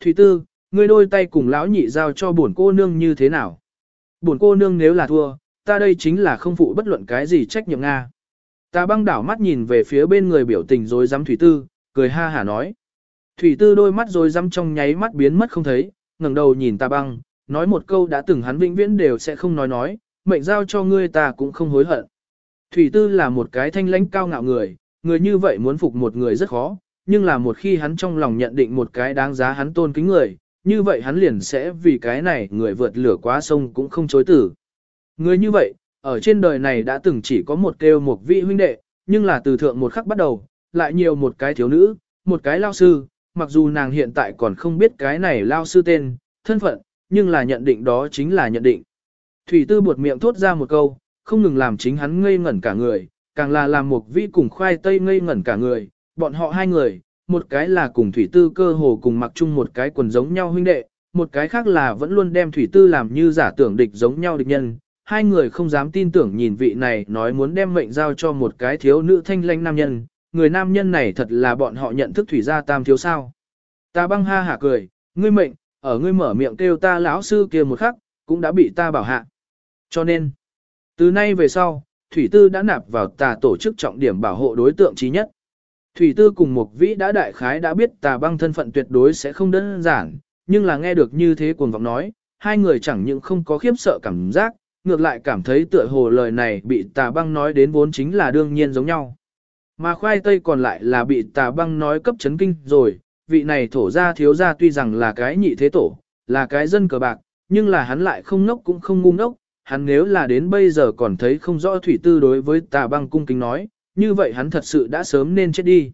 Thủy Tư, ngươi đôi tay cùng lão nhị giao cho bổn cô nương như thế nào? Bổn cô nương nếu là thua, ta đây chính là không phụ bất luận cái gì trách nhiệm Nga. Ta băng đảo mắt nhìn về phía bên người biểu tình rồi dám Thủy Tư, cười ha hả nói. Thủy Tư đôi mắt rồi dám trong nháy mắt biến mất không thấy, ngẩng đầu nhìn ta băng, nói một câu đã từng hắn vĩnh viễn đều sẽ không nói nói, mệnh giao cho ngươi ta cũng không hối hận. Thủy Tư là một cái thanh lãnh cao ngạo người, người như vậy muốn phục một người rất khó, nhưng là một khi hắn trong lòng nhận định một cái đáng giá hắn tôn kính người, như vậy hắn liền sẽ vì cái này người vượt lửa quá sông cũng không chối tử. Người như vậy, ở trên đời này đã từng chỉ có một kêu một vị huynh đệ, nhưng là từ thượng một khắc bắt đầu, lại nhiều một cái thiếu nữ, một cái lao sư, mặc dù nàng hiện tại còn không biết cái này lao sư tên, thân phận, nhưng là nhận định đó chính là nhận định. Thủy tư buột miệng thốt ra một câu, không ngừng làm chính hắn ngây ngẩn cả người, càng là làm một vị cùng khoai tây ngây ngẩn cả người, bọn họ hai người, một cái là cùng thủy tư cơ hồ cùng mặc chung một cái quần giống nhau huynh đệ, một cái khác là vẫn luôn đem thủy tư làm như giả tưởng địch giống nhau địch nhân. Hai người không dám tin tưởng nhìn vị này nói muốn đem mệnh giao cho một cái thiếu nữ thanh lãnh nam nhân, người nam nhân này thật là bọn họ nhận thức thủy gia tam thiếu sao. Ta băng ha hả cười, ngươi mệnh, ở ngươi mở miệng kêu ta lão sư kia một khắc, cũng đã bị ta bảo hạ. Cho nên, từ nay về sau, Thủy Tư đã nạp vào tà tổ chức trọng điểm bảo hộ đối tượng trí nhất. Thủy Tư cùng một vĩ đã đại khái đã biết tà băng thân phận tuyệt đối sẽ không đơn giản, nhưng là nghe được như thế cuồng vọng nói, hai người chẳng những không có khiếp sợ cảm giác, ngược lại cảm thấy tựa hồ lời này bị tà băng nói đến vốn chính là đương nhiên giống nhau. Mà khoai tây còn lại là bị tà băng nói cấp chấn kinh rồi, vị này thổ ra thiếu ra tuy rằng là cái nhị thế tổ, là cái dân cờ bạc, nhưng là hắn lại không ngốc cũng không ngu ngốc, hắn nếu là đến bây giờ còn thấy không rõ thủy tư đối với tà băng cung kính nói, như vậy hắn thật sự đã sớm nên chết đi.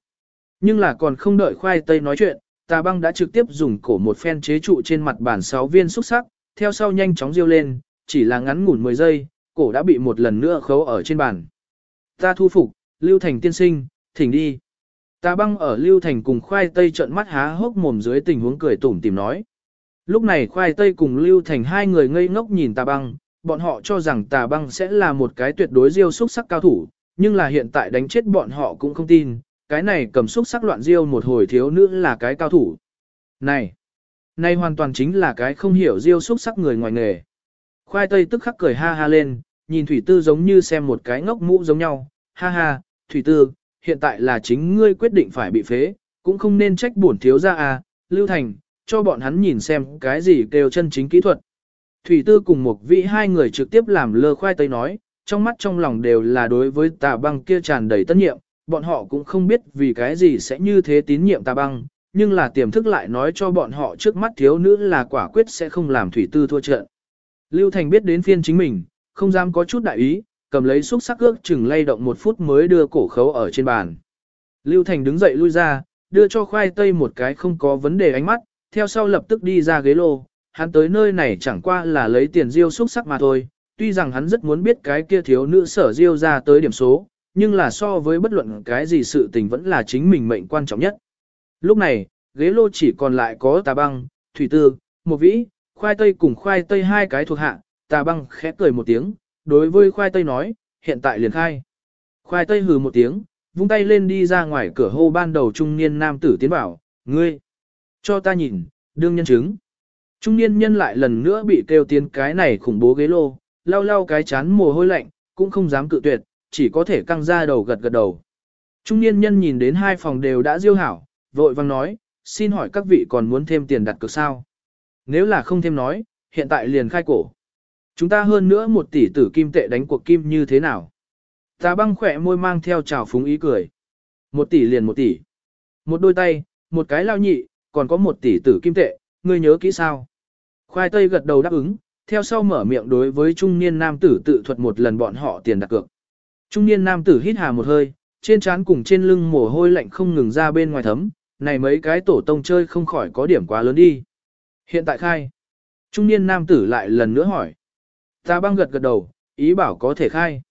Nhưng là còn không đợi khoai tây nói chuyện, tà băng đã trực tiếp dùng cổ một phen chế trụ trên mặt bàn sáu viên xúc sắc, theo sau nhanh chóng riêu lên, chỉ là ngắn ngủn 10 giây, cổ đã bị một lần nữa khấu ở trên bàn. Ta thu phục, Lưu Thành tiên sinh, thỉnh đi. Tà băng ở Lưu Thành cùng khoai tây trợn mắt há hốc mồm dưới tình huống cười tủm tìm nói. Lúc này khoai tây cùng Lưu Thành hai người ngây ngốc nhìn tà băng, bọn họ cho rằng tà băng sẽ là một cái tuyệt đối diêu xúc sắc cao thủ, nhưng là hiện tại đánh chết bọn họ cũng không tin, cái này cầm xúc sắc loạn diêu một hồi thiếu nữ là cái cao thủ. Này, này hoàn toàn chính là cái không hiểu diêu xúc sắc người ngoài nghề. Khoai tây tức khắc cười ha ha lên, nhìn thủy tư giống như xem một cái ngốc mũ giống nhau, ha ha, thủy tư, hiện tại là chính ngươi quyết định phải bị phế, cũng không nên trách bổn thiếu ra à, lưu thành, cho bọn hắn nhìn xem cái gì kêu chân chính kỹ thuật. Thủy tư cùng một vị hai người trực tiếp làm lơ khoai tây nói, trong mắt trong lòng đều là đối với tà băng kia tràn đầy tất nhiệm, bọn họ cũng không biết vì cái gì sẽ như thế tín nhiệm tà băng, nhưng là tiềm thức lại nói cho bọn họ trước mắt thiếu nữ là quả quyết sẽ không làm thủy tư thua trận. Lưu Thành biết đến phiên chính mình, không dám có chút đại ý, cầm lấy xúc sắc ước chừng lay động một phút mới đưa cổ khấu ở trên bàn. Lưu Thành đứng dậy lui ra, đưa cho khoai tây một cái không có vấn đề ánh mắt, theo sau lập tức đi ra ghế lô, hắn tới nơi này chẳng qua là lấy tiền riêu xúc sắc mà thôi, tuy rằng hắn rất muốn biết cái kia thiếu nữ sở diêu ra tới điểm số, nhưng là so với bất luận cái gì sự tình vẫn là chính mình mệnh quan trọng nhất. Lúc này, ghế lô chỉ còn lại có tà băng, thủy tư, một vĩ, khoai tây cùng khoai tây hai cái thuộc hạ, tà băng khẽ cười một tiếng, đối với khoai tây nói, hiện tại liền khai. Khoai tây hừ một tiếng, vung tay lên đi ra ngoài cửa hô ban đầu trung niên nam tử tiến bảo, ngươi, cho ta nhìn, đương nhân chứng. Trung niên nhân lại lần nữa bị kêu tiến cái này khủng bố ghế lô, lau lau cái chán mồ hôi lạnh, cũng không dám cự tuyệt, chỉ có thể căng ra đầu gật gật đầu. Trung niên nhân nhìn đến hai phòng đều đã diêu hảo, vội vang nói, xin hỏi các vị còn muốn thêm tiền đặt cược sao? Nếu là không thêm nói, hiện tại liền khai cổ. Chúng ta hơn nữa một tỷ tử kim tệ đánh cuộc kim như thế nào? Ta băng khỏe môi mang theo trào phúng ý cười. Một tỷ liền một tỷ. Một đôi tay, một cái lao nhị, còn có một tỷ tử kim tệ, ngươi nhớ kỹ sao? Khoai tây gật đầu đáp ứng, theo sau mở miệng đối với trung niên nam tử tự thuật một lần bọn họ tiền đặt cược. Trung niên nam tử hít hà một hơi, trên trán cùng trên lưng mồ hôi lạnh không ngừng ra bên ngoài thấm, này mấy cái tổ tông chơi không khỏi có điểm quá lớn đi. Hiện tại khai. Trung niên nam tử lại lần nữa hỏi. Ta băng gật gật đầu, ý bảo có thể khai.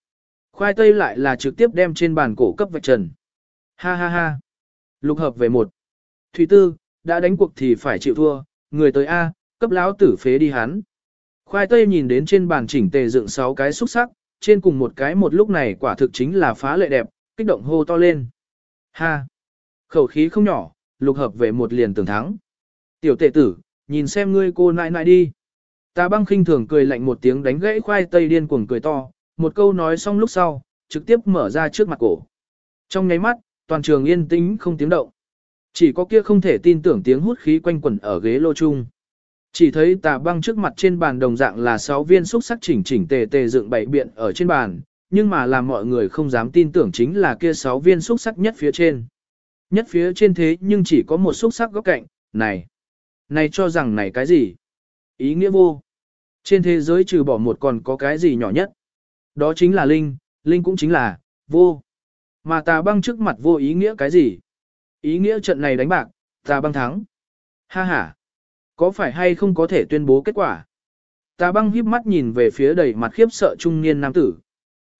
Khoai tây lại là trực tiếp đem trên bàn cổ cấp vạch trần. Ha ha ha. Lục hợp về một. Thủy tư, đã đánh cuộc thì phải chịu thua, người tới A, cấp lão tử phế đi hắn. Khoai tây nhìn đến trên bàn chỉnh tề dựng 6 cái xúc sắc, trên cùng một cái một lúc này quả thực chính là phá lệ đẹp, kích động hô to lên. Ha! Khẩu khí không nhỏ, lục hợp về một liền tưởng thắng. Tiểu tệ tử, nhìn xem ngươi cô nại nại đi. Ta băng khinh thường cười lạnh một tiếng đánh gãy khoai tây điên cuồng cười to, một câu nói xong lúc sau, trực tiếp mở ra trước mặt cổ. Trong nháy mắt, toàn trường yên tĩnh không tiếng động. Chỉ có kia không thể tin tưởng tiếng hút khí quanh quẩn ở ghế lô chung. Chỉ thấy tà băng trước mặt trên bàn đồng dạng là 6 viên xúc sắc chỉnh chỉnh tề tề dựng bảy biện ở trên bàn, nhưng mà làm mọi người không dám tin tưởng chính là kia 6 viên xúc sắc nhất phía trên. Nhất phía trên thế nhưng chỉ có một xúc sắc góc cạnh, này, này cho rằng này cái gì? Ý nghĩa vô. Trên thế giới trừ bỏ một còn có cái gì nhỏ nhất? Đó chính là linh, linh cũng chính là, vô. Mà tà băng trước mặt vô ý nghĩa cái gì? Ý nghĩa trận này đánh bạc, tà băng thắng. Ha ha. Có phải hay không có thể tuyên bố kết quả? Tà băng híp mắt nhìn về phía đầy mặt khiếp sợ trung niên nam tử.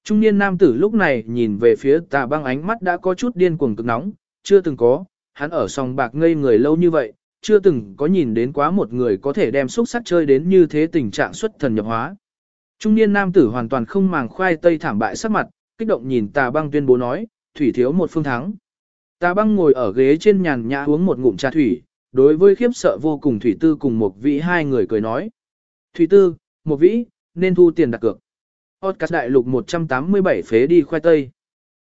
Trung niên nam tử lúc này nhìn về phía tà băng ánh mắt đã có chút điên cuồng cực nóng, chưa từng có, hắn ở sòng bạc ngây người lâu như vậy, chưa từng có nhìn đến quá một người có thể đem xúc sắc chơi đến như thế tình trạng xuất thần nhập hóa. Trung niên nam tử hoàn toàn không màng khoai tây thảm bại sắc mặt, kích động nhìn tà băng tuyên bố nói, thủy thiếu một phương thắng. Tà băng ngồi ở ghế trên nhàn nhã uống một ngụm trà thủy, đối với khiếp sợ vô cùng thủy tư cùng một vị hai người cười nói. Thủy tư, một vĩ, nên thu tiền đặt cược. Podcast đại lục 187 phế đi khoai tây.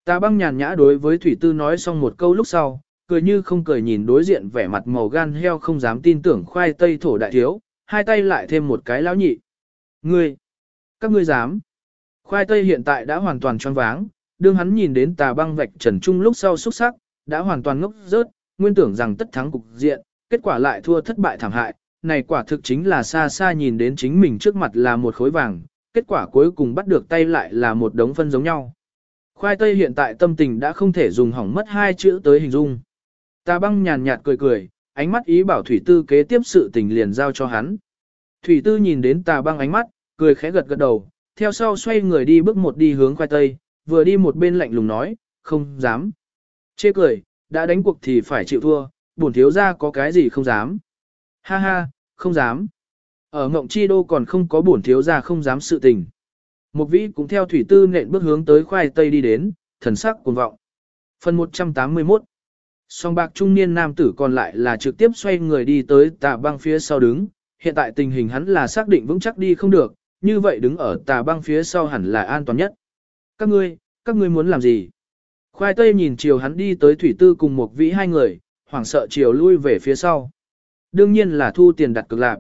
ta băng nhàn nhã đối với thủy tư nói xong một câu lúc sau, cười như không cười nhìn đối diện vẻ mặt màu gan heo không dám tin tưởng khoai tây thổ đại thiếu, hai tay lại thêm một cái lão nhị. Ngươi, các ngươi dám. Khoai tây hiện tại đã hoàn toàn choáng váng, đương hắn nhìn đến tà băng vạch trần trung lúc sau xuất sắc, đã hoàn toàn ngốc rớt, nguyên tưởng rằng tất thắng cục diện, kết quả lại thua thất bại thảm hại, này quả thực chính là xa xa nhìn đến chính mình trước mặt là một khối vàng, kết quả cuối cùng bắt được tay lại là một đống phân giống nhau. Khoai tây hiện tại tâm tình đã không thể dùng hỏng mất hai chữ tới hình dung. Ta băng nhàn nhạt cười cười, ánh mắt ý bảo thủy tư kế tiếp sự tình liền giao cho hắn. Thủy tư nhìn đến tà băng ánh mắt, cười khẽ gật gật đầu, theo sau xoay người đi bước một đi hướng khoai tây, vừa đi một bên lạnh lùng nói, không dám. Chê cười, đã đánh cuộc thì phải chịu thua, bổn thiếu gia có cái gì không dám. Ha ha, không dám. Ở Ngộng Chi Đô còn không có bổn thiếu gia không dám sự tình. Một vĩ cũng theo thủy tư nện bước hướng tới khoai tây đi đến, thần sắc cuồng vọng. Phần 181 Song bạc trung niên nam tử còn lại là trực tiếp xoay người đi tới tà băng phía sau đứng, hiện tại tình hình hắn là xác định vững chắc đi không được, như vậy đứng ở tà băng phía sau hẳn là an toàn nhất. Các ngươi, các ngươi muốn làm gì? Khoai tây nhìn chiều hắn đi tới thủy tư cùng một vĩ hai người, hoảng sợ chiều lui về phía sau. Đương nhiên là thu tiền đặt cực lạc.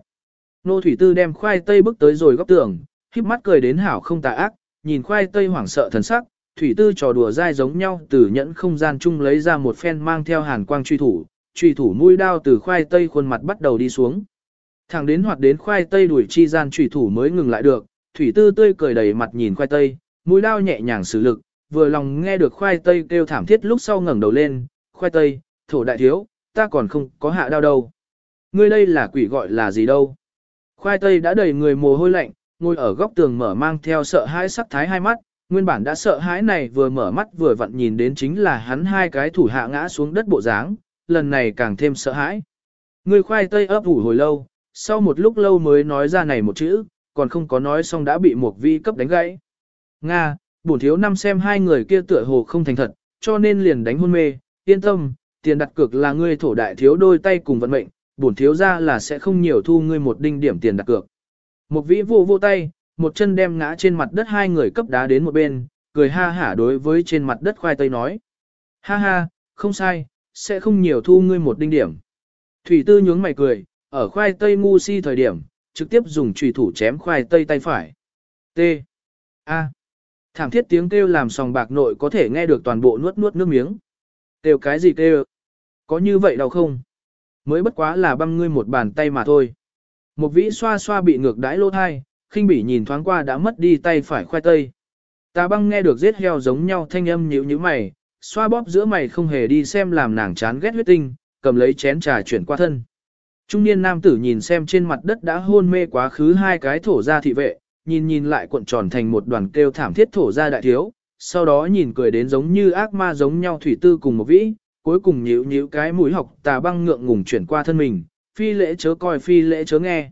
Nô thủy tư đem khoai tây bước tới rồi góc tường, híp mắt cười đến hảo không tà ác, nhìn khoai tây hoảng sợ thần sắc, thủy tư trò đùa dai giống nhau từ nhẫn không gian chung lấy ra một phen mang theo hàn quang truy thủ, truy thủ mũi đao từ khoai tây khuôn mặt bắt đầu đi xuống. Thẳng đến hoạt đến khoai tây đuổi chi gian truy thủ mới ngừng lại được, thủy tư tươi cười đầy mặt nhìn khoai tây, mũi đao nhẹ nhàng xử lực, vừa lòng nghe được khoai tây kêu thảm thiết lúc sau ngẩng đầu lên, khoai tây, thổ đại thiếu, ta còn không có hạ đao đâu. Ngươi đây là quỷ gọi là gì đâu. Khoai tây đã đầy người mồ hôi lạnh, ngồi ở góc tường mở mang theo sợ hãi sắc thái hai mắt, nguyên bản đã sợ hãi này vừa mở mắt vừa vặn nhìn đến chính là hắn hai cái thủ hạ ngã xuống đất bộ dáng, lần này càng thêm sợ hãi. Người khoai tây ấp ủ hồi lâu, sau một lúc lâu mới nói ra này một chữ, còn không có nói xong đã bị một vi cấp đánh gãy. Nga, bổn thiếu năm xem hai người kia tựa hồ không thành thật, cho nên liền đánh hôn mê, yên tâm, tiền đặt cược là ngươi thổ đại thiếu đôi tay cùng vận mệnh, bổn thiếu ra là sẽ không nhiều thu ngươi một đinh điểm tiền đặt cược. Một vĩ vô vô tay, một chân đem ngã trên mặt đất hai người cấp đá đến một bên, cười ha hả đối với trên mặt đất khoai tây nói. Ha ha, không sai, sẽ không nhiều thu ngươi một đinh điểm. Thủy tư nhướng mày cười, ở khoai tây ngu si thời điểm, trực tiếp dùng trùy thủ chém khoai tây tay phải. T. A. Thảm thiết tiếng kêu làm sòng bạc nội có thể nghe được toàn bộ nuốt nuốt nước miếng. Kêu cái gì kêu? Có như vậy đâu không? Mới bất quá là băm ngươi một bàn tay mà thôi. Một vĩ xoa xoa bị ngược đãi lỗ thai, khinh bỉ nhìn thoáng qua đã mất đi tay phải khoai tây. Tà băng nghe được giết heo giống nhau thanh âm nhíu nhíu mày, xoa bóp giữa mày không hề đi xem làm nàng chán ghét huyết tinh, cầm lấy chén trà chuyển qua thân. Trung niên nam tử nhìn xem trên mặt đất đã hôn mê quá khứ hai cái thổ gia thị vệ, nhìn nhìn lại cuộn tròn thành một đoàn kêu thảm thiết thổ gia đại thiếu, sau đó nhìn cười đến giống như ác ma giống nhau thủy tư cùng một vĩ, cuối cùng nhíu nhíu cái mũi học tà băng ngượng ngùng chuyển qua thân mình, phi lễ chớ coi phi lễ chớ nghe.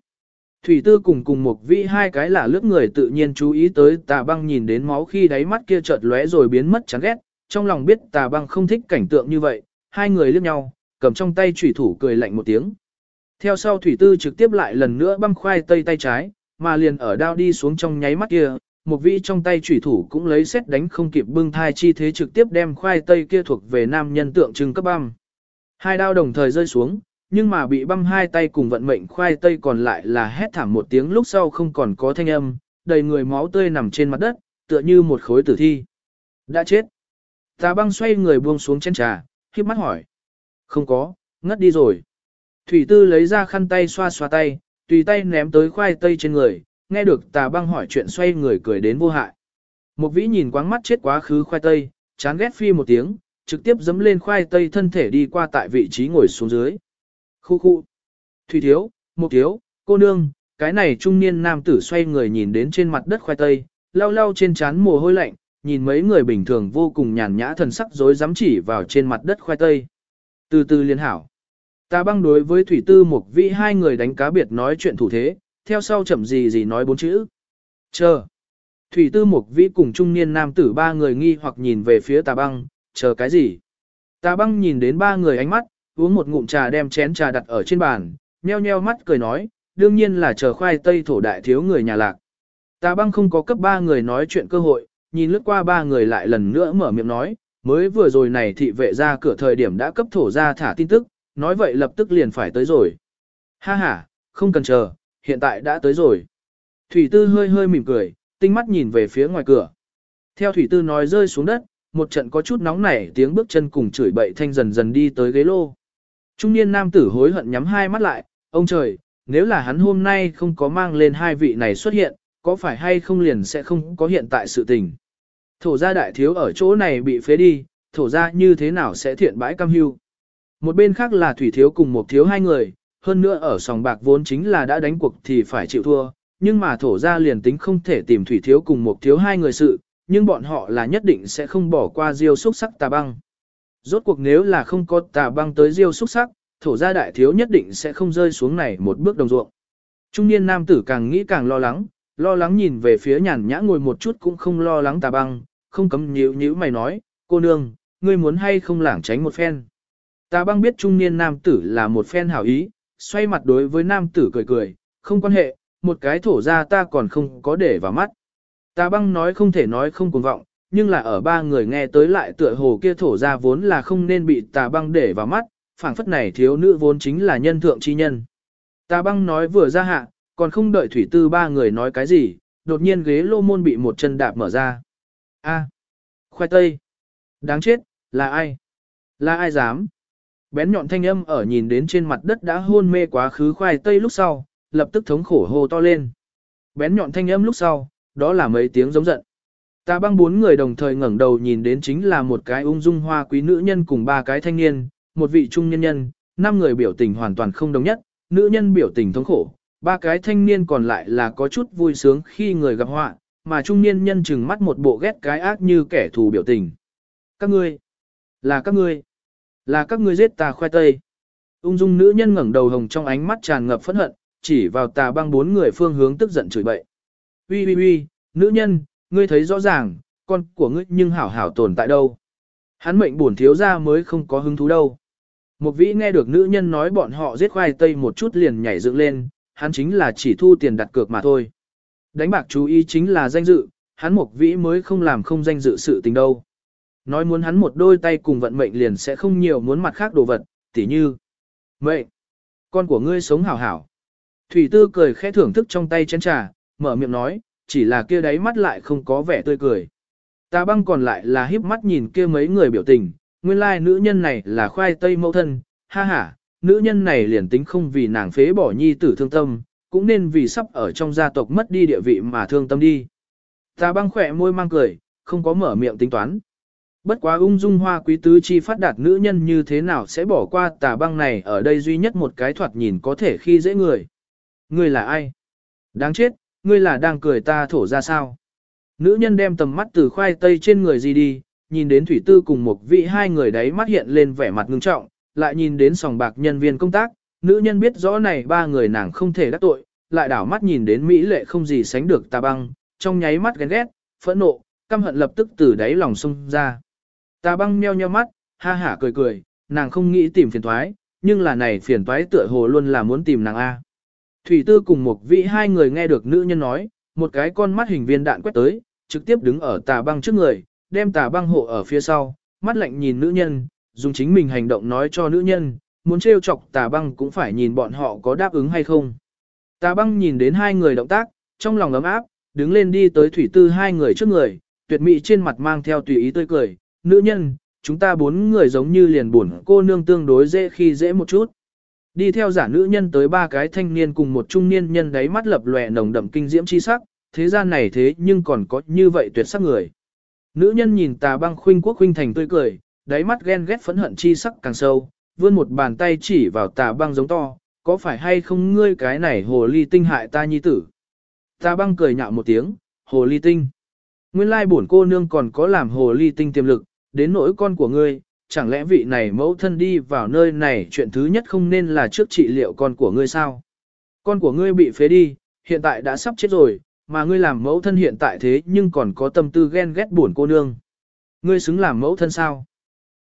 Thủy tư cùng cùng một vị hai cái là lướt người tự nhiên chú ý tới tà băng nhìn đến máu khi đáy mắt kia chợt lóe rồi biến mất chán ghét, trong lòng biết tà băng không thích cảnh tượng như vậy, hai người liếc nhau, cầm trong tay chủy thủ cười lạnh một tiếng. Theo sau thủy tư trực tiếp lại lần nữa băm khoai tây tay trái, mà liền ở đao đi xuống trong nháy mắt kia, một vị trong tay chủy thủ cũng lấy xét đánh không kịp bưng thai chi thế trực tiếp đem khoai tây kia thuộc về nam nhân tượng trưng cấp băm. Hai đao đồng thời rơi xuống, nhưng mà bị băm hai tay cùng vận mệnh khoai tây còn lại là hét thảm một tiếng lúc sau không còn có thanh âm, đầy người máu tươi nằm trên mặt đất, tựa như một khối tử thi. Đã chết. Tà băng xoay người buông xuống chén trà, khiếp mắt hỏi. Không có, ngất đi rồi. Thủy tư lấy ra khăn tay xoa xoa tay, tùy tay ném tới khoai tây trên người, nghe được tà băng hỏi chuyện xoay người cười đến vô hại. Một vĩ nhìn quáng mắt chết quá khứ khoai tây, chán ghét phi một tiếng, trực tiếp dấm lên khoai tây thân thể đi qua tại vị trí ngồi xuống dưới. Khu khu. Thủy thiếu, một thiếu, cô nương, cái này trung niên nam tử xoay người nhìn đến trên mặt đất khoai tây, lau lau trên chán mồ hôi lạnh, nhìn mấy người bình thường vô cùng nhàn nhã thần sắc dối dám chỉ vào trên mặt đất khoai tây. Từ từ liên hảo. Ta băng đối với thủy tư một vị hai người đánh cá biệt nói chuyện thủ thế, theo sau chậm gì gì nói bốn chữ. Chờ. Thủy tư mục vĩ cùng trung niên nam tử ba người nghi hoặc nhìn về phía tà băng, chờ cái gì? Tà băng nhìn đến ba người ánh mắt, uống một ngụm trà đem chén trà đặt ở trên bàn, nheo nheo mắt cười nói, đương nhiên là chờ khoai tây thổ đại thiếu người nhà lạc. Tà băng không có cấp ba người nói chuyện cơ hội, nhìn lướt qua ba người lại lần nữa mở miệng nói, mới vừa rồi này thị vệ ra cửa thời điểm đã cấp thổ ra thả tin tức, nói vậy lập tức liền phải tới rồi. Ha ha, không cần chờ, hiện tại đã tới rồi. Thủy tư hơi hơi mỉm cười, tinh mắt nhìn về phía ngoài cửa. Theo thủy tư nói rơi xuống đất, một trận có chút nóng nảy tiếng bước chân cùng chửi bậy thanh dần dần đi tới ghế lô. Trung niên nam tử hối hận nhắm hai mắt lại, ông trời, nếu là hắn hôm nay không có mang lên hai vị này xuất hiện, có phải hay không liền sẽ không có hiện tại sự tình. Thổ gia đại thiếu ở chỗ này bị phế đi, thổ gia như thế nào sẽ thiện bãi cam hưu. Một bên khác là thủy thiếu cùng một thiếu hai người, hơn nữa ở sòng bạc vốn chính là đã đánh cuộc thì phải chịu thua, nhưng mà thổ gia liền tính không thể tìm thủy thiếu cùng một thiếu hai người sự, nhưng bọn họ là nhất định sẽ không bỏ qua diêu xúc sắc tà băng. Rốt cuộc nếu là không có tà băng tới diêu xúc sắc, thổ gia đại thiếu nhất định sẽ không rơi xuống này một bước đồng ruộng. Trung niên nam tử càng nghĩ càng lo lắng, lo lắng nhìn về phía nhàn nhã ngồi một chút cũng không lo lắng tà băng, không cấm nhíu nhíu mày nói, cô nương, ngươi muốn hay không lảng tránh một phen. Tà băng biết trung niên nam tử là một phen hảo ý, xoay mặt đối với nam tử cười cười, không quan hệ, một cái thổ ra ta còn không có để vào mắt. Ta băng nói không thể nói không cuồng vọng, nhưng là ở ba người nghe tới lại tựa hồ kia thổ ra vốn là không nên bị tà băng để vào mắt, phảng phất này thiếu nữ vốn chính là nhân thượng chi nhân. Tà băng nói vừa ra hạ, còn không đợi thủy tư ba người nói cái gì, đột nhiên ghế lô môn bị một chân đạp mở ra. A, khoai tây. Đáng chết, là ai? Là ai dám? Bén nhọn thanh âm ở nhìn đến trên mặt đất đã hôn mê quá khứ khoai tây lúc sau, lập tức thống khổ hô to lên. Bén nhọn thanh âm lúc sau, đó là mấy tiếng giống giận. Ta băng bốn người đồng thời ngẩng đầu nhìn đến chính là một cái ung dung hoa quý nữ nhân cùng ba cái thanh niên, một vị trung nhân nhân, năm người biểu tình hoàn toàn không đồng nhất, nữ nhân biểu tình thống khổ, ba cái thanh niên còn lại là có chút vui sướng khi người gặp họa, mà trung niên nhân chừng mắt một bộ ghét cái ác như kẻ thù biểu tình. Các ngươi, là các ngươi, là các ngươi giết ta khoai tây. Ung dung nữ nhân ngẩng đầu hồng trong ánh mắt tràn ngập phẫn hận, chỉ vào tà băng bốn người phương hướng tức giận chửi bậy. Ui ui ui, nữ nhân, ngươi thấy rõ ràng, con của ngươi nhưng hảo hảo tồn tại đâu. Hắn mệnh bổn thiếu ra mới không có hứng thú đâu. Một vĩ nghe được nữ nhân nói bọn họ giết khoai tây một chút liền nhảy dựng lên, hắn chính là chỉ thu tiền đặt cược mà thôi. Đánh bạc chú ý chính là danh dự, hắn một vĩ mới không làm không danh dự sự tình đâu. Nói muốn hắn một đôi tay cùng vận mệnh liền sẽ không nhiều muốn mặt khác đồ vật, tỉ như. Mệnh, con của ngươi sống hảo hảo. Thủy tư cười khẽ thưởng thức trong tay chén trà, mở miệng nói, chỉ là kia đáy mắt lại không có vẻ tươi cười. Ta băng còn lại là híp mắt nhìn kia mấy người biểu tình, nguyên lai like nữ nhân này là khoai tây mẫu thân, ha ha, nữ nhân này liền tính không vì nàng phế bỏ nhi tử thương tâm, cũng nên vì sắp ở trong gia tộc mất đi địa vị mà thương tâm đi. Ta băng khỏe môi mang cười, không có mở miệng tính toán. Bất quá ung dung hoa quý tứ chi phát đạt nữ nhân như thế nào sẽ bỏ qua tà băng này ở đây duy nhất một cái thoạt nhìn có thể khi dễ người. Ngươi là ai? Đáng chết, ngươi là đang cười ta thổ ra sao? Nữ nhân đem tầm mắt từ khoai tây trên người gì đi, nhìn đến thủy tư cùng một vị hai người đấy mắt hiện lên vẻ mặt ngưng trọng, lại nhìn đến sòng bạc nhân viên công tác, nữ nhân biết rõ này ba người nàng không thể đắc tội, lại đảo mắt nhìn đến Mỹ lệ không gì sánh được tà băng, trong nháy mắt ghen ghét, phẫn nộ, căm hận lập tức từ đáy lòng xông ra. Tà băng meo nheo mắt, ha hả cười cười, nàng không nghĩ tìm phiền thoái, nhưng là này phiền toái tựa hồ luôn là muốn tìm nàng A. Thủy tư cùng một vị hai người nghe được nữ nhân nói, một cái con mắt hình viên đạn quét tới, trực tiếp đứng ở tà băng trước người, đem tà băng hộ ở phía sau, mắt lạnh nhìn nữ nhân, dùng chính mình hành động nói cho nữ nhân, muốn trêu chọc tà băng cũng phải nhìn bọn họ có đáp ứng hay không. Tà băng nhìn đến hai người động tác, trong lòng ấm áp, đứng lên đi tới thủy tư hai người trước người, tuyệt mỹ trên mặt mang theo tùy ý tươi cười, nữ nhân, chúng ta bốn người giống như liền buồn cô nương tương đối dễ khi dễ một chút. Đi theo giả nữ nhân tới ba cái thanh niên cùng một trung niên nhân đáy mắt lập lòe nồng đậm kinh diễm chi sắc, thế gian này thế nhưng còn có như vậy tuyệt sắc người. Nữ nhân nhìn tà băng khuynh quốc khuynh thành tươi cười, đáy mắt ghen ghét phẫn hận chi sắc càng sâu, vươn một bàn tay chỉ vào tà băng giống to, có phải hay không ngươi cái này hồ ly tinh hại ta nhi tử. Tà băng cười nhạo một tiếng, hồ ly tinh. Nguyên lai bổn cô nương còn có làm hồ ly tinh tiềm lực, đến nỗi con của ngươi, chẳng lẽ vị này mẫu thân đi vào nơi này chuyện thứ nhất không nên là trước trị liệu con của ngươi sao? Con của ngươi bị phế đi, hiện tại đã sắp chết rồi, mà ngươi làm mẫu thân hiện tại thế nhưng còn có tâm tư ghen ghét buồn cô nương. Ngươi xứng làm mẫu thân sao?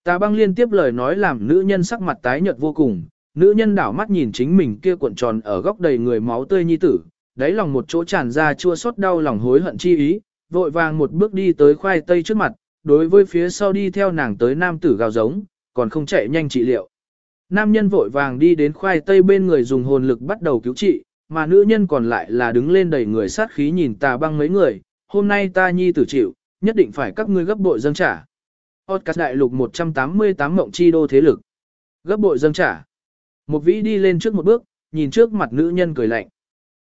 Tà băng liên tiếp lời nói làm nữ nhân sắc mặt tái nhợt vô cùng, nữ nhân đảo mắt nhìn chính mình kia cuộn tròn ở góc đầy người máu tươi nhi tử, đáy lòng một chỗ tràn ra chua xót đau lòng hối hận chi ý, vội vàng một bước đi tới khoai tây trước mặt, đối với phía sau đi theo nàng tới nam tử gào giống, còn không chạy nhanh trị liệu. Nam nhân vội vàng đi đến khoai tây bên người dùng hồn lực bắt đầu cứu trị, mà nữ nhân còn lại là đứng lên đẩy người sát khí nhìn tà băng mấy người, hôm nay ta nhi tử chịu, nhất định phải các ngươi gấp bội dâng trả. Podcast đại lục 188 mộng chi đô thế lực. Gấp bội dâng trả. Một vĩ đi lên trước một bước, nhìn trước mặt nữ nhân cười lạnh.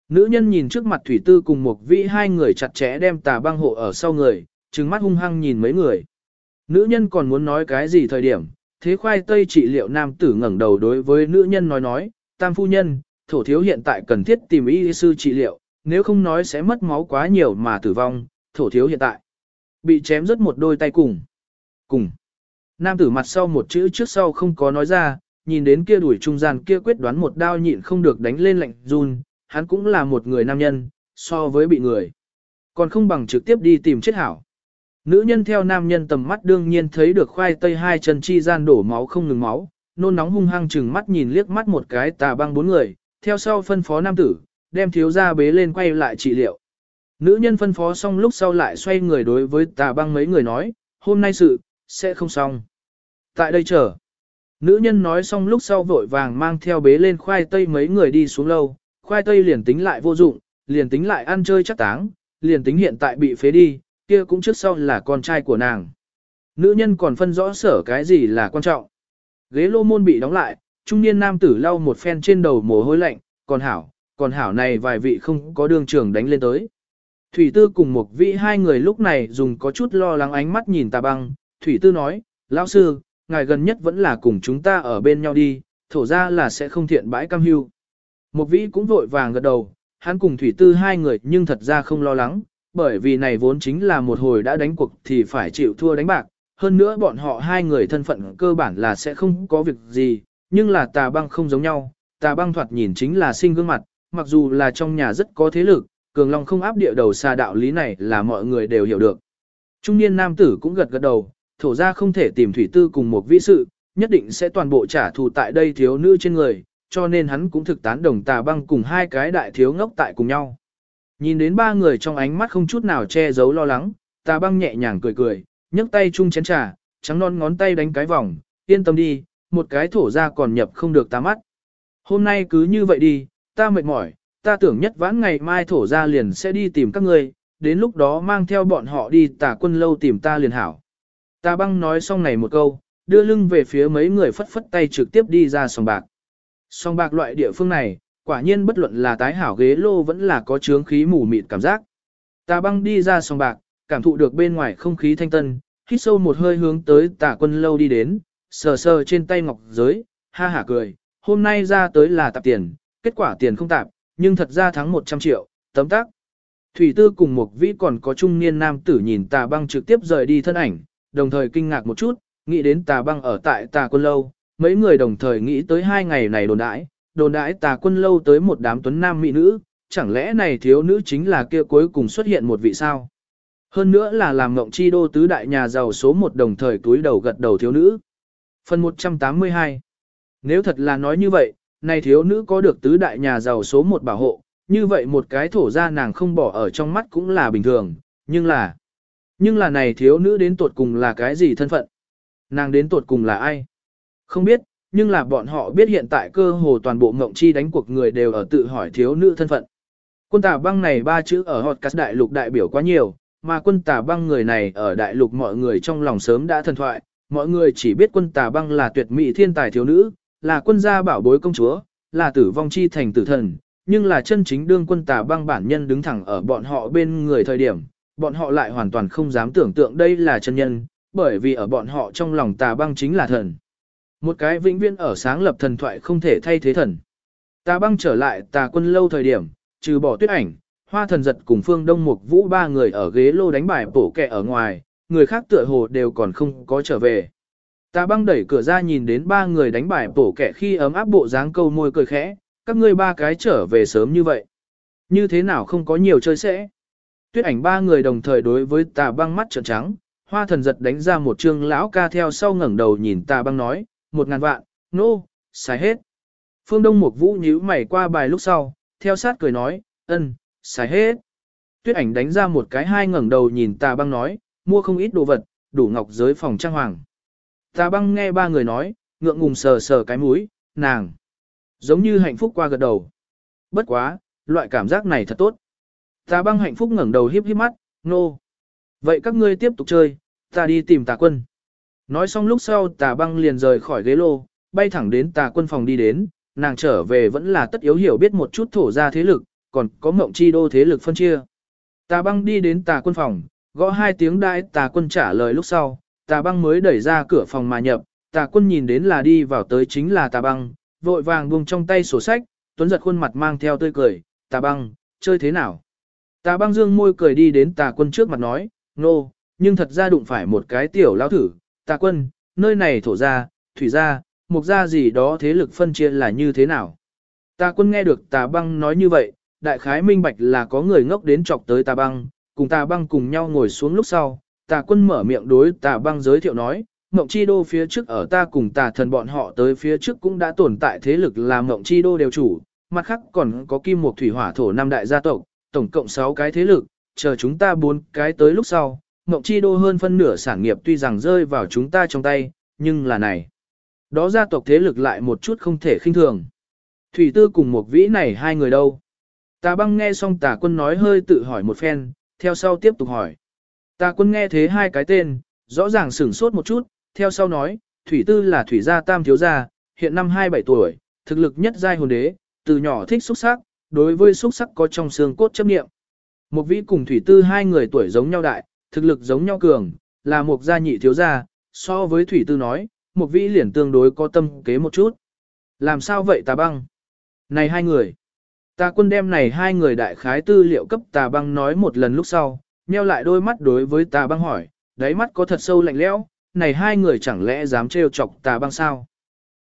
Nữ nhân nhìn trước mặt thủy tư cùng một vĩ hai người chặt chẽ đem tà băng hộ ở sau người, trừng mắt hung hăng nhìn mấy người. Nữ nhân còn muốn nói cái gì thời điểm, thế khoai tây trị liệu nam tử ngẩng đầu đối với nữ nhân nói nói, tam phu nhân, thổ thiếu hiện tại cần thiết tìm y sư trị liệu, nếu không nói sẽ mất máu quá nhiều mà tử vong, thổ thiếu hiện tại bị chém rất một đôi tay cùng. Cùng. Nam tử mặt sau một chữ trước sau không có nói ra, nhìn đến kia đuổi trung gian kia quyết đoán một đao nhịn không được đánh lên lạnh run, hắn cũng là một người nam nhân, so với bị người. Còn không bằng trực tiếp đi tìm chết hảo. Nữ nhân theo nam nhân tầm mắt đương nhiên thấy được khoai tây hai chân chi gian đổ máu không ngừng máu, nôn nóng hung hăng chừng mắt nhìn liếc mắt một cái tà băng bốn người, theo sau phân phó nam tử, đem thiếu gia bế lên quay lại trị liệu. Nữ nhân phân phó xong lúc sau lại xoay người đối với tà băng mấy người nói, hôm nay sự, sẽ không xong. Tại đây chờ. Nữ nhân nói xong lúc sau vội vàng mang theo bế lên khoai tây mấy người đi xuống lâu, khoai tây liền tính lại vô dụng, liền tính lại ăn chơi chắc táng, liền tính hiện tại bị phế đi, kia cũng trước sau là con trai của nàng. Nữ nhân còn phân rõ sở cái gì là quan trọng. Ghế lô môn bị đóng lại, trung niên nam tử lau một phen trên đầu mồ hôi lạnh, còn hảo, còn hảo này vài vị không có đường trưởng đánh lên tới. Thủy tư cùng một vị hai người lúc này dùng có chút lo lắng ánh mắt nhìn tà băng, Thủy tư nói, lão sư, ngài gần nhất vẫn là cùng chúng ta ở bên nhau đi, thổ ra là sẽ không thiện bãi cam hưu. Một vị cũng vội vàng gật đầu, hắn cùng thủy tư hai người nhưng thật ra không lo lắng, bởi vì này vốn chính là một hồi đã đánh cuộc thì phải chịu thua đánh bạc, hơn nữa bọn họ hai người thân phận cơ bản là sẽ không có việc gì, nhưng là tà băng không giống nhau, tà băng thoạt nhìn chính là sinh gương mặt, mặc dù là trong nhà rất có thế lực, cường long không áp địa đầu xa đạo lý này là mọi người đều hiểu được. Trung niên nam tử cũng gật gật đầu, thổ ra không thể tìm thủy tư cùng một vị sự, nhất định sẽ toàn bộ trả thù tại đây thiếu nữ trên người, cho nên hắn cũng thực tán đồng tà băng cùng hai cái đại thiếu ngốc tại cùng nhau. Nhìn đến ba người trong ánh mắt không chút nào che giấu lo lắng, ta băng nhẹ nhàng cười cười, nhấc tay chung chén trà, trắng non ngón tay đánh cái vòng, yên tâm đi, một cái thổ ra còn nhập không được ta mắt. Hôm nay cứ như vậy đi, ta mệt mỏi, ta tưởng nhất vãn ngày mai thổ ra liền sẽ đi tìm các ngươi, đến lúc đó mang theo bọn họ đi tà quân lâu tìm ta liền hảo. Ta băng nói xong này một câu, đưa lưng về phía mấy người phất phất tay trực tiếp đi ra sòng bạc. Sòng bạc loại địa phương này, quả nhiên bất luận là tái hảo ghế lô vẫn là có chướng khí mù mịt cảm giác. Tà băng đi ra sòng bạc, cảm thụ được bên ngoài không khí thanh tân, hít sâu một hơi hướng tới tà quân lâu đi đến, sờ sờ trên tay ngọc giới, ha hả cười, hôm nay ra tới là tạp tiền, kết quả tiền không tạp, nhưng thật ra thắng 100 triệu, tấm tắc. Thủy tư cùng một vĩ còn có trung niên nam tử nhìn tà băng trực tiếp rời đi thân ảnh, đồng thời kinh ngạc một chút, nghĩ đến tà băng ở tại tà quân lâu, mấy người đồng thời nghĩ tới hai ngày này đồn đãi, đồn đãi tà quân lâu tới một đám tuấn nam mỹ nữ, chẳng lẽ này thiếu nữ chính là kia cuối cùng xuất hiện một vị sao? Hơn nữa là làm ngộng chi đô tứ đại nhà giàu số một đồng thời túi đầu gật đầu thiếu nữ. Phần 182 Nếu thật là nói như vậy, này thiếu nữ có được tứ đại nhà giàu số một bảo hộ, như vậy một cái thổ ra nàng không bỏ ở trong mắt cũng là bình thường, nhưng là... Nhưng là này thiếu nữ đến tuột cùng là cái gì thân phận? Nàng đến tuột cùng là ai? Không biết, nhưng là bọn họ biết hiện tại cơ hồ toàn bộ ngộng chi đánh cuộc người đều ở tự hỏi thiếu nữ thân phận. Quân tà băng này ba chữ ở hot cast đại lục đại biểu quá nhiều, mà quân tà băng người này ở đại lục mọi người trong lòng sớm đã thần thoại, mọi người chỉ biết quân tà băng là tuyệt mỹ thiên tài thiếu nữ, là quân gia bảo bối công chúa, là tử vong chi thành tử thần, nhưng là chân chính đương quân tà băng bản nhân đứng thẳng ở bọn họ bên người thời điểm, bọn họ lại hoàn toàn không dám tưởng tượng đây là chân nhân, bởi vì ở bọn họ trong lòng tà băng chính là thần. Một cái vĩnh viễn ở sáng lập thần thoại không thể thay thế thần. Tà băng trở lại tà quân lâu thời điểm, trừ bỏ tuyết ảnh, hoa thần giật cùng phương đông mục vũ ba người ở ghế lô đánh bài bổ kẹ ở ngoài, người khác tựa hồ đều còn không có trở về. Tà băng đẩy cửa ra nhìn đến ba người đánh bài bổ kẹ khi ấm áp bộ dáng câu môi cười khẽ, các ngươi ba cái trở về sớm như vậy. Như thế nào không có nhiều chơi sẽ. Tuyết ảnh ba người đồng thời đối với tà băng mắt trợn trắng, hoa thần giật đánh ra một chương lão ca theo sau ngẩng đầu nhìn tà băng nói, một ngàn vạn, nô, no, xài hết. Phương Đông Mục Vũ nhíu mày qua bài lúc sau, theo sát cười nói, ân, xài hết. Tuyết ảnh đánh ra một cái hai ngẩng đầu nhìn tà băng nói, mua không ít đồ vật, đủ ngọc giới phòng trang hoàng. Tà băng nghe ba người nói, ngượng ngùng sờ sờ cái mũi, nàng. Giống như hạnh phúc qua gật đầu. Bất quá, loại cảm giác này thật tốt. Tà băng hạnh phúc ngẩng đầu hiếp hiếp mắt, nô. No. Vậy các ngươi tiếp tục chơi, ta đi tìm tà quân. Nói xong lúc sau tà băng liền rời khỏi ghế lô, bay thẳng đến tà quân phòng đi đến, nàng trở về vẫn là tất yếu hiểu biết một chút thổ ra thế lực, còn có mộng chi đô thế lực phân chia. Tà băng đi đến tà quân phòng, gõ hai tiếng đại tà quân trả lời lúc sau, tà băng mới đẩy ra cửa phòng mà nhập, tà quân nhìn đến là đi vào tới chính là tà băng, vội vàng buông trong tay sổ sách, tuấn giật khuôn mặt mang theo tươi cười, tà băng, chơi thế nào? Tà băng dương môi cười đi đến tà quân trước mặt nói, nô, no, nhưng thật ra đụng phải một cái tiểu lão thử, tà quân, nơi này thổ ra, thủy ra, mục ra gì đó thế lực phân chia là như thế nào? Tà quân nghe được tà băng nói như vậy, đại khái minh bạch là có người ngốc đến chọc tới tà băng, cùng tà băng cùng nhau ngồi xuống lúc sau, tà quân mở miệng đối tà băng giới thiệu nói, Mộng Chi Đô phía trước ở ta cùng tà thần bọn họ tới phía trước cũng đã tồn tại thế lực là Mộng Chi Đô đều chủ, mặt khác còn có kim mục thủy hỏa thổ năm đại gia tộc, tổng cộng 6 cái thế lực, chờ chúng ta bốn cái tới lúc sau, Mộng Chi Đô hơn phân nửa sản nghiệp tuy rằng rơi vào chúng ta trong tay, nhưng là này. Đó gia tộc thế lực lại một chút không thể khinh thường. Thủy Tư cùng một vĩ này hai người đâu? Tà băng nghe xong tà quân nói hơi tự hỏi một phen, theo sau tiếp tục hỏi. Tà quân nghe thế hai cái tên, rõ ràng sửng sốt một chút, theo sau nói, Thủy Tư là Thủy gia tam thiếu gia, hiện năm 27 tuổi, thực lực nhất giai hồn đế, từ nhỏ thích xuất sắc, đối với xuất sắc có trong xương cốt chấp niệm. Một vĩ cùng Thủy Tư hai người tuổi giống nhau đại, thực lực giống nhau cường, là một gia nhị thiếu gia, so với Thủy Tư nói, một vĩ liền tương đối có tâm kế một chút. Làm sao vậy tà băng? Này hai người. Tà quân đem này hai người đại khái tư liệu cấp tà băng nói một lần lúc sau, nheo lại đôi mắt đối với tà băng hỏi, đáy mắt có thật sâu lạnh lẽo, này hai người chẳng lẽ dám trêu chọc tà băng sao?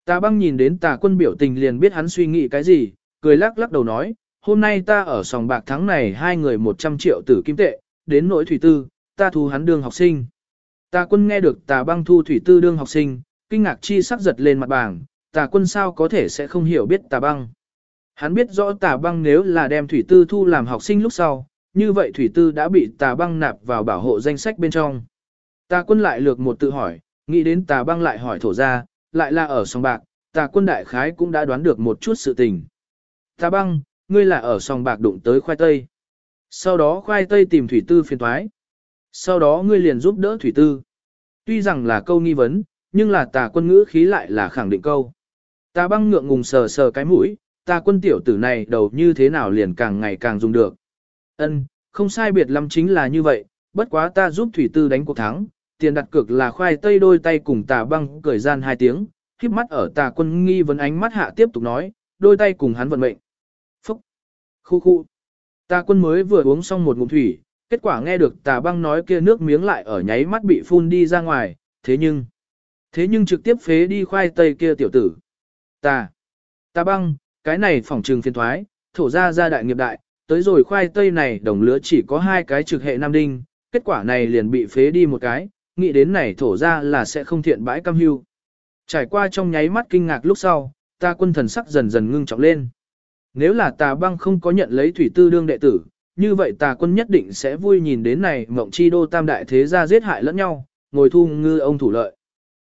Tà băng nhìn đến tà quân biểu tình liền biết hắn suy nghĩ cái gì, cười lắc lắc đầu nói, hôm nay ta ở sòng bạc thắng này hai người 100 triệu tử kim tệ, đến nỗi thủy tư, ta thu hắn đương học sinh. Tà quân nghe được tà băng thu thủy tư đương học sinh, kinh ngạc chi sắc giật lên mặt bảng, tà quân sao có thể sẽ không hiểu biết tà băng. Hắn biết rõ tà băng nếu là đem thủy tư thu làm học sinh lúc sau, như vậy thủy tư đã bị tà băng nạp vào bảo hộ danh sách bên trong. Tà quân lại lược một tự hỏi, nghĩ đến tà băng lại hỏi thổ ra, lại là ở sòng bạc, tà quân đại khái cũng đã đoán được một chút sự tình. Tà băng, ngươi là ở sòng bạc đụng tới khoai tây. Sau đó khoai tây tìm thủy tư phiền thoái. Sau đó ngươi liền giúp đỡ thủy tư. Tuy rằng là câu nghi vấn, nhưng là tà quân ngữ khí lại là khẳng định câu. Tà băng ngượng ngùng sờ sờ cái mũi, tà quân tiểu tử này đầu như thế nào liền càng ngày càng dùng được. Ân, không sai biệt lắm chính là như vậy, bất quá ta giúp thủy tư đánh cuộc thắng, tiền đặt cược là khoai tây đôi tay cùng tà băng cười gian hai tiếng, khiếp mắt ở tà quân nghi vấn ánh mắt hạ tiếp tục nói, đôi tay cùng hắn vận mệnh. Phúc! Khu khu! Tà quân mới vừa uống xong một ngụm thủy, kết quả nghe được tà băng nói kia nước miếng lại ở nháy mắt bị phun đi ra ngoài, thế nhưng... Thế nhưng trực tiếp phế đi khoai tây kia tiểu tử. Tà! Tà băng, cái này phỏng trừng phiền thoái, thổ ra ra đại nghiệp đại, tới rồi khoai tây này đồng lứa chỉ có hai cái trực hệ nam đinh, kết quả này liền bị phế đi một cái, nghĩ đến này thổ ra là sẽ không thiện bãi cam hưu. Trải qua trong nháy mắt kinh ngạc lúc sau, ta quân thần sắc dần dần ngưng trọng lên. Nếu là tà băng không có nhận lấy thủy tư đương đệ tử, như vậy tà quân nhất định sẽ vui nhìn đến này mộng chi đô tam đại thế gia giết hại lẫn nhau, ngồi thu ngư ông thủ lợi.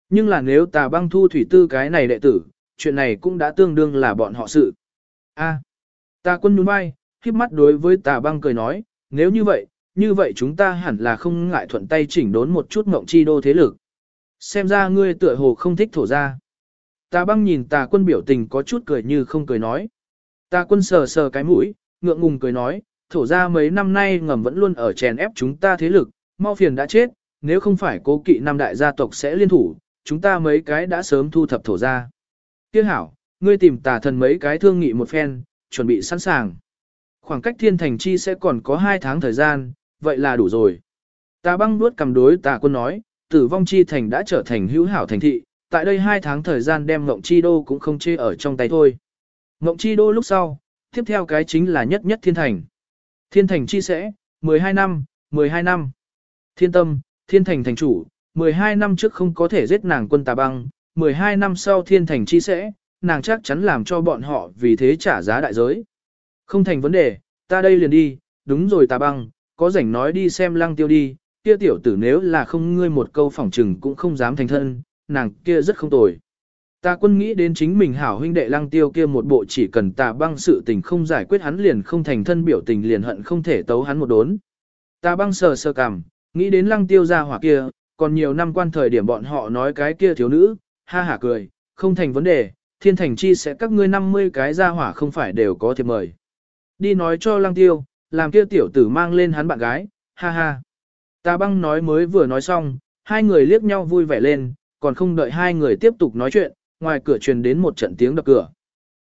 Nhưng là nếu tà băng thu thủy tư cái này đệ tử, chuyện này cũng đã tương đương là bọn họ sự. A, tà quân nhún vai, khiếp mắt đối với tà băng cười nói, nếu như vậy, như vậy chúng ta hẳn là không ngại thuận tay chỉnh đốn một chút mộng chi đô thế lực. Xem ra ngươi tựa hồ không thích thổ ra. Tà băng nhìn tà quân biểu tình có chút cười như không cười nói. Tà quân sờ sờ cái mũi, ngượng ngùng cười nói, thổ ra mấy năm nay ngầm vẫn luôn ở chèn ép chúng ta thế lực, mau phiền đã chết, nếu không phải cố kỵ năm đại gia tộc sẽ liên thủ, chúng ta mấy cái đã sớm thu thập thổ ra. Tiếc hảo, ngươi tìm tà thần mấy cái thương nghị một phen, chuẩn bị sẵn sàng. Khoảng cách thiên thành chi sẽ còn có hai tháng thời gian, vậy là đủ rồi. Tà băng đuốt cầm đối tà quân nói, tử vong chi thành đã trở thành hữu hảo thành thị, tại đây hai tháng thời gian đem ngộng chi đô cũng không chê ở trong tay thôi. Ngộng chi đô lúc sau, tiếp theo cái chính là nhất nhất thiên thành. Thiên thành chi sẽ, 12 năm, 12 năm. Thiên tâm, thiên thành thành chủ, 12 năm trước không có thể giết nàng quân tà băng, 12 năm sau thiên thành chi sẽ, nàng chắc chắn làm cho bọn họ vì thế trả giá đại giới. Không thành vấn đề, ta đây liền đi, đúng rồi tà băng, có rảnh nói đi xem lăng tiêu đi, kia tiểu tử nếu là không ngươi một câu phỏng trừng cũng không dám thành thân, nàng kia rất không tồi. Ta quân nghĩ đến chính mình hảo huynh đệ lăng tiêu kia một bộ chỉ cần tà băng sự tình không giải quyết hắn liền không thành thân biểu tình liền hận không thể tấu hắn một đốn. Ta băng sờ sờ cằm, nghĩ đến lăng tiêu ra hỏa kia, còn nhiều năm quan thời điểm bọn họ nói cái kia thiếu nữ, ha hả cười, không thành vấn đề, thiên thành chi sẽ các ngươi 50 cái ra hỏa không phải đều có thiệp mời. Đi nói cho lăng tiêu, làm kia tiểu tử mang lên hắn bạn gái, ha ha. Ta băng nói mới vừa nói xong, hai người liếc nhau vui vẻ lên, còn không đợi hai người tiếp tục nói chuyện, ngoài cửa truyền đến một trận tiếng đập cửa.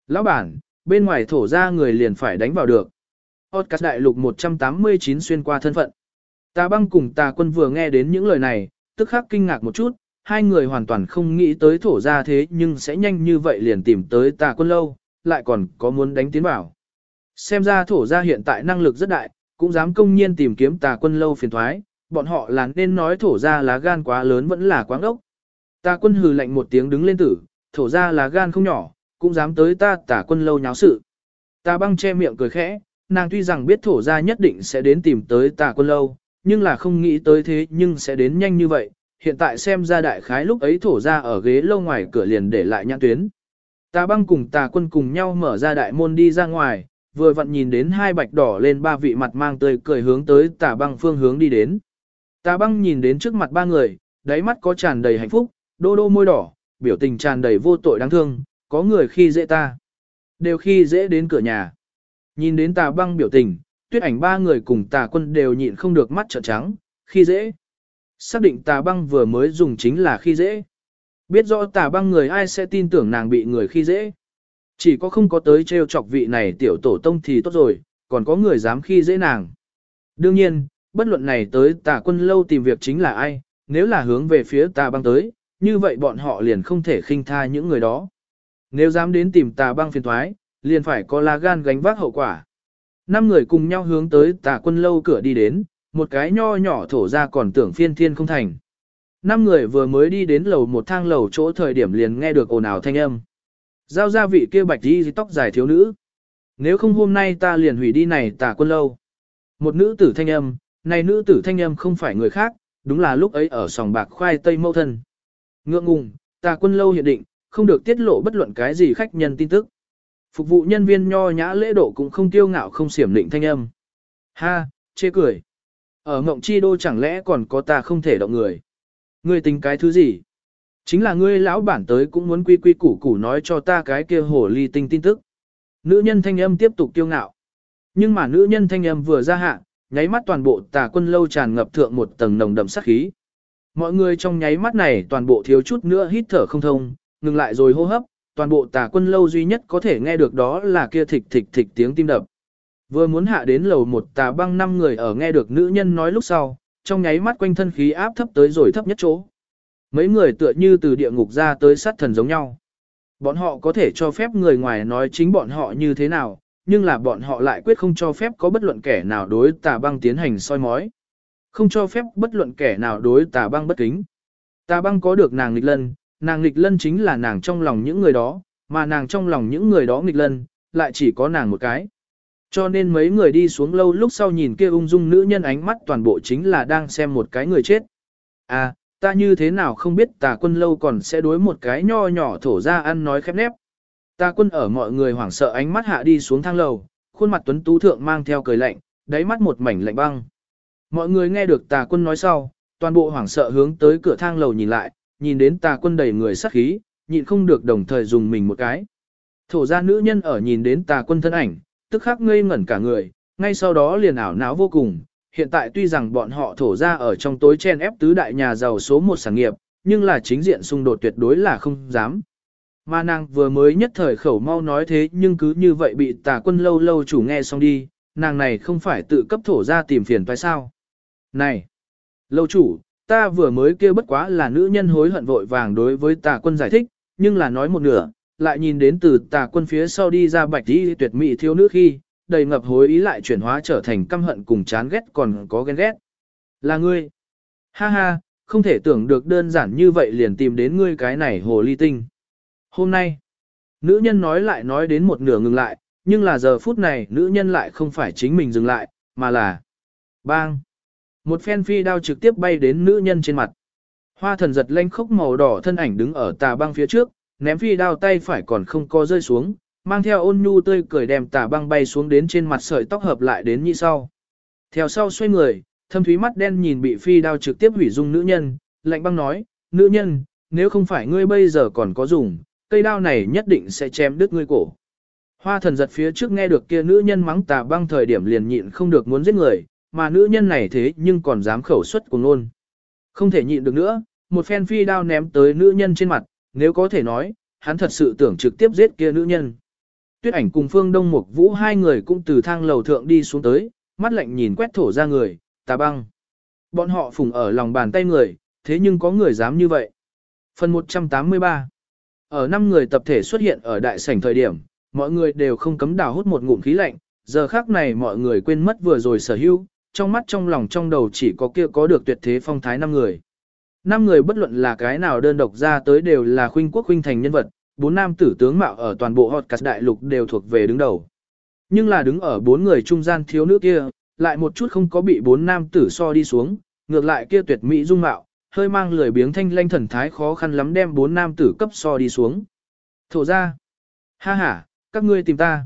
Lão bản, bên ngoài thổ ra người liền phải đánh vào được. Podcast đại lục 189 xuyên qua thân phận. Tà băng cùng tà quân vừa nghe đến những lời này, tức khắc kinh ngạc một chút, hai người hoàn toàn không nghĩ tới thổ ra thế nhưng sẽ nhanh như vậy liền tìm tới tà quân lâu, lại còn có muốn đánh tiến vào. Xem ra thổ ra hiện tại năng lực rất đại, cũng dám công nhiên tìm kiếm tà quân lâu phiền thoái, bọn họ là nên nói thổ ra lá gan quá lớn vẫn là quáng ốc. Tà quân hừ lạnh một tiếng đứng lên tử, thổ ra là gan không nhỏ, cũng dám tới ta tả quân lâu nháo sự. Ta băng che miệng cười khẽ, nàng tuy rằng biết thổ ra nhất định sẽ đến tìm tới tà quân lâu, nhưng là không nghĩ tới thế nhưng sẽ đến nhanh như vậy, hiện tại xem ra đại khái lúc ấy thổ ra ở ghế lâu ngoài cửa liền để lại nhãn tuyến. Tà băng cùng tà quân cùng nhau mở ra đại môn đi ra ngoài, vừa vặn nhìn đến hai bạch đỏ lên ba vị mặt mang tươi cười hướng tới tà băng phương hướng đi đến. Tà băng nhìn đến trước mặt ba người, đáy mắt có tràn đầy hạnh phúc, đô đô môi đỏ, biểu tình tràn đầy vô tội đáng thương, có người khi dễ ta. Đều khi dễ đến cửa nhà. Nhìn đến tà băng biểu tình, tuyết ảnh ba người cùng tà quân đều nhịn không được mắt trợn trắng, khi dễ. Xác định tà băng vừa mới dùng chính là khi dễ. Biết rõ tà băng người ai sẽ tin tưởng nàng bị người khi dễ. Chỉ có không có tới trêu chọc vị này tiểu tổ tông thì tốt rồi, còn có người dám khi dễ nàng. Đương nhiên, bất luận này tới tà quân lâu tìm việc chính là ai, nếu là hướng về phía tà băng tới, như vậy bọn họ liền không thể khinh tha những người đó. Nếu dám đến tìm tà băng phiền thoái, liền phải có lá gan gánh vác hậu quả. Năm người cùng nhau hướng tới tà quân lâu cửa đi đến, một cái nho nhỏ thổ ra còn tưởng phiên thiên không thành. Năm người vừa mới đi đến lầu một thang lầu chỗ thời điểm liền nghe được ồn ào thanh âm. Giao ra vị kia bạch đi tóc dài thiếu nữ. Nếu không hôm nay ta liền hủy đi này tà quân lâu. Một nữ tử thanh âm, này nữ tử thanh âm không phải người khác, đúng là lúc ấy ở sòng bạc khoai tây mâu thân. Ngượng ngùng, tà quân lâu hiện định, không được tiết lộ bất luận cái gì khách nhân tin tức. Phục vụ nhân viên nho nhã lễ độ cũng không tiêu ngạo không xiểm định thanh âm. Ha, chê cười. Ở mộng chi đô chẳng lẽ còn có ta không thể động người. Ngươi tính cái thứ gì? Chính là ngươi lão bản tới cũng muốn quy quy củ củ nói cho ta cái kia hổ ly tinh tin tức. Nữ nhân thanh âm tiếp tục tiêu ngạo. Nhưng mà nữ nhân thanh âm vừa ra hạ, nháy mắt toàn bộ tà quân lâu tràn ngập thượng một tầng nồng đậm sát khí. Mọi người trong nháy mắt này toàn bộ thiếu chút nữa hít thở không thông, ngừng lại rồi hô hấp, toàn bộ tà quân lâu duy nhất có thể nghe được đó là kia thịch thịch thịch tiếng tim đập. Vừa muốn hạ đến lầu một tà băng năm người ở nghe được nữ nhân nói lúc sau, trong nháy mắt quanh thân khí áp thấp tới rồi thấp nhất chỗ. Mấy người tựa như từ địa ngục ra tới sát thần giống nhau. Bọn họ có thể cho phép người ngoài nói chính bọn họ như thế nào, nhưng là bọn họ lại quyết không cho phép có bất luận kẻ nào đối tà băng tiến hành soi mói. Không cho phép bất luận kẻ nào đối tà băng bất kính. Tà băng có được nàng nghịch lân, nàng nghịch lân chính là nàng trong lòng những người đó, mà nàng trong lòng những người đó nghịch lân, lại chỉ có nàng một cái. Cho nên mấy người đi xuống lâu lúc sau nhìn kia ung dung nữ nhân ánh mắt toàn bộ chính là đang xem một cái người chết. À, ta như thế nào không biết tà quân lâu còn sẽ đối một cái nho nhỏ thổ ra ăn nói khép nép. Tà quân ở mọi người hoảng sợ ánh mắt hạ đi xuống thang lầu, khuôn mặt tuấn tú thượng mang theo cười lạnh, đáy mắt một mảnh lạnh băng. Mọi người nghe được tà quân nói sau, toàn bộ hoảng sợ hướng tới cửa thang lầu nhìn lại, nhìn đến tà quân đầy người sắc khí, nhịn không được đồng thời dùng mình một cái. Thổ ra nữ nhân ở nhìn đến tà quân thân ảnh, tức khắc ngây ngẩn cả người, ngay sau đó liền ảo não vô cùng. Hiện tại tuy rằng bọn họ thổ ra ở trong tối chen ép tứ đại nhà giàu số một sản nghiệp, nhưng là chính diện xung đột tuyệt đối là không dám. Mà nàng vừa mới nhất thời khẩu mau nói thế nhưng cứ như vậy bị tà quân lâu lâu chủ nghe xong đi, nàng này không phải tự cấp thổ ra tìm phiền phải sao. Này, lâu chủ, ta vừa mới kêu bất quá là nữ nhân hối hận vội vàng đối với tà quân giải thích, nhưng là nói một nửa, lại nhìn đến từ tà quân phía sau đi ra bạch đi tuyệt mỹ thiếu nữ khi, đầy ngập hối ý lại chuyển hóa trở thành căm hận cùng chán ghét còn có ghen ghét. Là ngươi. Ha ha, không thể tưởng được đơn giản như vậy liền tìm đến ngươi cái này hồ ly tinh. Hôm nay, nữ nhân nói lại nói đến một nửa ngừng lại, nhưng là giờ phút này nữ nhân lại không phải chính mình dừng lại, mà là bang. Một phen phi đao trực tiếp bay đến nữ nhân trên mặt. Hoa thần giật lanh khốc màu đỏ thân ảnh đứng ở tà băng phía trước, ném phi đao tay phải còn không co rơi xuống, mang theo ôn nhu tươi cười đem tà băng bay xuống đến trên mặt sợi tóc hợp lại đến như sau. Theo sau xoay người, thâm thúy mắt đen nhìn bị phi đao trực tiếp hủy dung nữ nhân, lạnh băng nói, nữ nhân, nếu không phải ngươi bây giờ còn có dùng, cây đao này nhất định sẽ chém đứt ngươi cổ. Hoa thần giật phía trước nghe được kia nữ nhân mắng tà băng thời điểm liền nhịn không được muốn giết người, mà nữ nhân này thế nhưng còn dám khẩu xuất cùng luôn. Không thể nhịn được nữa, một phen phi đao ném tới nữ nhân trên mặt, nếu có thể nói, hắn thật sự tưởng trực tiếp giết kia nữ nhân. Tuyết ảnh cùng phương đông mục vũ hai người cũng từ thang lầu thượng đi xuống tới, mắt lạnh nhìn quét thổ ra người, tà băng. Bọn họ phùng ở lòng bàn tay người, thế nhưng có người dám như vậy. Phần 183 Ở năm người tập thể xuất hiện ở đại sảnh thời điểm, mọi người đều không cấm đào hút một ngụm khí lạnh, giờ khác này mọi người quên mất vừa rồi sở hữu, trong mắt trong lòng trong đầu chỉ có kia có được tuyệt thế phong thái năm người. Năm người bất luận là cái nào đơn độc ra tới đều là khuynh quốc khuynh thành nhân vật, bốn nam tử tướng mạo ở toàn bộ hot cast đại lục đều thuộc về đứng đầu. Nhưng là đứng ở bốn người trung gian thiếu nữ kia, lại một chút không có bị bốn nam tử so đi xuống, ngược lại kia tuyệt mỹ dung mạo, hơi mang lười biếng thanh lanh thần thái khó khăn lắm đem bốn nam tử cấp so đi xuống. Thổ ra, ha ha, các ngươi tìm ta.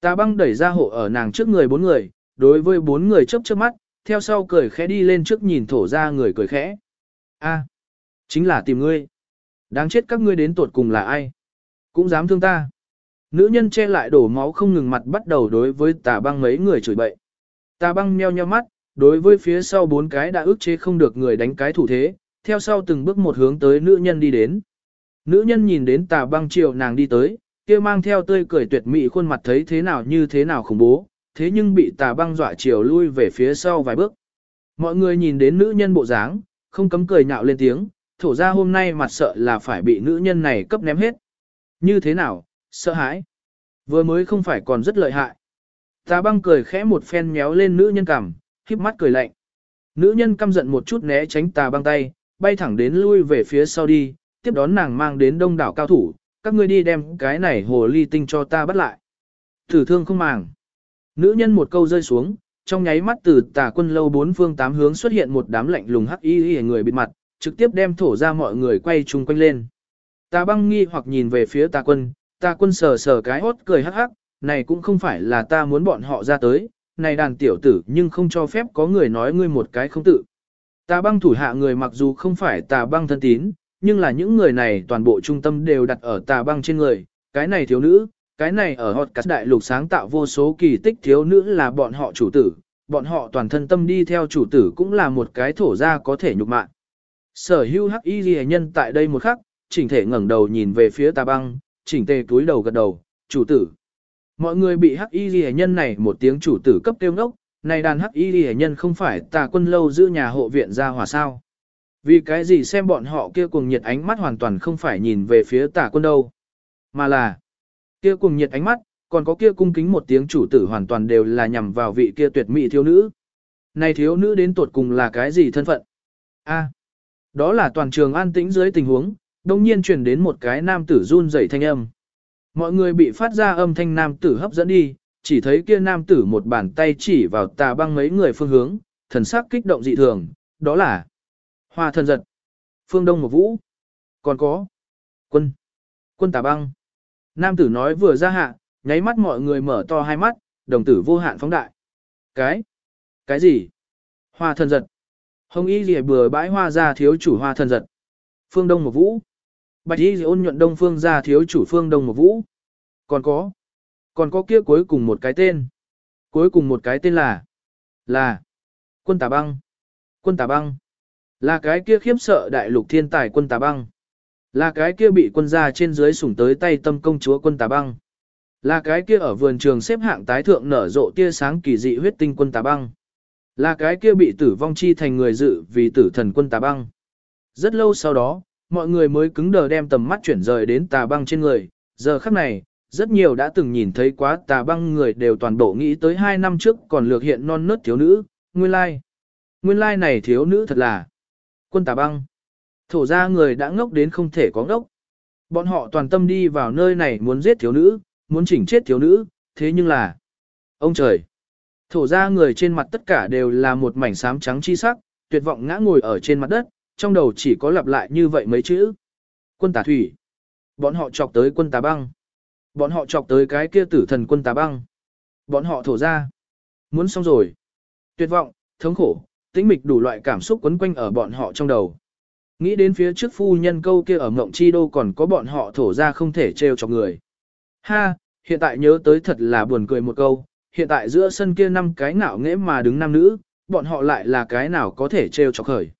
Ta băng đẩy ra hộ ở nàng trước người bốn người, đối với bốn người chớp chớp mắt, theo sau cười khẽ đi lên trước nhìn thổ ra người cười khẽ. A, chính là tìm ngươi. Đáng chết các ngươi đến tuột cùng là ai? Cũng dám thương ta. Nữ nhân che lại đổ máu không ngừng mặt bắt đầu đối với tà băng mấy người chửi bậy. Tà băng meo nheo mắt, đối với phía sau bốn cái đã ức chế không được người đánh cái thủ thế, theo sau từng bước một hướng tới nữ nhân đi đến. Nữ nhân nhìn đến tà băng chiều nàng đi tới, kia mang theo tươi cười tuyệt mỹ khuôn mặt thấy thế nào như thế nào khủng bố, thế nhưng bị tà băng dọa chiều lui về phía sau vài bước. Mọi người nhìn đến nữ nhân bộ dáng, không cấm cười nhạo lên tiếng, thổ ra hôm nay mặt sợ là phải bị nữ nhân này cấp ném hết. Như thế nào, sợ hãi? Vừa mới không phải còn rất lợi hại. Tà băng cười khẽ một phen méo lên nữ nhân cằm, khiếp mắt cười lạnh. Nữ nhân căm giận một chút né tránh tà băng tay, bay thẳng đến lui về phía sau đi, tiếp đón nàng mang đến đông đảo cao thủ, các ngươi đi đem cái này hồ ly tinh cho ta bắt lại. Thử thương không màng. Nữ nhân một câu rơi xuống, trong nháy mắt từ tà quân lâu bốn phương tám hướng xuất hiện một đám lạnh lùng hắc y y người bịt mặt, trực tiếp đem thổ ra mọi người quay chung quanh lên. Tà băng nghi hoặc nhìn về phía tà quân, tà quân sờ sờ cái hốt cười hắc hắc, này cũng không phải là ta muốn bọn họ ra tới, này đàn tiểu tử nhưng không cho phép có người nói ngươi một cái không tự. Tà băng thủ hạ người mặc dù không phải tà băng thân tín, nhưng là những người này toàn bộ trung tâm đều đặt ở tà băng trên người, cái này thiếu nữ, cái này ở hot cắt đại lục sáng tạo vô số kỳ tích thiếu nữ là bọn họ chủ tử, bọn họ toàn thân tâm đi theo chủ tử cũng là một cái thổ gia có thể nhục mạng. Sở hưu hắc y ghi nhân tại đây một khắc, chỉnh thể ngẩng đầu nhìn về phía tà băng, chỉnh tề túi đầu gật đầu, chủ tử. Mọi người bị hắc y ghi nhân này một tiếng chủ tử cấp tiêu ngốc, này đàn hắc y ghi nhân không phải tà quân lâu giữ nhà hộ viện ra hòa sao. Vì cái gì xem bọn họ kia cùng nhiệt ánh mắt hoàn toàn không phải nhìn về phía tà quân đâu, mà là kia cùng nhiệt ánh mắt, còn có kia cung kính một tiếng chủ tử hoàn toàn đều là nhằm vào vị kia tuyệt mỹ thiếu nữ. Này thiếu nữ đến tuột cùng là cái gì thân phận? A, đó là toàn trường an tĩnh dưới tình huống, đồng nhiên truyền đến một cái nam tử run rẩy thanh âm. Mọi người bị phát ra âm thanh nam tử hấp dẫn đi, chỉ thấy kia nam tử một bàn tay chỉ vào tà băng mấy người phương hướng, thần sắc kích động dị thường, đó là hoa thần giật, phương đông một vũ, còn có quân, quân tà băng. Nam tử nói vừa ra hạ, nháy mắt mọi người mở to hai mắt, đồng tử vô hạn phóng đại. Cái? Cái gì? Hoa thần giật. Hồng y lìa bừa bãi hoa ra thiếu chủ hoa thần giật. Phương đông một vũ. Bạch y ôn nhuận đông phương ra thiếu chủ phương đông một vũ. Còn có. Còn có kia cuối cùng một cái tên. Cuối cùng một cái tên là. Là. Quân tà băng. Quân tà băng. Là cái kia khiếp sợ đại lục thiên tài quân tà băng. Là cái kia bị quân gia trên dưới sủng tới tay tâm công chúa quân tà băng. Là cái kia ở vườn trường xếp hạng tái thượng nở rộ tia sáng kỳ dị huyết tinh quân tà băng. Là cái kia bị tử vong chi thành người dự vì tử thần quân tà băng. Rất lâu sau đó, mọi người mới cứng đờ đem tầm mắt chuyển rời đến tà băng trên người. Giờ khắc này, rất nhiều đã từng nhìn thấy quá tà băng người đều toàn bộ nghĩ tới hai năm trước còn lược hiện non nớt thiếu nữ, nguyên lai. Nguyên lai này thiếu nữ thật là quân tà băng. Thổ ra người đã ngốc đến không thể có ngốc. Bọn họ toàn tâm đi vào nơi này muốn giết thiếu nữ, muốn chỉnh chết thiếu nữ, thế nhưng là... Ông trời! Thổ ra người trên mặt tất cả đều là một mảnh xám trắng chi sắc, tuyệt vọng ngã ngồi ở trên mặt đất, trong đầu chỉ có lặp lại như vậy mấy chữ. Quân tà thủy. Bọn họ chọc tới quân tà băng. Bọn họ chọc tới cái kia tử thần quân tà băng. Bọn họ thổ ra. Muốn xong rồi. Tuyệt vọng, thống khổ, tĩnh mịch đủ loại cảm xúc quấn quanh ở bọn họ trong đầu. Nghĩ đến phía trước phu nhân câu kia ở mộng chi đô còn có bọn họ thổ ra không thể trêu chọc người. Ha, hiện tại nhớ tới thật là buồn cười một câu, hiện tại giữa sân kia năm cái ngạo nghễ mà đứng nam nữ, bọn họ lại là cái nào có thể trêu chọc khởi.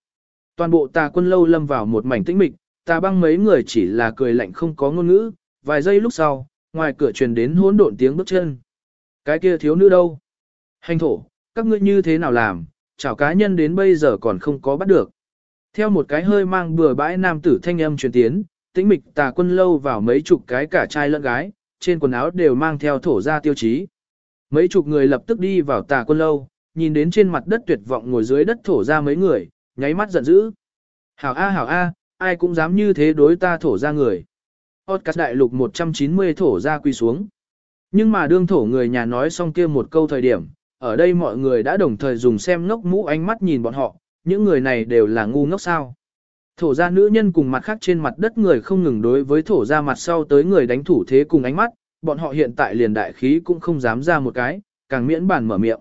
Toàn bộ tà quân lâu lâm vào một mảnh tĩnh mịch, tà băng mấy người chỉ là cười lạnh không có ngôn ngữ, vài giây lúc sau, ngoài cửa truyền đến hỗn độn tiếng bước chân. Cái kia thiếu nữ đâu? Hành thổ, các ngươi như thế nào làm, chào cá nhân đến bây giờ còn không có bắt được. Theo một cái hơi mang bừa bãi nam tử thanh âm truyền tiến, tĩnh mịch tà quân lâu vào mấy chục cái cả trai lẫn gái, trên quần áo đều mang theo thổ ra tiêu chí. Mấy chục người lập tức đi vào tà quân lâu, nhìn đến trên mặt đất tuyệt vọng ngồi dưới đất thổ ra mấy người, nháy mắt giận dữ. Hảo A hảo A, ai cũng dám như thế đối ta thổ ra người. Otcas đại lục 190 thổ ra quy xuống. Nhưng mà đương thổ người nhà nói xong kia một câu thời điểm, ở đây mọi người đã đồng thời dùng xem ngốc mũ ánh mắt nhìn bọn họ, những người này đều là ngu ngốc sao. Thổ ra nữ nhân cùng mặt khác trên mặt đất người không ngừng đối với thổ ra mặt sau tới người đánh thủ thế cùng ánh mắt, bọn họ hiện tại liền đại khí cũng không dám ra một cái, càng miễn bản mở miệng.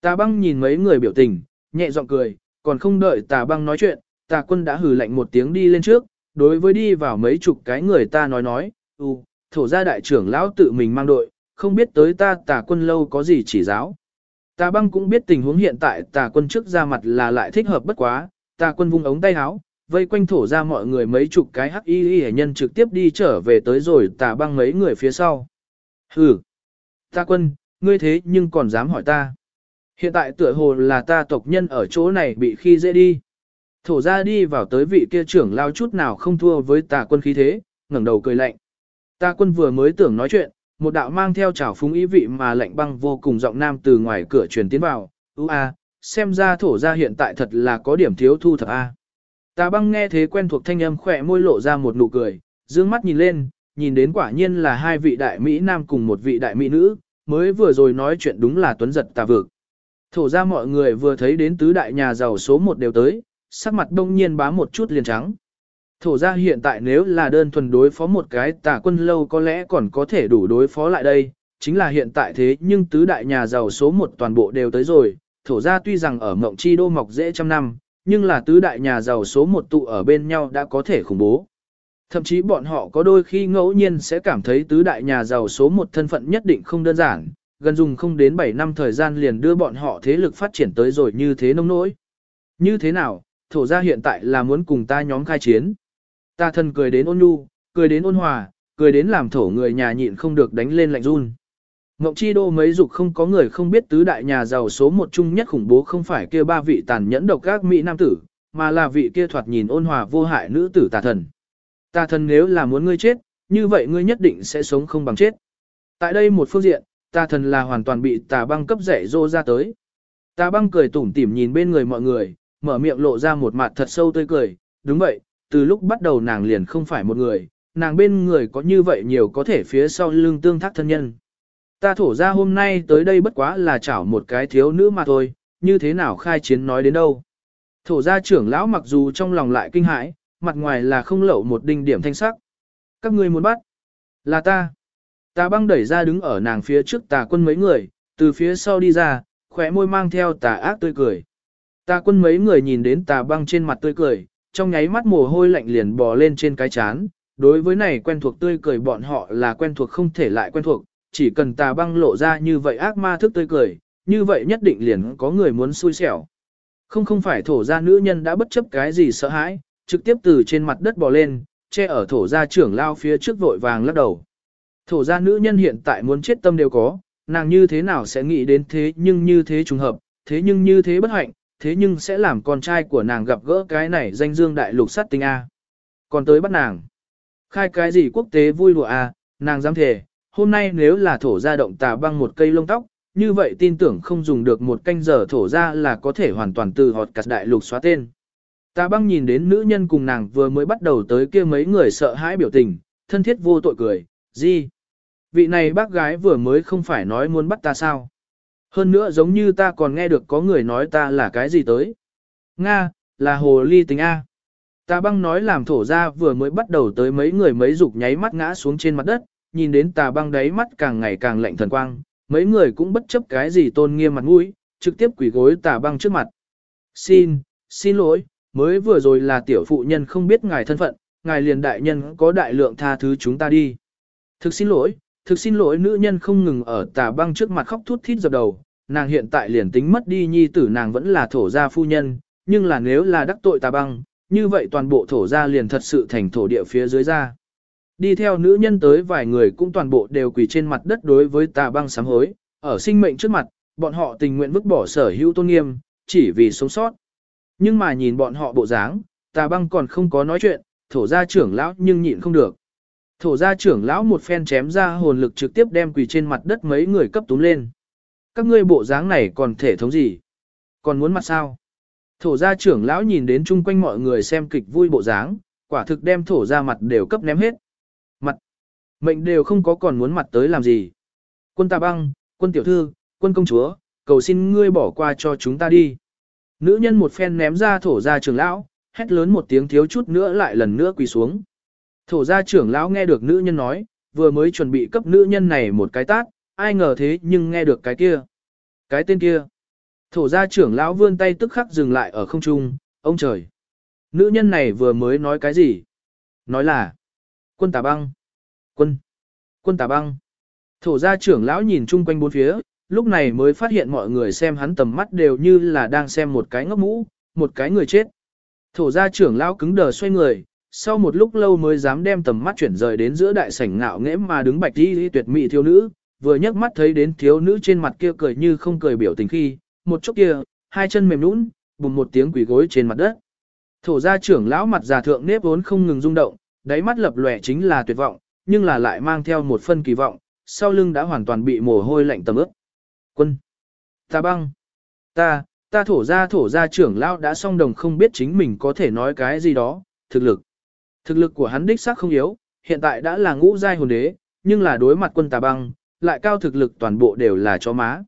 Tà băng nhìn mấy người biểu tình, nhẹ giọng cười, còn không đợi tà băng nói chuyện, tà quân đã hừ lạnh một tiếng đi lên trước, đối với đi vào mấy chục cái người ta nói nói, ừ, thổ ra đại trưởng lão tự mình mang đội, không biết tới ta tà quân lâu có gì chỉ giáo. Tà băng cũng biết tình huống hiện tại tà quân trước ra mặt là lại thích hợp bất quá, tà quân vung ống tay áo, vây quanh thổ ra mọi người mấy chục cái hắc y y nhân trực tiếp đi trở về tới rồi tà băng mấy người phía sau. Hừ, Tà quân, ngươi thế nhưng còn dám hỏi ta. Hiện tại tựa hồ là ta tộc nhân ở chỗ này bị khi dễ đi. Thổ ra đi vào tới vị kia trưởng lao chút nào không thua với tà quân khí thế, ngẩng đầu cười lạnh. Tà quân vừa mới tưởng nói chuyện, một đạo mang theo trào phúng ý vị mà lạnh băng vô cùng giọng nam từ ngoài cửa truyền tiến vào, ưu a, xem ra thổ ra hiện tại thật là có điểm thiếu thu thập a. Tà băng nghe thế quen thuộc thanh âm khỏe môi lộ ra một nụ cười, dương mắt nhìn lên, nhìn đến quả nhiên là hai vị đại Mỹ Nam cùng một vị đại Mỹ Nữ, mới vừa rồi nói chuyện đúng là tuấn giật tà vực. Thổ ra mọi người vừa thấy đến tứ đại nhà giàu số một đều tới, sắc mặt đông nhiên bá một chút liền trắng. Thổ ra hiện tại nếu là đơn thuần đối phó một cái tà quân lâu có lẽ còn có thể đủ đối phó lại đây, chính là hiện tại thế nhưng tứ đại nhà giàu số một toàn bộ đều tới rồi, thổ ra tuy rằng ở mộng chi đô mọc dễ trăm năm, nhưng là tứ đại nhà giàu số một tụ ở bên nhau đã có thể khủng bố. Thậm chí bọn họ có đôi khi ngẫu nhiên sẽ cảm thấy tứ đại nhà giàu số một thân phận nhất định không đơn giản, gần dùng không đến 7 năm thời gian liền đưa bọn họ thế lực phát triển tới rồi như thế nông nỗi. Như thế nào, thổ ra hiện tại là muốn cùng ta nhóm khai chiến. Ta thân cười đến ôn nhu, cười đến ôn hòa, cười đến làm thổ người nhà nhịn không được đánh lên lạnh run. Ngộng Chi Đô mấy dục không có người không biết tứ đại nhà giàu số một chung nhất khủng bố không phải kia ba vị tàn nhẫn độc các mỹ nam tử, mà là vị kia thoạt nhìn ôn hòa vô hại nữ tử tà thần. Tà thần nếu là muốn ngươi chết, như vậy ngươi nhất định sẽ sống không bằng chết. Tại đây một phương diện, tà thần là hoàn toàn bị tà băng cấp rẻ rô ra tới. Tà băng cười tủm tỉm nhìn bên người mọi người, mở miệng lộ ra một mặt thật sâu tươi cười, đúng vậy, từ lúc bắt đầu nàng liền không phải một người, nàng bên người có như vậy nhiều có thể phía sau lưng tương thác thân nhân. Ta thổ ra hôm nay tới đây bất quá là chảo một cái thiếu nữ mà thôi, như thế nào khai chiến nói đến đâu. Thổ gia trưởng lão mặc dù trong lòng lại kinh hãi, mặt ngoài là không lậu một đinh điểm thanh sắc. Các ngươi muốn bắt? Là ta. ta băng đẩy ra đứng ở nàng phía trước tà quân mấy người, từ phía sau đi ra, khỏe môi mang theo tà ác tươi cười. Tà quân mấy người nhìn đến tà băng trên mặt tươi cười, trong nháy mắt mồ hôi lạnh liền bò lên trên cái chán. Đối với này quen thuộc tươi cười bọn họ là quen thuộc không thể lại quen thuộc, chỉ cần tà băng lộ ra như vậy ác ma thức tươi cười, như vậy nhất định liền có người muốn xui xẻo. Không không phải thổ gia nữ nhân đã bất chấp cái gì sợ hãi, trực tiếp từ trên mặt đất bò lên, che ở thổ gia trưởng lao phía trước vội vàng lắc đầu. Thổ gia nữ nhân hiện tại muốn chết tâm đều có, nàng như thế nào sẽ nghĩ đến thế nhưng như thế trùng hợp, thế nhưng như thế bất hạnh, thế nhưng sẽ làm con trai của nàng gặp gỡ cái này danh dương đại lục sát tinh A. Còn tới bắt nàng. Khai cái gì quốc tế vui lụa A, nàng dám thề, hôm nay nếu là thổ gia động tà băng một cây lông tóc, như vậy tin tưởng không dùng được một canh giờ thổ ra là có thể hoàn toàn từ họt cắt đại lục xóa tên. Tà băng nhìn đến nữ nhân cùng nàng vừa mới bắt đầu tới kia mấy người sợ hãi biểu tình, thân thiết vô tội cười, gì? Vị này bác gái vừa mới không phải nói muốn bắt ta sao? Hơn nữa giống như ta còn nghe được có người nói ta là cái gì tới. Nga, là hồ ly tính A. Tà băng nói làm thổ ra vừa mới bắt đầu tới mấy người mấy dục nháy mắt ngã xuống trên mặt đất, nhìn đến tà băng đáy mắt càng ngày càng lạnh thần quang, mấy người cũng bất chấp cái gì tôn nghiêm mặt mũi, trực tiếp quỳ gối tà băng trước mặt. Xin, xin lỗi, mới vừa rồi là tiểu phụ nhân không biết ngài thân phận, ngài liền đại nhân có đại lượng tha thứ chúng ta đi. Thực xin lỗi, thực xin lỗi nữ nhân không ngừng ở tà băng trước mặt khóc thút thít dập đầu, nàng hiện tại liền tính mất đi nhi tử nàng vẫn là thổ gia phu nhân, nhưng là nếu là đắc tội tà băng, như vậy toàn bộ thổ gia liền thật sự thành thổ địa phía dưới ra Đi theo nữ nhân tới vài người cũng toàn bộ đều quỳ trên mặt đất đối với tà băng sám hối, ở sinh mệnh trước mặt, bọn họ tình nguyện vứt bỏ sở hữu tôn nghiêm, chỉ vì sống sót. Nhưng mà nhìn bọn họ bộ dáng, tà băng còn không có nói chuyện, thổ gia trưởng lão nhưng nhịn không được. Thổ gia trưởng lão một phen chém ra hồn lực trực tiếp đem quỳ trên mặt đất mấy người cấp túm lên. Các ngươi bộ dáng này còn thể thống gì? Còn muốn mặt sao? Thổ gia trưởng lão nhìn đến chung quanh mọi người xem kịch vui bộ dáng, quả thực đem thổ gia mặt đều cấp ném hết. Mặt. Mệnh đều không có còn muốn mặt tới làm gì. Quân ta băng, quân tiểu thư, quân công chúa, cầu xin ngươi bỏ qua cho chúng ta đi. Nữ nhân một phen ném ra thổ gia trưởng lão, hét lớn một tiếng thiếu chút nữa lại lần nữa quỳ xuống. Thổ gia trưởng lão nghe được nữ nhân nói, vừa mới chuẩn bị cấp nữ nhân này một cái tát, ai ngờ thế nhưng nghe được cái kia. Cái tên kia. Thổ gia trưởng lão vươn tay tức khắc dừng lại ở không trung, ông trời. Nữ nhân này vừa mới nói cái gì? Nói là, Quân tà băng. Quân. Quân tà băng. Thổ gia trưởng lão nhìn chung quanh bốn phía, lúc này mới phát hiện mọi người xem hắn tầm mắt đều như là đang xem một cái ngốc mũ, một cái người chết. Thổ gia trưởng lão cứng đờ xoay người, sau một lúc lâu mới dám đem tầm mắt chuyển rời đến giữa đại sảnh ngạo nghễ mà đứng bạch đi tuyệt mỹ thiếu nữ, vừa nhấc mắt thấy đến thiếu nữ trên mặt kia cười như không cười biểu tình khi, một chút kia, hai chân mềm nũng, bùng một tiếng quỳ gối trên mặt đất. Thổ gia trưởng lão mặt già thượng nếp vốn không ngừng rung động, đáy mắt lập lòe chính là tuyệt vọng, nhưng là lại mang theo một phân kỳ vọng, sau lưng đã hoàn toàn bị mồ hôi lạnh tầm ướt. Quân! Ta băng! Ta, ta thổ gia thổ gia trưởng lão đã song đồng không biết chính mình có thể nói cái gì đó, thực lực. Thực lực của hắn đích xác không yếu, hiện tại đã là ngũ giai hồn đế, nhưng là đối mặt quân tà băng, lại cao thực lực toàn bộ đều là chó má.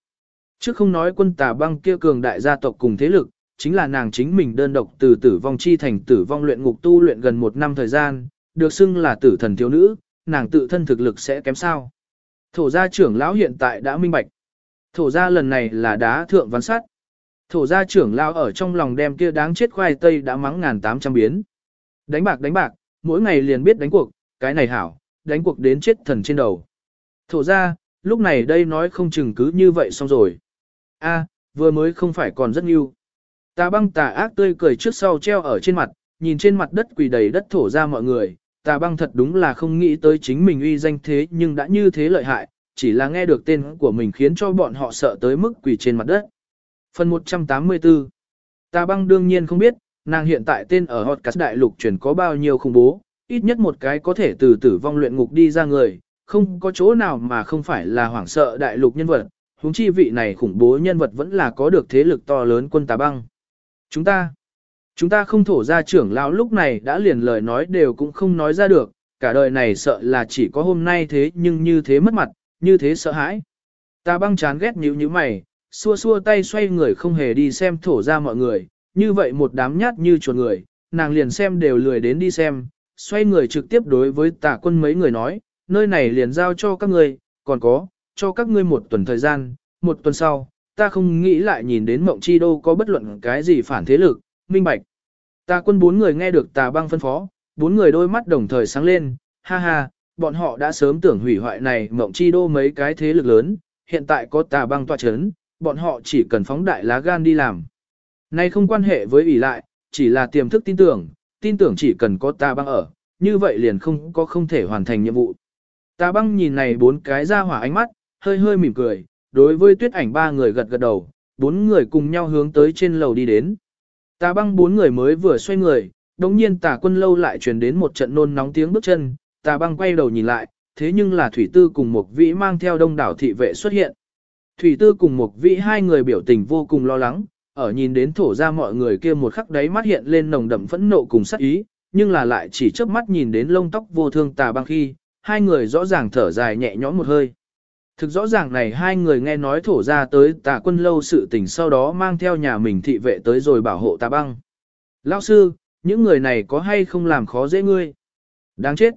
Chứ không nói quân tà băng kia cường đại gia tộc cùng thế lực, chính là nàng chính mình đơn độc từ tử vong chi thành tử vong luyện ngục tu luyện gần một năm thời gian, được xưng là tử thần thiếu nữ, nàng tự thân thực lực sẽ kém sao. Thổ gia trưởng lão hiện tại đã minh bạch. Thổ gia lần này là đá thượng văn sát. Thổ gia trưởng lão ở trong lòng đem kia đáng chết khoai tây đã mắng ngàn tám trăm biến. Đánh bạc đánh bạc, mỗi ngày liền biết đánh cuộc, cái này hảo, đánh cuộc đến chết thần trên đầu. Thổ gia, lúc này đây nói không chừng cứ như vậy xong rồi. A, vừa mới không phải còn rất nhiều. Tà băng tà ác tươi cười trước sau treo ở trên mặt, nhìn trên mặt đất quỳ đầy đất thổ ra mọi người, tà băng thật đúng là không nghĩ tới chính mình uy danh thế nhưng đã như thế lợi hại, chỉ là nghe được tên của mình khiến cho bọn họ sợ tới mức quỳ trên mặt đất. Phần 184 Tà băng đương nhiên không biết, nàng hiện tại tên ở hot cast đại lục truyền có bao nhiêu khủng bố, ít nhất một cái có thể từ tử vong luyện ngục đi ra người, không có chỗ nào mà không phải là hoảng sợ đại lục nhân vật, huống chi vị này khủng bố nhân vật vẫn là có được thế lực to lớn quân tà băng. Chúng ta Chúng ta không thổ ra trưởng lão lúc này đã liền lời nói đều cũng không nói ra được, cả đời này sợ là chỉ có hôm nay thế nhưng như thế mất mặt, như thế sợ hãi. Ta băng chán ghét nhíu như mày, xua xua tay xoay người không hề đi xem thổ ra mọi người, như vậy một đám nhát như chuột người, nàng liền xem đều lười đến đi xem, xoay người trực tiếp đối với tà quân mấy người nói, nơi này liền giao cho các ngươi, còn có, cho các ngươi một tuần thời gian, một tuần sau, ta không nghĩ lại nhìn đến mộng chi đô có bất luận cái gì phản thế lực, minh bạch. Tà quân bốn người nghe được tà băng phân phó, bốn người đôi mắt đồng thời sáng lên, ha ha, bọn họ đã sớm tưởng hủy hoại này mộng chi đô mấy cái thế lực lớn, hiện tại có tà băng tọa chấn, bọn họ chỉ cần phóng đại lá gan đi làm. Nay không quan hệ với ủy lại, chỉ là tiềm thức tin tưởng, tin tưởng chỉ cần có ta băng ở, như vậy liền không có không thể hoàn thành nhiệm vụ. Ta băng nhìn này bốn cái ra hỏa ánh mắt, hơi hơi mỉm cười, đối với tuyết ảnh ba người gật gật đầu, bốn người cùng nhau hướng tới trên lầu đi đến. Ta băng bốn người mới vừa xoay người, đồng nhiên tà quân lâu lại truyền đến một trận nôn nóng tiếng bước chân, ta băng quay đầu nhìn lại, thế nhưng là thủy tư cùng một vĩ mang theo đông đảo thị vệ xuất hiện. Thủy tư cùng một vĩ hai người biểu tình vô cùng lo lắng, ở nhìn đến thổ ra mọi người kia một khắc đáy mắt hiện lên nồng đậm phẫn nộ cùng sắc ý, nhưng là lại chỉ chớp mắt nhìn đến lông tóc vô thương tà băng khi, hai người rõ ràng thở dài nhẹ nhõm một hơi. Thực rõ ràng này hai người nghe nói thổ ra tới tà quân lâu sự tình sau đó mang theo nhà mình thị vệ tới rồi bảo hộ tà băng. Lão sư, những người này có hay không làm khó dễ ngươi? Đáng chết.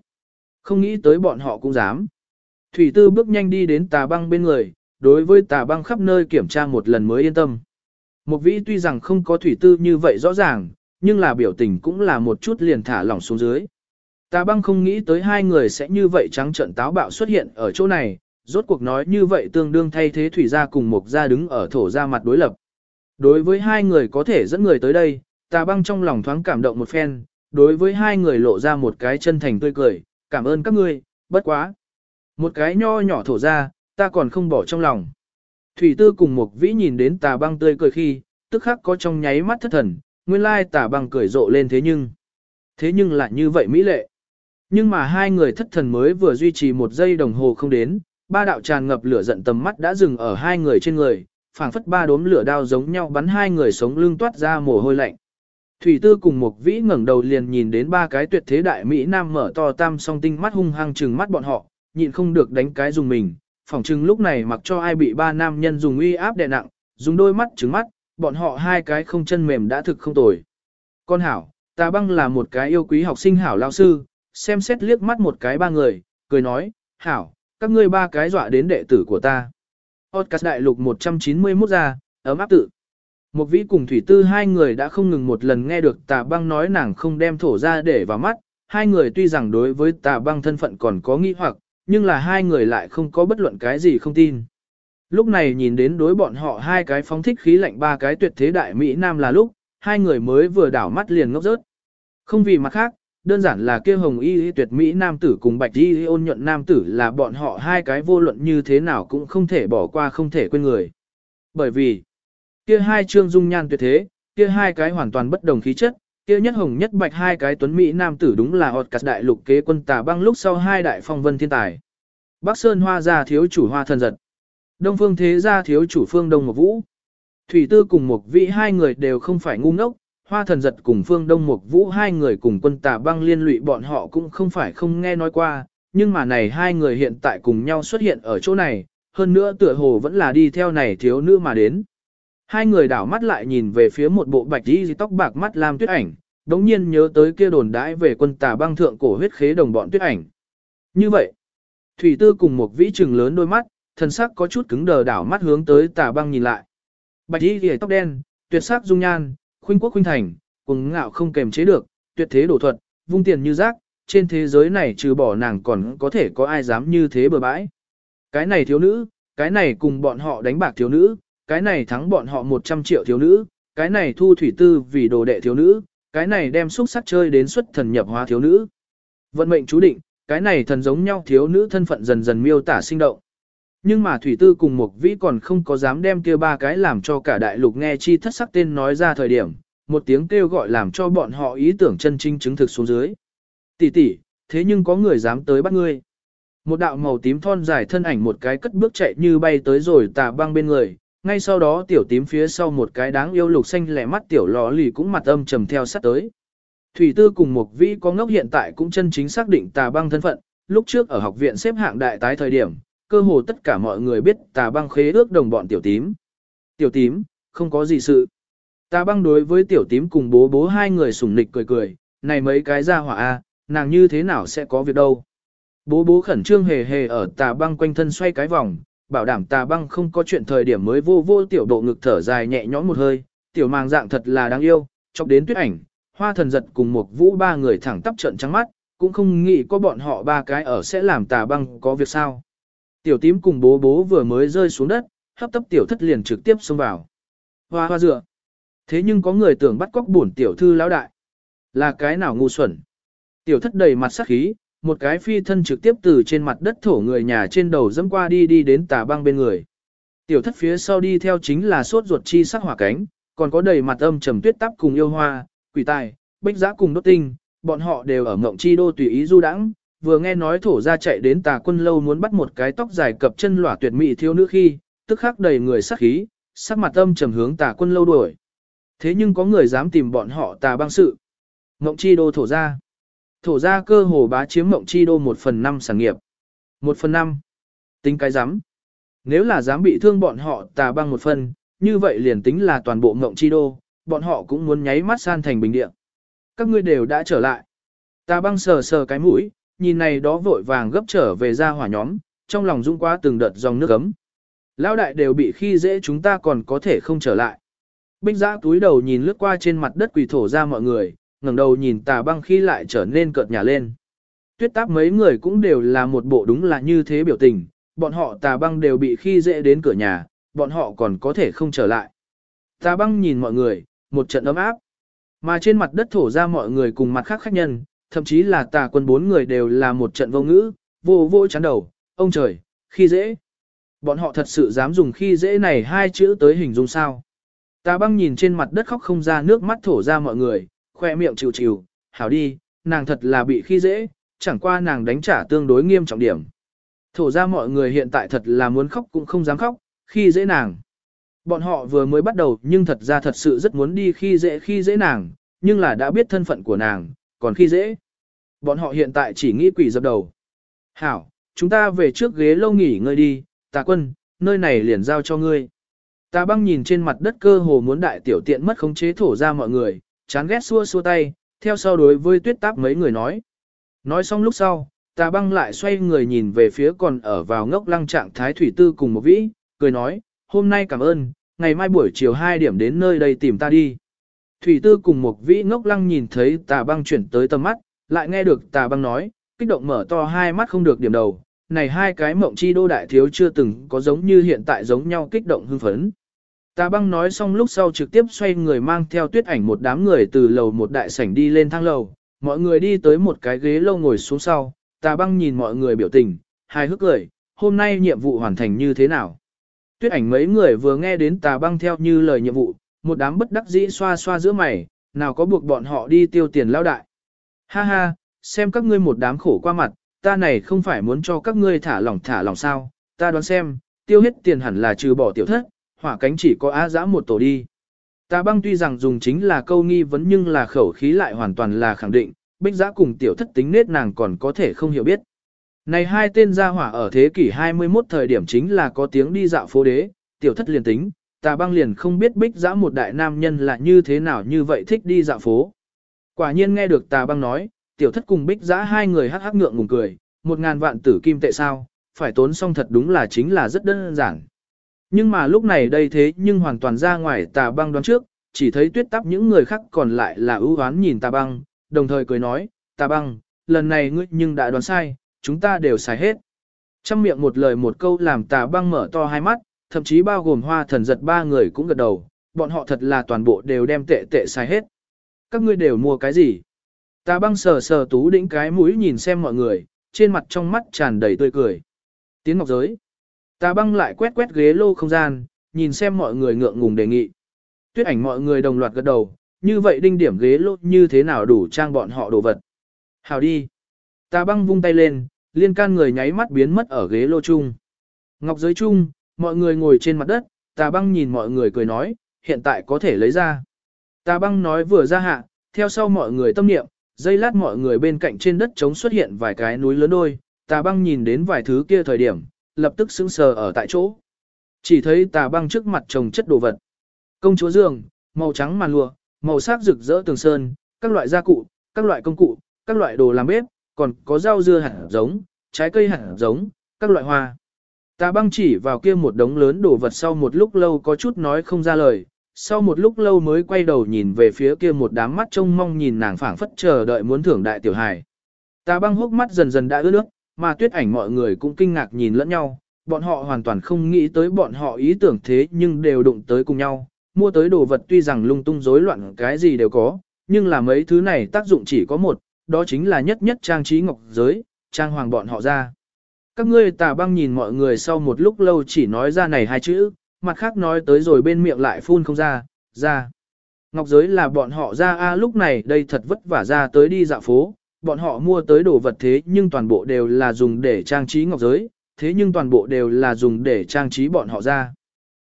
Không nghĩ tới bọn họ cũng dám. Thủy tư bước nhanh đi đến tà băng bên người, đối với tà băng khắp nơi kiểm tra một lần mới yên tâm. Một vĩ tuy rằng không có thủy tư như vậy rõ ràng, nhưng là biểu tình cũng là một chút liền thả lỏng xuống dưới. Tà băng không nghĩ tới hai người sẽ như vậy trắng trận táo bạo xuất hiện ở chỗ này, rốt cuộc nói như vậy tương đương thay thế thủy gia cùng một gia đứng ở thổ gia mặt đối lập. Đối với hai người có thể dẫn người tới đây, tà băng trong lòng thoáng cảm động một phen, đối với hai người lộ ra một cái chân thành tươi cười, cảm ơn các ngươi, bất quá. Một cái nho nhỏ thổ ra, ta còn không bỏ trong lòng. Thủy tư cùng Mục vĩ nhìn đến tà băng tươi cười khi, tức khắc có trong nháy mắt thất thần, nguyên lai tà băng cười rộ lên thế nhưng. Thế nhưng lại như vậy mỹ lệ. Nhưng mà hai người thất thần mới vừa duy trì một giây đồng hồ không đến, ba đạo tràn ngập lửa giận tầm mắt đã dừng ở hai người trên người, phảng phất ba đốm lửa đao giống nhau bắn hai người sống lưng toát ra mồ hôi lạnh. Thủy tư cùng Mục vĩ ngẩng đầu liền nhìn đến ba cái tuyệt thế đại Mỹ Nam mở to tam song tinh mắt hung hăng trừng mắt bọn họ, nhịn không được đánh cái dùng mình, phỏng chừng lúc này mặc cho ai bị ba nam nhân dùng uy áp đè nặng, dùng đôi mắt trừng mắt, bọn họ hai cái không chân mềm đã thực không tồi. Con hảo, ta băng là một cái yêu quý học sinh hảo lao sư, xem xét liếc mắt một cái ba người, cười nói, hảo, các ngươi ba cái dọa đến đệ tử của ta. Podcast đại lục 191 ra, ấm áp tự. Một vĩ cùng thủy tư hai người đã không ngừng một lần nghe được tà băng nói nàng không đem thổ ra để vào mắt, hai người tuy rằng đối với tà băng thân phận còn có nghi hoặc, nhưng là hai người lại không có bất luận cái gì không tin. Lúc này nhìn đến đối bọn họ hai cái phóng thích khí lạnh ba cái tuyệt thế đại Mỹ Nam là lúc, hai người mới vừa đảo mắt liền ngốc rớt. Không vì mặt khác, đơn giản là kia hồng y tuyệt Mỹ Nam tử cùng bạch y ôn nhuận Nam tử là bọn họ hai cái vô luận như thế nào cũng không thể bỏ qua không thể quên người. Bởi vì, kia hai trương dung nhan tuyệt thế, kia hai cái hoàn toàn bất đồng khí chất, kia nhất hồng nhất bạch hai cái tuấn Mỹ Nam tử đúng là hột cắt đại lục kế quân tà băng lúc sau hai đại phong vân thiên tài. Bắc Sơn Hoa gia thiếu chủ Hoa thần giật. Đông Phương Thế gia thiếu chủ Phương Đông Một Vũ. Thủy Tư cùng một vị hai người đều không phải ngu ngốc, Hoa thần giật cùng Phương Đông Một Vũ hai người cùng quân tà băng liên lụy bọn họ cũng không phải không nghe nói qua, nhưng mà này hai người hiện tại cùng nhau xuất hiện ở chỗ này, hơn nữa tựa hồ vẫn là đi theo này thiếu nữ mà đến. Hai người đảo mắt lại nhìn về phía một bộ bạch đi tóc bạc mắt lam tuyết ảnh, đống nhiên nhớ tới kia đồn đãi về quân tà băng thượng cổ huyết khế đồng bọn tuyết ảnh. Như vậy, Thủy Tư cùng một vĩ trừng lớn đôi mắt, thân sắc có chút cứng đờ đảo mắt hướng tới tà băng nhìn lại. Bạch y ghề tóc đen, tuyệt sắc dung nhan, khuynh quốc khuynh thành, cùng ngạo không kềm chế được, tuyệt thế đổ thuật, vung tiền như rác, trên thế giới này trừ bỏ nàng còn có thể có ai dám như thế bừa bãi. Cái này thiếu nữ, cái này cùng bọn họ đánh bạc thiếu nữ, cái này thắng bọn họ 100 triệu thiếu nữ, cái này thu thủy tư vì đồ đệ thiếu nữ, cái này đem xúc sắc chơi đến xuất thần nhập hóa thiếu nữ. Vận mệnh chú định, cái này thần giống nhau thiếu nữ thân phận dần dần miêu tả sinh động. Nhưng mà thủy tư cùng một vĩ còn không có dám đem kia ba cái làm cho cả đại lục nghe chi thất sắc tên nói ra thời điểm, một tiếng kêu gọi làm cho bọn họ ý tưởng chân trinh chứng thực xuống dưới. Tỷ tỷ, thế nhưng có người dám tới bắt ngươi. Một đạo màu tím thon dài thân ảnh một cái cất bước chạy như bay tới rồi tà băng bên người, ngay sau đó tiểu tím phía sau một cái đáng yêu lục xanh lẻ mắt tiểu lò lì cũng mặt âm trầm theo sát tới. Thủy Tư cùng một vĩ có ngốc hiện tại cũng chân chính xác định tà băng thân phận, lúc trước ở học viện xếp hạng đại tái thời điểm, cơ hồ tất cả mọi người biết tà băng khế ước đồng bọn tiểu tím. Tiểu tím, không có gì sự. Tà băng đối với tiểu tím cùng bố bố hai người sủng nịch cười cười, này mấy cái ra hỏa a, nàng như thế nào sẽ có việc đâu. Bố bố khẩn trương hề hề ở tà băng quanh thân xoay cái vòng, bảo đảm tà băng không có chuyện thời điểm mới vô vô tiểu độ ngực thở dài nhẹ nhõm một hơi, tiểu màng dạng thật là đáng yêu, chọc đến tuyết ảnh, hoa thần giật cùng một vũ ba người thẳng tắp trận trắng mắt, cũng không nghĩ có bọn họ ba cái ở sẽ làm tà băng có việc sao. Tiểu tím cùng bố bố vừa mới rơi xuống đất, hấp tấp tiểu thất liền trực tiếp xông vào. Hoa hoa dựa. Thế nhưng có người tưởng bắt cóc bổn tiểu thư lão đại. Là cái nào ngu xuẩn. Tiểu thất đầy mặt sắc khí, một cái phi thân trực tiếp từ trên mặt đất thổ người nhà trên đầu dẫm qua đi đi đến tà băng bên người. Tiểu thất phía sau đi theo chính là sốt ruột chi sắc hỏa cánh, còn có đầy mặt âm trầm tuyết tắp cùng yêu hoa, quỷ tài, bách giã cùng đốt tinh, bọn họ đều ở mộng chi đô tùy ý du đãng. Vừa nghe nói thổ ra chạy đến tà quân lâu muốn bắt một cái tóc dài cập chân lỏa tuyệt mỹ thiếu nữ khi, tức khắc đầy người sắc khí, sắc mặt âm trầm hướng tà quân lâu đuổi. Thế nhưng có người dám tìm bọn họ tà băng sự. Mộng chi đô thổ ra. Thổ ra cơ hồ bá chiếm mộng chi đô một phần năm sản nghiệp. Một phần năm. Tính cái dám. Nếu là dám bị thương bọn họ tà băng một phần, như vậy liền tính là toàn bộ mộng chi đô, bọn họ cũng muốn nháy mắt san thành bình địa. Các ngươi đều đã trở lại. Tà băng sờ sờ cái mũi, nhìn này đó vội vàng gấp trở về ra hỏa nhóm, trong lòng rung quá từng đợt dòng nước ấm. Lão đại đều bị khi dễ chúng ta còn có thể không trở lại. binh giã túi đầu nhìn lướt qua trên mặt đất quỷ thổ ra mọi người, ngẩng đầu nhìn tà băng khi lại trở nên cợt nhà lên. Tuyết táp mấy người cũng đều là một bộ đúng là như thế biểu tình, bọn họ tà băng đều bị khi dễ đến cửa nhà, bọn họ còn có thể không trở lại. Tà băng nhìn mọi người, một trận ấm áp. Mà trên mặt đất thổ ra mọi người cùng mặt khác khách nhân, thậm chí là tà quân bốn người đều là một trận vô ngữ, vô vô chán đầu, ông trời, khi dễ. Bọn họ thật sự dám dùng khi dễ này hai chữ tới hình dung sao. Tà băng nhìn trên mặt đất khóc không ra nước mắt thổ ra mọi người, khoe miệng chịu chịu, hảo đi, nàng thật là bị khi dễ, chẳng qua nàng đánh trả tương đối nghiêm trọng điểm. Thổ ra mọi người hiện tại thật là muốn khóc cũng không dám khóc, khi dễ nàng. Bọn họ vừa mới bắt đầu nhưng thật ra thật sự rất muốn đi khi dễ khi dễ nàng, nhưng là đã biết thân phận của nàng, còn khi dễ. Bọn họ hiện tại chỉ nghĩ quỷ dập đầu. Hảo, chúng ta về trước ghế lâu nghỉ ngơi đi, tà quân, nơi này liền giao cho ngươi. Tà băng nhìn trên mặt đất cơ hồ muốn đại tiểu tiện mất khống chế thổ ra mọi người, chán ghét xua xua tay, theo sau đối với tuyết táp mấy người nói. Nói xong lúc sau, tà băng lại xoay người nhìn về phía còn ở vào ngốc lăng trạng thái thủy tư cùng một vĩ, cười nói, hôm nay cảm ơn, ngày mai buổi chiều 2 điểm đến nơi đây tìm ta đi. Thủy tư cùng một vĩ ngốc lăng nhìn thấy tà băng chuyển tới tầm mắt, lại nghe được tà băng nói, kích động mở to hai mắt không được điểm đầu, này hai cái mộng chi đô đại thiếu chưa từng có giống như hiện tại giống nhau kích động hưng phấn. Tà băng nói xong lúc sau trực tiếp xoay người mang theo tuyết ảnh một đám người từ lầu một đại sảnh đi lên thang lầu, mọi người đi tới một cái ghế lâu ngồi xuống sau, tà băng nhìn mọi người biểu tình, hài hước cười, hôm nay nhiệm vụ hoàn thành như thế nào. Tuyết ảnh mấy người vừa nghe đến tà băng theo như lời nhiệm vụ, một đám bất đắc dĩ xoa xoa giữa mày, nào có buộc bọn họ đi tiêu tiền lao đại. Ha ha, xem các ngươi một đám khổ qua mặt, ta này không phải muốn cho các ngươi thả lỏng thả lỏng sao, ta đoán xem, tiêu hết tiền hẳn là trừ bỏ tiểu thất, hỏa cánh chỉ có á dã một tổ đi. Tà băng tuy rằng dùng chính là câu nghi vấn nhưng là khẩu khí lại hoàn toàn là khẳng định, bích giã cùng tiểu thất tính nết nàng còn có thể không hiểu biết. Này hai tên gia hỏa ở thế kỷ 21 thời điểm chính là có tiếng đi dạo phố đế, tiểu thất liền tính, tà băng liền không biết bích giã một đại nam nhân là như thế nào như vậy thích đi dạo phố. Quả nhiên nghe được tà băng nói, tiểu thất cùng bích giã hai người hắc hắc ngượng ngùng cười, một ngàn vạn tử kim tệ sao, phải tốn xong thật đúng là chính là rất đơn giản. Nhưng mà lúc này đây thế nhưng hoàn toàn ra ngoài tà băng đoán trước, chỉ thấy tuyết tắp những người khác còn lại là ưu hoán nhìn tà băng, đồng thời cười nói, tà băng, lần này ngươi nhưng đã đoán sai, chúng ta đều sai hết. Trong miệng một lời một câu làm tà băng mở to hai mắt, thậm chí bao gồm hoa thần giật ba người cũng gật đầu, bọn họ thật là toàn bộ đều đem tệ tệ sai hết. Các ngươi đều mua cái gì? Tà băng sờ sờ tú đĩnh cái mũi nhìn xem mọi người, trên mặt trong mắt tràn đầy tươi cười. Tiến ngọc giới. Tà băng lại quét quét ghế lô không gian, nhìn xem mọi người ngượng ngùng đề nghị. Tuyết ảnh mọi người đồng loạt gật đầu, như vậy đinh điểm ghế lô như thế nào đủ trang bọn họ đồ vật. Hào đi. Tà băng vung tay lên, liên can người nháy mắt biến mất ở ghế lô chung. Ngọc giới chung, mọi người ngồi trên mặt đất, tà băng nhìn mọi người cười nói, hiện tại có thể lấy ra. Tà băng nói vừa ra hạ, theo sau mọi người tâm niệm, dây lát mọi người bên cạnh trên đất trống xuất hiện vài cái núi lớn đôi, tà băng nhìn đến vài thứ kia thời điểm, lập tức sững sờ ở tại chỗ. Chỉ thấy tà băng trước mặt trồng chất đồ vật. Công chúa giường, màu trắng màn lụa, màu sắc rực rỡ tường sơn, các loại gia cụ, các loại công cụ, các loại đồ làm bếp, còn có rau dưa hạt giống, trái cây hạt giống, các loại hoa. Tà băng chỉ vào kia một đống lớn đồ vật sau một lúc lâu có chút nói không ra lời, sau một lúc lâu mới quay đầu nhìn về phía kia một đám mắt trông mong nhìn nàng phảng phất chờ đợi muốn thưởng đại tiểu hài. Tà băng hốc mắt dần dần đã ướt nước, mà tuyết ảnh mọi người cũng kinh ngạc nhìn lẫn nhau, bọn họ hoàn toàn không nghĩ tới bọn họ ý tưởng thế nhưng đều đụng tới cùng nhau, mua tới đồ vật tuy rằng lung tung rối loạn cái gì đều có, nhưng là mấy thứ này tác dụng chỉ có một, đó chính là nhất nhất trang trí ngọc giới, trang hoàng bọn họ ra. Các ngươi tà băng nhìn mọi người sau một lúc lâu chỉ nói ra này hai chữ, mặt khác nói tới rồi bên miệng lại phun không ra, ra. Ngọc giới là bọn họ ra a lúc này đây thật vất vả ra tới đi dạo phố, bọn họ mua tới đồ vật thế nhưng toàn bộ đều là dùng để trang trí ngọc giới, thế nhưng toàn bộ đều là dùng để trang trí bọn họ ra.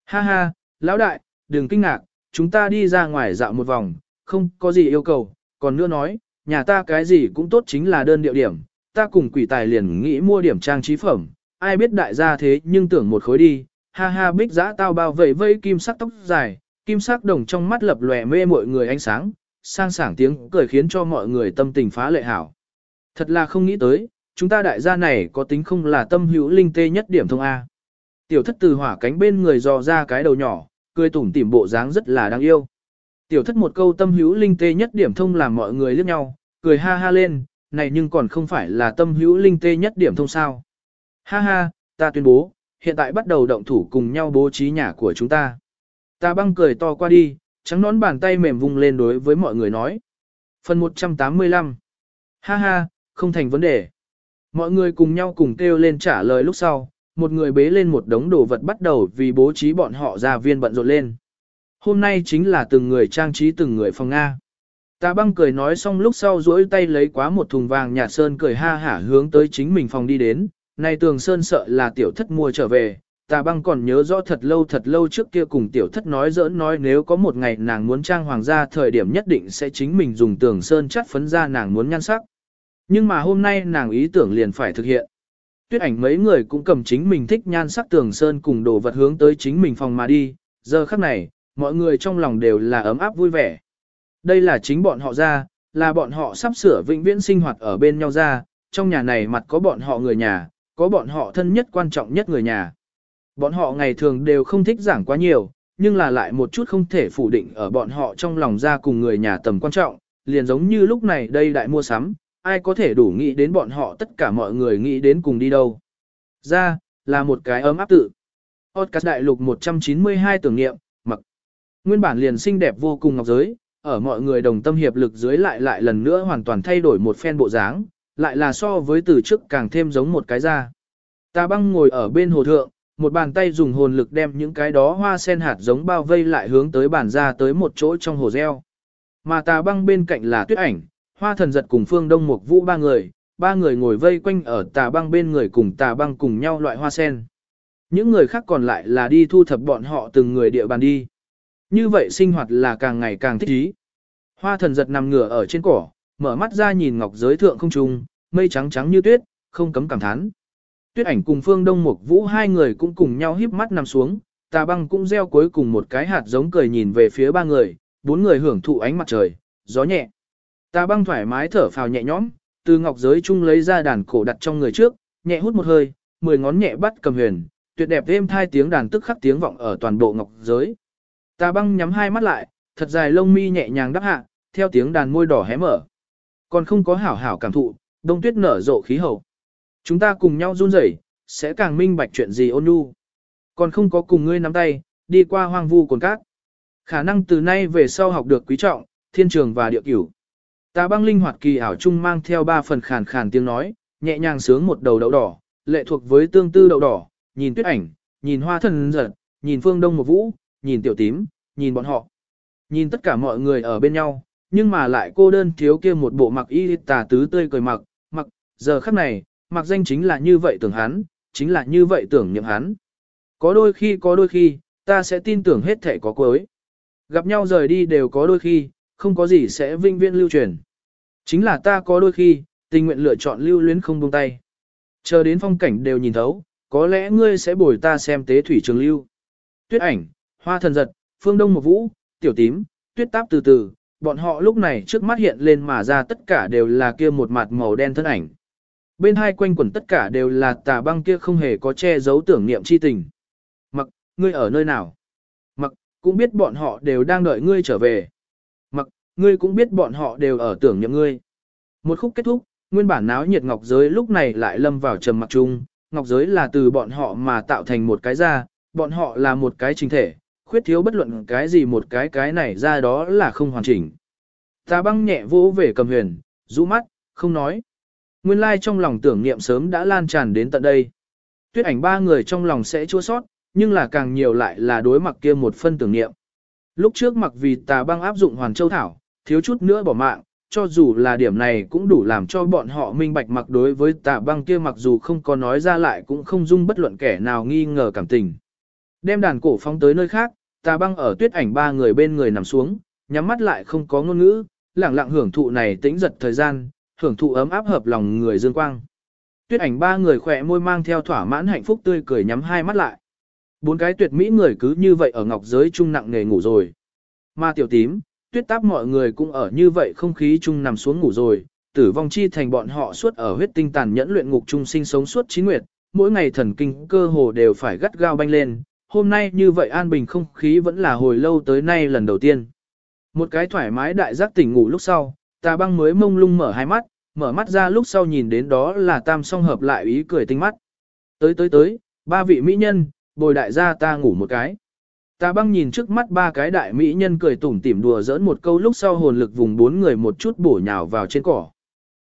Ha ha, lão đại, đừng kinh ngạc, chúng ta đi ra ngoài dạo một vòng, không có gì yêu cầu, còn nữa nói, nhà ta cái gì cũng tốt chính là đơn điệu điểm, ta cùng quỷ tài liền nghĩ mua điểm trang trí phẩm, ai biết đại gia thế nhưng tưởng một khối đi, ha ha bích giã tao bao vây vây kim sắc tóc dài, kim sắc đồng trong mắt lập lòe mê mọi người ánh sáng, sang sảng tiếng cười khiến cho mọi người tâm tình phá lệ hảo. Thật là không nghĩ tới, chúng ta đại gia này có tính không là tâm hữu linh tê nhất điểm thông A. Tiểu thất từ hỏa cánh bên người dò ra cái đầu nhỏ, cười tủm tỉm bộ dáng rất là đáng yêu. Tiểu thất một câu tâm hữu linh tê nhất điểm thông làm mọi người liếc nhau, cười ha ha lên, này nhưng còn không phải là tâm hữu linh tê nhất điểm thông sao. Ha ha, ta tuyên bố, hiện tại bắt đầu động thủ cùng nhau bố trí nhà của chúng ta. Ta băng cười to qua đi, trắng nón bàn tay mềm vung lên đối với mọi người nói. Phần 185 Ha ha, không thành vấn đề. Mọi người cùng nhau cùng kêu lên trả lời lúc sau, một người bế lên một đống đồ vật bắt đầu vì bố trí bọn họ ra viên bận rộn lên. Hôm nay chính là từng người trang trí từng người phòng Nga. ta băng cười nói xong lúc sau duỗi tay lấy quá một thùng vàng nhà sơn cười ha hả hướng tới chính mình phòng đi đến. Này tường sơn sợ là tiểu thất mua trở về, tà băng còn nhớ rõ thật lâu thật lâu trước kia cùng tiểu thất nói giỡn nói nếu có một ngày nàng muốn trang hoàng gia thời điểm nhất định sẽ chính mình dùng tường sơn chắt phấn ra nàng muốn nhan sắc. Nhưng mà hôm nay nàng ý tưởng liền phải thực hiện. Tuyết ảnh mấy người cũng cầm chính mình thích nhan sắc tường sơn cùng đồ vật hướng tới chính mình phòng mà đi, giờ khắc này, mọi người trong lòng đều là ấm áp vui vẻ. Đây là chính bọn họ ra, là bọn họ sắp sửa vĩnh viễn sinh hoạt ở bên nhau ra, trong nhà này mặt có bọn họ người nhà, có bọn họ thân nhất quan trọng nhất người nhà. Bọn họ ngày thường đều không thích giảng quá nhiều, nhưng là lại một chút không thể phủ định ở bọn họ trong lòng ra cùng người nhà tầm quan trọng, liền giống như lúc này đây đại mua sắm, ai có thể đủ nghĩ đến bọn họ tất cả mọi người nghĩ đến cùng đi đâu. Ra, là một cái ấm áp tự. Podcast đại lục 192 tưởng niệm, mặc. Nguyên bản liền xinh đẹp vô cùng ngọc giới, ở mọi người đồng tâm hiệp lực dưới lại lại lần nữa hoàn toàn thay đổi một phen bộ dáng, lại là so với từ trước càng thêm giống một cái ra. Ta băng ngồi ở bên hồ thượng, một bàn tay dùng hồn lực đem những cái đó hoa sen hạt giống bao vây lại hướng tới bàn ra tới một chỗ trong hồ reo. Mà tà băng bên cạnh là tuyết ảnh, hoa thần giật cùng phương đông mục vũ ba người, ba người ngồi vây quanh ở tà băng bên người cùng tà băng cùng nhau loại hoa sen. Những người khác còn lại là đi thu thập bọn họ từng người địa bàn đi. Như vậy sinh hoạt là càng ngày càng thích ý. Hoa thần giật nằm ngửa ở trên cỏ, mở mắt ra nhìn ngọc giới thượng không trung, mây trắng trắng như tuyết, không cấm cảm thán. Tuyết ảnh cùng phương đông mục vũ hai người cũng cùng nhau híp mắt nằm xuống, tà băng cũng gieo cuối cùng một cái hạt giống cười nhìn về phía ba người, bốn người hưởng thụ ánh mặt trời, gió nhẹ. Tà băng thoải mái thở phào nhẹ nhõm, từ ngọc giới chung lấy ra đàn cổ đặt trong người trước, nhẹ hút một hơi, mười ngón nhẹ bắt cầm huyền, tuyệt đẹp thêm thai tiếng đàn tức khắc tiếng vọng ở toàn bộ ngọc giới. Tà băng nhắm hai mắt lại, thật dài lông mi nhẹ nhàng đắp hạ, theo tiếng đàn môi đỏ hé mở. Còn không có hảo hảo cảm thụ, đông tuyết nở rộ khí hậu. Chúng ta cùng nhau run rẩy, sẽ càng minh bạch chuyện gì ôn nhu. Còn không có cùng ngươi nắm tay, đi qua hoang vu cồn cát. Khả năng từ nay về sau học được quý trọng, thiên trường và địa cửu. Ta băng linh hoạt kỳ ảo trung mang theo ba phần khàn khàn tiếng nói, nhẹ nhàng sướng một đầu đậu đỏ, lệ thuộc với tương tư đậu đỏ, nhìn tuyết ảnh, nhìn hoa thần giật, nhìn phương đông một vũ, nhìn tiểu tím, nhìn bọn họ. Nhìn tất cả mọi người ở bên nhau, nhưng mà lại cô đơn thiếu kia một bộ mặc y tà tứ tươi cười mặc, mặc, giờ khắc này, mặc danh chính là như vậy tưởng hắn, chính là như vậy tưởng niệm hắn. Có đôi khi có đôi khi, ta sẽ tin tưởng hết thể có cuối. Gặp nhau rời đi đều có đôi khi, không có gì sẽ vinh viễn lưu truyền. Chính là ta có đôi khi, tình nguyện lựa chọn lưu luyến không buông tay. Chờ đến phong cảnh đều nhìn thấu, có lẽ ngươi sẽ bồi ta xem tế thủy trường lưu. Tuyết ảnh, hoa thần giật, phương đông một vũ, tiểu tím, tuyết táp từ từ, bọn họ lúc này trước mắt hiện lên mà ra tất cả đều là kia một mặt màu đen thân ảnh. Bên hai quanh quẩn tất cả đều là tà băng kia không hề có che giấu tưởng niệm chi tình. Mặc, ngươi ở nơi nào? Mặc, cũng biết bọn họ đều đang đợi ngươi trở về. Mặc, ngươi cũng biết bọn họ đều ở tưởng niệm ngươi. Một khúc kết thúc, nguyên bản náo nhiệt ngọc giới lúc này lại lâm vào trầm mặc chung. Ngọc giới là từ bọn họ mà tạo thành một cái ra, bọn họ là một cái chính thể, khuyết thiếu bất luận cái gì một cái cái này ra đó là không hoàn chỉnh. Tà băng nhẹ vỗ về cầm huyền, rũ mắt, không nói. Nguyên lai trong lòng tưởng niệm sớm đã lan tràn đến tận đây. Tuyết ảnh ba người trong lòng sẽ chua sót, nhưng là càng nhiều lại là đối mặt kia một phân tưởng niệm. Lúc trước mặc vì tà băng áp dụng hoàn châu thảo, thiếu chút nữa bỏ mạng, cho dù là điểm này cũng đủ làm cho bọn họ minh bạch mặc đối với tà băng kia mặc dù không có nói ra lại cũng không dung bất luận kẻ nào nghi ngờ cảm tình. Đem đàn cổ phóng tới nơi khác, tà băng ở tuyết ảnh ba người bên người nằm xuống, nhắm mắt lại không có ngôn ngữ, lặng lặng hưởng thụ này tĩnh giật thời gian, hưởng thụ ấm áp hợp lòng người dương quang. Tuyết ảnh ba người khỏe môi mang theo thỏa mãn hạnh phúc tươi cười nhắm hai mắt lại. Bốn cái tuyệt mỹ người cứ như vậy ở ngọc giới trung nặng nghề ngủ rồi. Ma tiểu tím, tuyết táp mọi người cũng ở như vậy không khí chung nằm xuống ngủ rồi, tử vong chi thành bọn họ suốt ở huyết tinh tàn nhẫn luyện ngục chung sinh sống suốt chín nguyệt, mỗi ngày thần kinh cơ hồ đều phải gắt gao banh lên, hôm nay như vậy an bình không khí vẫn là hồi lâu tới nay lần đầu tiên. Một cái thoải mái đại giác tỉnh ngủ lúc sau, tà băng mới mông lung mở hai mắt, mở mắt ra lúc sau nhìn đến đó là tam song hợp lại ý cười tinh mắt. Tới tới tới, ba vị mỹ nhân, bồi đại gia ta ngủ một cái. Tà băng nhìn trước mắt ba cái đại mỹ nhân cười tủm tỉm đùa giỡn một câu lúc sau hồn lực vùng bốn người một chút bổ nhào vào trên cỏ.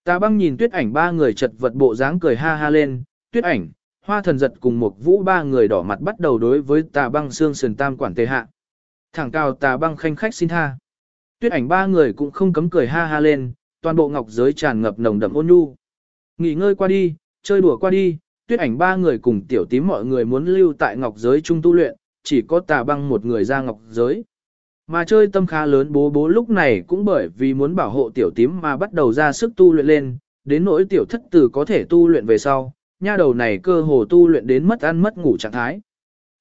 Tà băng nhìn tuyết ảnh ba người chật vật bộ dáng cười ha ha lên, tuyết ảnh, hoa thần giật cùng một vũ ba người đỏ mặt bắt đầu đối với tà băng xương sườn tam quản tề hạ. Thẳng cao tà băng khanh khách xin tha. Tuyết ảnh ba người cũng không cấm cười ha ha lên, toàn bộ ngọc giới tràn ngập nồng đậm ôn nhu. Nghỉ ngơi qua đi, chơi đùa qua đi, tuyết ảnh ba người cùng tiểu tím mọi người muốn lưu tại ngọc giới chung tu luyện, chỉ có tà băng một người ra ngọc giới. Mà chơi tâm khá lớn bố bố lúc này cũng bởi vì muốn bảo hộ tiểu tím mà bắt đầu ra sức tu luyện lên, đến nỗi tiểu thất tử có thể tu luyện về sau, nha đầu này cơ hồ tu luyện đến mất ăn mất ngủ trạng thái.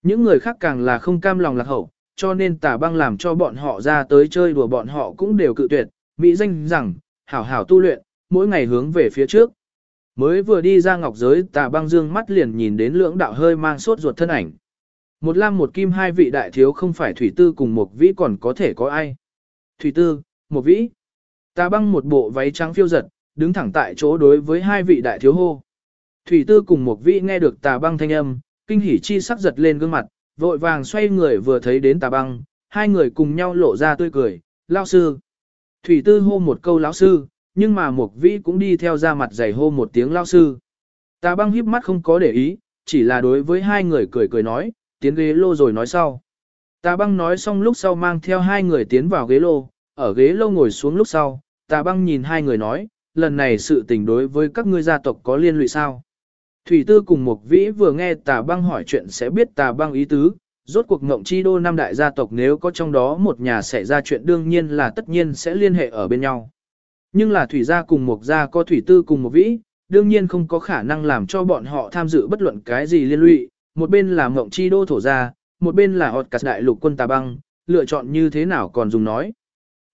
Những người khác càng là không cam lòng lạc hậu, cho nên tà băng làm cho bọn họ ra tới chơi đùa bọn họ cũng đều cự tuyệt, mỹ danh rằng, hảo hảo tu luyện, mỗi ngày hướng về phía trước. Mới vừa đi ra ngọc giới tà băng dương mắt liền nhìn đến lưỡng đạo hơi mang sốt ruột thân ảnh. Một lam một kim hai vị đại thiếu không phải thủy tư cùng một vĩ còn có thể có ai. Thủy tư, một vĩ. Tà băng một bộ váy trắng phiêu giật, đứng thẳng tại chỗ đối với hai vị đại thiếu hô. Thủy tư cùng một vĩ nghe được tà băng thanh âm, kinh hỉ chi sắc giật lên gương mặt, vội vàng xoay người vừa thấy đến tà băng, hai người cùng nhau lộ ra tươi cười, lao sư. Thủy tư hô một câu lão sư, nhưng mà một vĩ cũng đi theo ra mặt giày hô một tiếng lao sư. Tà băng híp mắt không có để ý, chỉ là đối với hai người cười cười nói, tiến ghế lô rồi nói sau. Tà băng nói xong lúc sau mang theo hai người tiến vào ghế lô, ở ghế lô ngồi xuống lúc sau, tà băng nhìn hai người nói, lần này sự tình đối với các ngươi gia tộc có liên lụy sao. Thủy tư cùng một vĩ vừa nghe tà băng hỏi chuyện sẽ biết tà băng ý tứ, rốt cuộc ngộng chi đô năm đại gia tộc nếu có trong đó một nhà xảy ra chuyện đương nhiên là tất nhiên sẽ liên hệ ở bên nhau. Nhưng là thủy gia cùng một gia có thủy tư cùng một vĩ, đương nhiên không có khả năng làm cho bọn họ tham dự bất luận cái gì liên lụy, một bên là ngộng chi đô thổ gia, một bên là hột cắt đại lục quân tà băng, lựa chọn như thế nào còn dùng nói.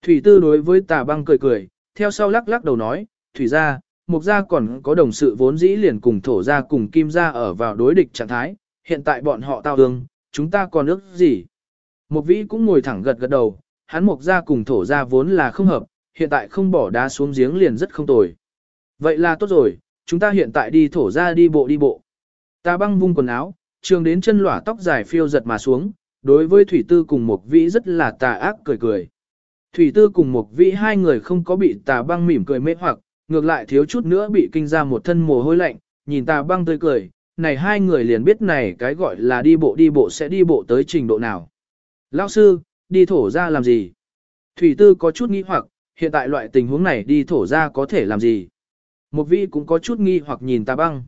Thủy tư đối với tà băng cười cười, theo sau lắc lắc đầu nói, thủy gia, mục gia còn có đồng sự vốn dĩ liền cùng thổ gia cùng kim gia ở vào đối địch trạng thái, hiện tại bọn họ tao ương, chúng ta còn ước gì. Mục vĩ cũng ngồi thẳng gật gật đầu, hắn mục gia cùng thổ gia vốn là không hợp, hiện tại không bỏ đá xuống giếng liền rất không tồi. Vậy là tốt rồi, chúng ta hiện tại đi thổ gia đi bộ đi bộ. Ta băng vung quần áo, trường đến chân lỏa tóc dài phiêu giật mà xuống, đối với thủy tư cùng mục vĩ rất là tà ác cười cười. Thủy tư cùng mục vĩ hai người không có bị tà băng mỉm cười mê hoặc, ngược lại thiếu chút nữa bị kinh ra một thân mồ hôi lạnh, nhìn ta băng tươi cười, này hai người liền biết này cái gọi là đi bộ đi bộ sẽ đi bộ tới trình độ nào. Lão sư, đi thổ ra làm gì? Thủy tư có chút nghi hoặc, hiện tại loại tình huống này đi thổ ra có thể làm gì? Một vị cũng có chút nghi hoặc nhìn ta băng.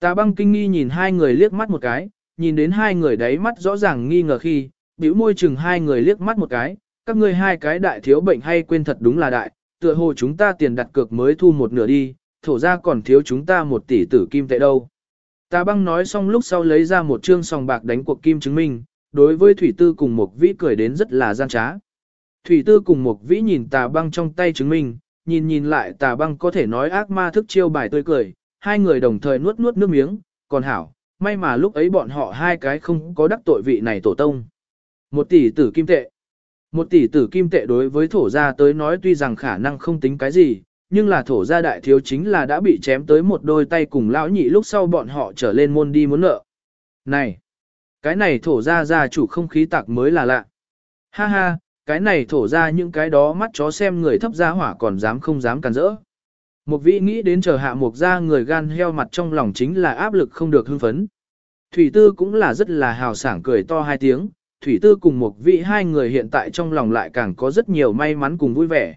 ta băng kinh nghi nhìn hai người liếc mắt một cái, nhìn đến hai người đấy mắt rõ ràng nghi ngờ khi, bĩu môi chừng hai người liếc mắt một cái, các ngươi hai cái đại thiếu bệnh hay quên thật đúng là đại, tựa hồ chúng ta tiền đặt cược mới thu một nửa đi, thổ ra còn thiếu chúng ta một tỷ tử kim tệ đâu. Tà băng nói xong lúc sau lấy ra một trương sòng bạc đánh cuộc kim chứng minh, đối với Thủy Tư cùng một vĩ cười đến rất là gian trá. Thủy Tư cùng một vĩ nhìn tà băng trong tay chứng minh, nhìn nhìn lại tà băng có thể nói ác ma thức chiêu bài tươi cười, hai người đồng thời nuốt nuốt nước miếng, còn hảo, may mà lúc ấy bọn họ hai cái không có đắc tội vị này tổ tông. Một tỷ tử kim tệ. Một tỷ tử kim tệ đối với thổ gia tới nói tuy rằng khả năng không tính cái gì, nhưng là thổ gia đại thiếu chính là đã bị chém tới một đôi tay cùng lão nhị lúc sau bọn họ trở lên môn đi muốn nợ. Này, cái này thổ gia gia chủ không khí tạc mới là lạ. Ha ha, cái này thổ ra những cái đó mắt chó xem người thấp gia hỏa còn dám không dám cản rỡ. Một vị nghĩ đến chờ hạ một ra người gan heo mặt trong lòng chính là áp lực không được hưng phấn. Thủy tư cũng là rất là hào sảng cười to hai tiếng, Thủy tư cùng một vị hai người hiện tại trong lòng lại càng có rất nhiều may mắn cùng vui vẻ.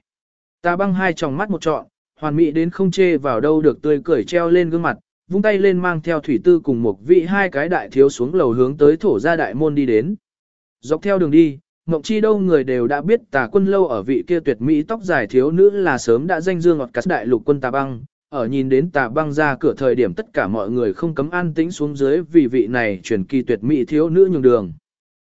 Ta băng hai tròng mắt một trọn, hoàn mỹ đến không chê vào đâu được tươi cười treo lên gương mặt, vung tay lên mang theo thủy tư cùng một vị hai cái đại thiếu xuống lầu hướng tới thổ gia đại môn đi đến. Dọc theo đường đi, Ngọc Chi đâu người đều đã biết tà quân lâu ở vị kia tuyệt mỹ tóc dài thiếu nữ là sớm đã danh dương ngọt cắt đại lục quân tà băng, ở nhìn đến tà băng ra cửa thời điểm tất cả mọi người không cấm an tĩnh xuống dưới vì vị này truyền kỳ tuyệt mỹ thiếu nữ nhường đường.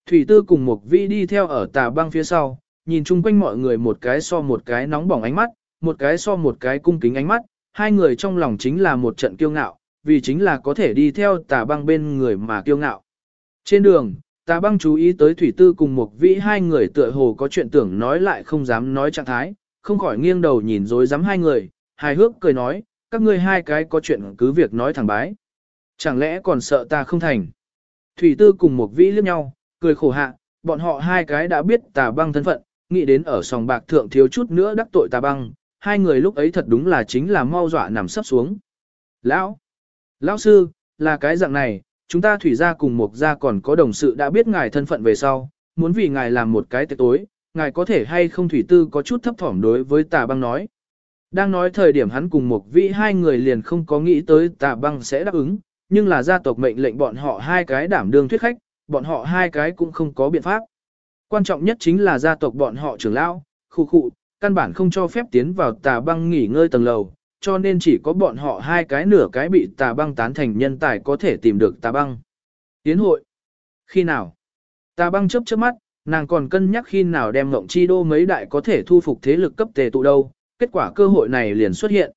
Thủy tư cùng một vị đi theo ở tà băng phía sau, nhìn chung quanh mọi người một cái so một cái nóng bỏng ánh mắt, một cái so một cái cung kính ánh mắt, hai người trong lòng chính là một trận kiêu ngạo, vì chính là có thể đi theo tà băng bên người mà kiêu ngạo. Trên đường, tà băng chú ý tới thủy tư cùng một vĩ hai người tựa hồ có chuyện tưởng nói lại không dám nói trạng thái, không khỏi nghiêng đầu nhìn dối dám hai người, hài hước cười nói, các ngươi hai cái có chuyện cứ việc nói thẳng bái. Chẳng lẽ còn sợ ta không thành? Thủy tư cùng một vĩ liếc nhau, cười khổ hạ, bọn họ hai cái đã biết tà băng thân phận, nghĩ đến ở sòng bạc thượng thiếu chút nữa đắc tội tà băng, hai người lúc ấy thật đúng là chính là mau dọa nằm sấp xuống. Lão! Lão sư, là cái dạng này, chúng ta thủy gia cùng một gia còn có đồng sự đã biết ngài thân phận về sau, muốn vì ngài làm một cái tiệc tối, ngài có thể hay không thủy tư có chút thấp thỏm đối với tà băng nói. Đang nói thời điểm hắn cùng một vị hai người liền không có nghĩ tới tà băng sẽ đáp ứng, nhưng là gia tộc mệnh lệnh bọn họ hai cái đảm đương thuyết khách, bọn họ hai cái cũng không có biện pháp. Quan trọng nhất chính là gia tộc bọn họ trưởng lão, khu khu, căn bản không cho phép tiến vào tà băng nghỉ ngơi tầng lầu, cho nên chỉ có bọn họ hai cái nửa cái bị tà băng tán thành nhân tài có thể tìm được tà băng. Tiến hội. Khi nào? Tà băng chớp chớp mắt, nàng còn cân nhắc khi nào đem ngộng chi đô mấy đại có thể thu phục thế lực cấp tề tụ đâu, kết quả cơ hội này liền xuất hiện.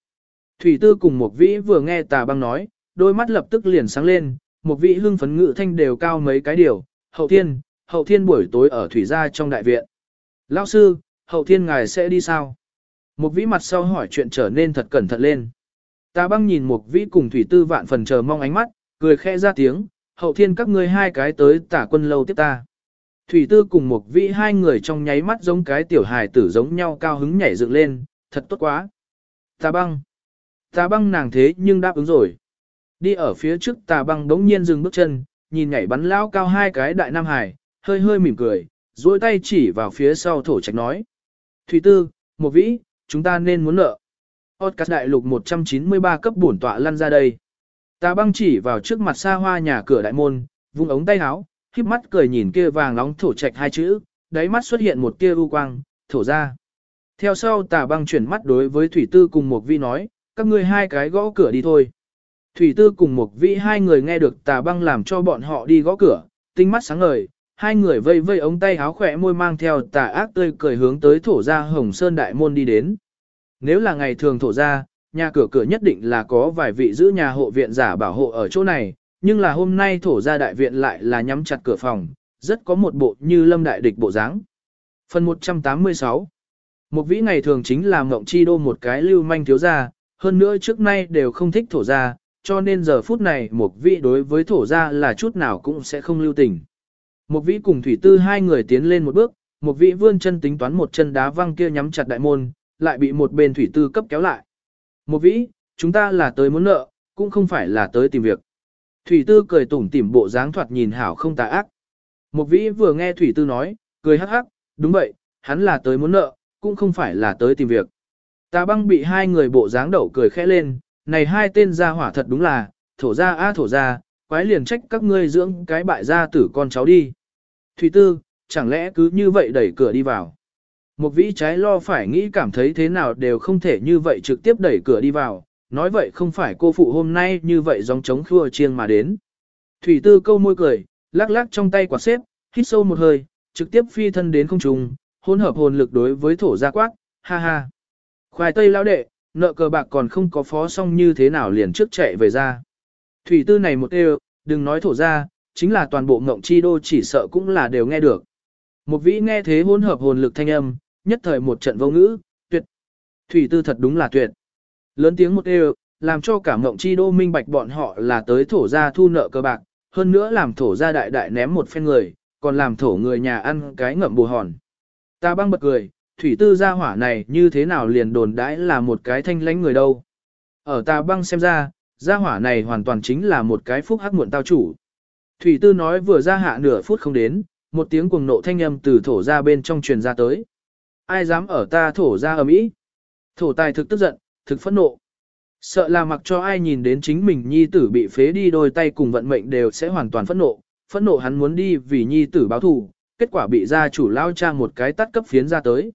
Thủy tư cùng một vĩ vừa nghe tà băng nói, đôi mắt lập tức liền sáng lên, một vị hưng phấn ngự thanh đều cao mấy cái điều, hậu thiên, hậu thiên buổi tối ở thủy gia trong đại viện. Lão sư, hậu thiên ngài sẽ đi sao? Một vĩ mặt sau hỏi chuyện trở nên thật cẩn thận lên. Ta băng nhìn một vĩ cùng thủy tư vạn phần chờ mong ánh mắt, cười khẽ ra tiếng, hậu thiên các ngươi hai cái tới tả quân lâu tiếp ta. Thủy tư cùng một vĩ hai người trong nháy mắt giống cái tiểu hài tử giống nhau cao hứng nhảy dựng lên, thật tốt quá. Ta băng. Ta băng nàng thế nhưng đáp ứng rồi. Đi ở phía trước tà băng đống nhiên dừng bước chân, nhìn nhảy bắn lao cao hai cái đại nam hải, hơi hơi mỉm cười, duỗi tay chỉ vào phía sau thổ trạch nói. Thủy tư, một vĩ, chúng ta nên muốn nợ. Otcas đại lục 193 cấp bổn tọa lăn ra đây. Tà băng chỉ vào trước mặt xa hoa nhà cửa đại môn, vung ống tay áo, khiếp mắt cười nhìn kia vàng nóng thổ trạch hai chữ, đáy mắt xuất hiện một tia u quang, thổ ra. Theo sau tà băng chuyển mắt đối với Thủy Tư cùng một vi nói, các ngươi hai cái gõ cửa đi thôi. Thủy Tư cùng một vị hai người nghe được tà băng làm cho bọn họ đi gõ cửa, tinh mắt sáng ngời, hai người vây vây ống tay áo khỏe môi mang theo tà ác tươi cười hướng tới thổ gia Hồng Sơn Đại Môn đi đến. Nếu là ngày thường thổ gia, nhà cửa cửa nhất định là có vài vị giữ nhà hộ viện giả bảo hộ ở chỗ này, nhưng là hôm nay thổ gia đại viện lại là nhắm chặt cửa phòng, rất có một bộ như lâm đại địch bộ dáng. Phần 186 Một vĩ ngày thường chính là mộng chi đô một cái lưu manh thiếu gia, hơn nữa trước nay đều không thích thổ gia, cho nên giờ phút này một vĩ đối với thổ gia là chút nào cũng sẽ không lưu tình. Một vĩ cùng thủy tư hai người tiến lên một bước, một vĩ vươn chân tính toán một chân đá văng kia nhắm chặt đại môn, lại bị một bên thủy tư cấp kéo lại. Một vĩ, chúng ta là tới muốn nợ, cũng không phải là tới tìm việc. Thủy tư cười tủm tỉm bộ dáng thoạt nhìn hảo không tà ác. Một vĩ vừa nghe thủy tư nói, cười hắc hắc, đúng vậy, hắn là tới muốn nợ, cũng không phải là tới tìm việc. Tà băng bị hai người bộ dáng đậu cười khẽ lên, này hai tên gia hỏa thật đúng là, thổ ra a thổ ra, quái liền trách các ngươi dưỡng cái bại gia tử con cháu đi. Thủy tư, chẳng lẽ cứ như vậy đẩy cửa đi vào. một vĩ trái lo phải nghĩ cảm thấy thế nào đều không thể như vậy trực tiếp đẩy cửa đi vào, nói vậy không phải cô phụ hôm nay như vậy dòng trống khua chiêng mà đến. Thủy tư câu môi cười, lắc lắc trong tay quạt xếp, hít sâu một hơi, trực tiếp phi thân đến không trung, hỗn hợp hồn lực đối với thổ gia quát, ha ha. Khoai tây lao đệ, nợ cờ bạc còn không có phó xong như thế nào liền trước chạy về ra. Thủy tư này một đều, đừng nói thổ ra, chính là toàn bộ ngộng chi đô chỉ sợ cũng là đều nghe được. Một vĩ nghe thế hỗn hợp hồn lực thanh âm, nhất thời một trận vô ngữ, tuyệt. Thủy tư thật đúng là tuyệt. Lớn tiếng một đều, làm cho cả ngộng chi đô minh bạch bọn họ là tới thổ ra thu nợ cờ bạc, hơn nữa làm thổ ra đại đại ném một phen người, còn làm thổ người nhà ăn cái ngậm bù hòn. Ta băng bật cười, thủy tư gia hỏa này như thế nào liền đồn đãi là một cái thanh lãnh người đâu. Ở ta băng xem ra, gia hỏa này hoàn toàn chính là một cái phúc hắc muộn tao chủ. Thủy tư nói vừa ra hạ nửa phút không đến, một tiếng cuồng nộ thanh âm từ thổ ra bên trong truyền ra tới. Ai dám ở ta thổ ra ở mỹ? Thổ tài thực tức giận, thực phẫn nộ. Sợ là mặc cho ai nhìn đến chính mình nhi tử bị phế đi đôi tay cùng vận mệnh đều sẽ hoàn toàn phẫn nộ. Phẫn nộ hắn muốn đi vì nhi tử báo thù, kết quả bị gia chủ lao cha một cái tắt cấp phiến ra tới.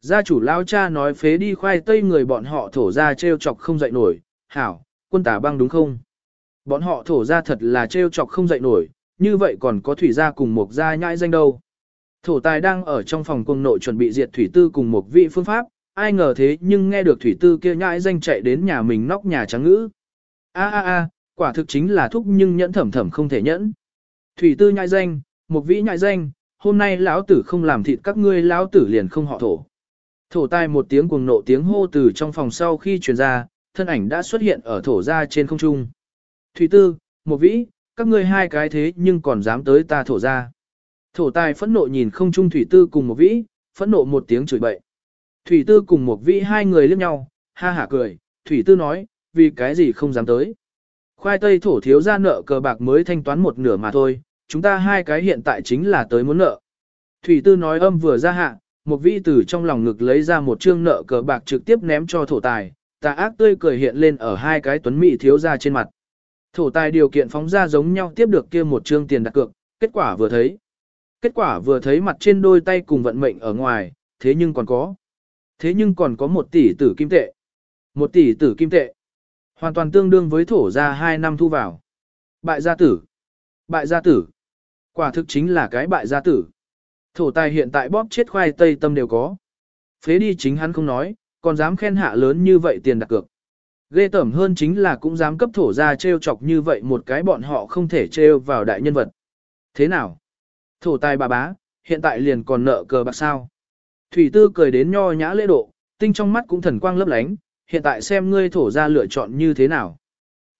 Gia chủ lao cha nói phế đi khoai tây người bọn họ thổ ra treo chọc không dậy nổi, hảo, quân tà băng đúng không? Bọn họ thổ ra thật là treo chọc không dậy nổi, như vậy còn có thủy gia cùng một gia nhãi danh đâu. Thổ tài đang ở trong phòng cung nội chuẩn bị diệt thủy tư cùng một vị phương pháp, ai ngờ thế nhưng nghe được thủy tư kia nhãi danh chạy đến nhà mình nóc nhà trắng ngữ. A a a, quả thực chính là thúc nhưng nhẫn thẩm thẩm không thể nhẫn. Thủy tư nhãi danh, một vị nhãi danh, hôm nay lão tử không làm thịt các ngươi lão tử liền không họ thổ. Thổ tai một tiếng cuồng nộ tiếng hô từ trong phòng sau khi truyền ra, thân ảnh đã xuất hiện ở thổ ra trên không trung. Thủy tư, một vĩ, các ngươi hai cái thế nhưng còn dám tới ta thổ ra. Thổ Tai phẫn nộ nhìn không trung thủy tư cùng một vĩ, phẫn nộ một tiếng chửi bậy. Thủy tư cùng một vĩ hai người liếc nhau, ha hả cười, thủy tư nói, vì cái gì không dám tới. Khoai tây thổ thiếu ra nợ cờ bạc mới thanh toán một nửa mà thôi, chúng ta hai cái hiện tại chính là tới muốn nợ. Thủy tư nói âm vừa ra hạ, một vị từ trong lòng ngực lấy ra một trương nợ cờ bạc trực tiếp ném cho thổ tài, tà ác tươi cười hiện lên ở hai cái tuấn mỹ thiếu ra trên mặt. Thổ tài điều kiện phóng ra giống nhau tiếp được kia một trương tiền đặt cược, kết quả vừa thấy. Kết quả vừa thấy mặt trên đôi tay cùng vận mệnh ở ngoài, thế nhưng còn có. Thế nhưng còn có một tỷ tử kim tệ. Một tỷ tử kim tệ. Hoàn toàn tương đương với thổ ra hai năm thu vào. Bại gia tử. Bại gia tử. Quả thực chính là cái bại gia tử. Thổ tài hiện tại bóp chết khoai tây tâm đều có. Phế đi chính hắn không nói, còn dám khen hạ lớn như vậy tiền đặt cược. Ghê tởm hơn chính là cũng dám cấp thổ ra trêu chọc như vậy một cái bọn họ không thể trêu vào đại nhân vật. Thế nào? Thổ tài bà bá, hiện tại liền còn nợ cờ bạc sao? Thủy tư cười đến nho nhã lễ độ, tinh trong mắt cũng thần quang lấp lánh, hiện tại xem ngươi thổ ra lựa chọn như thế nào.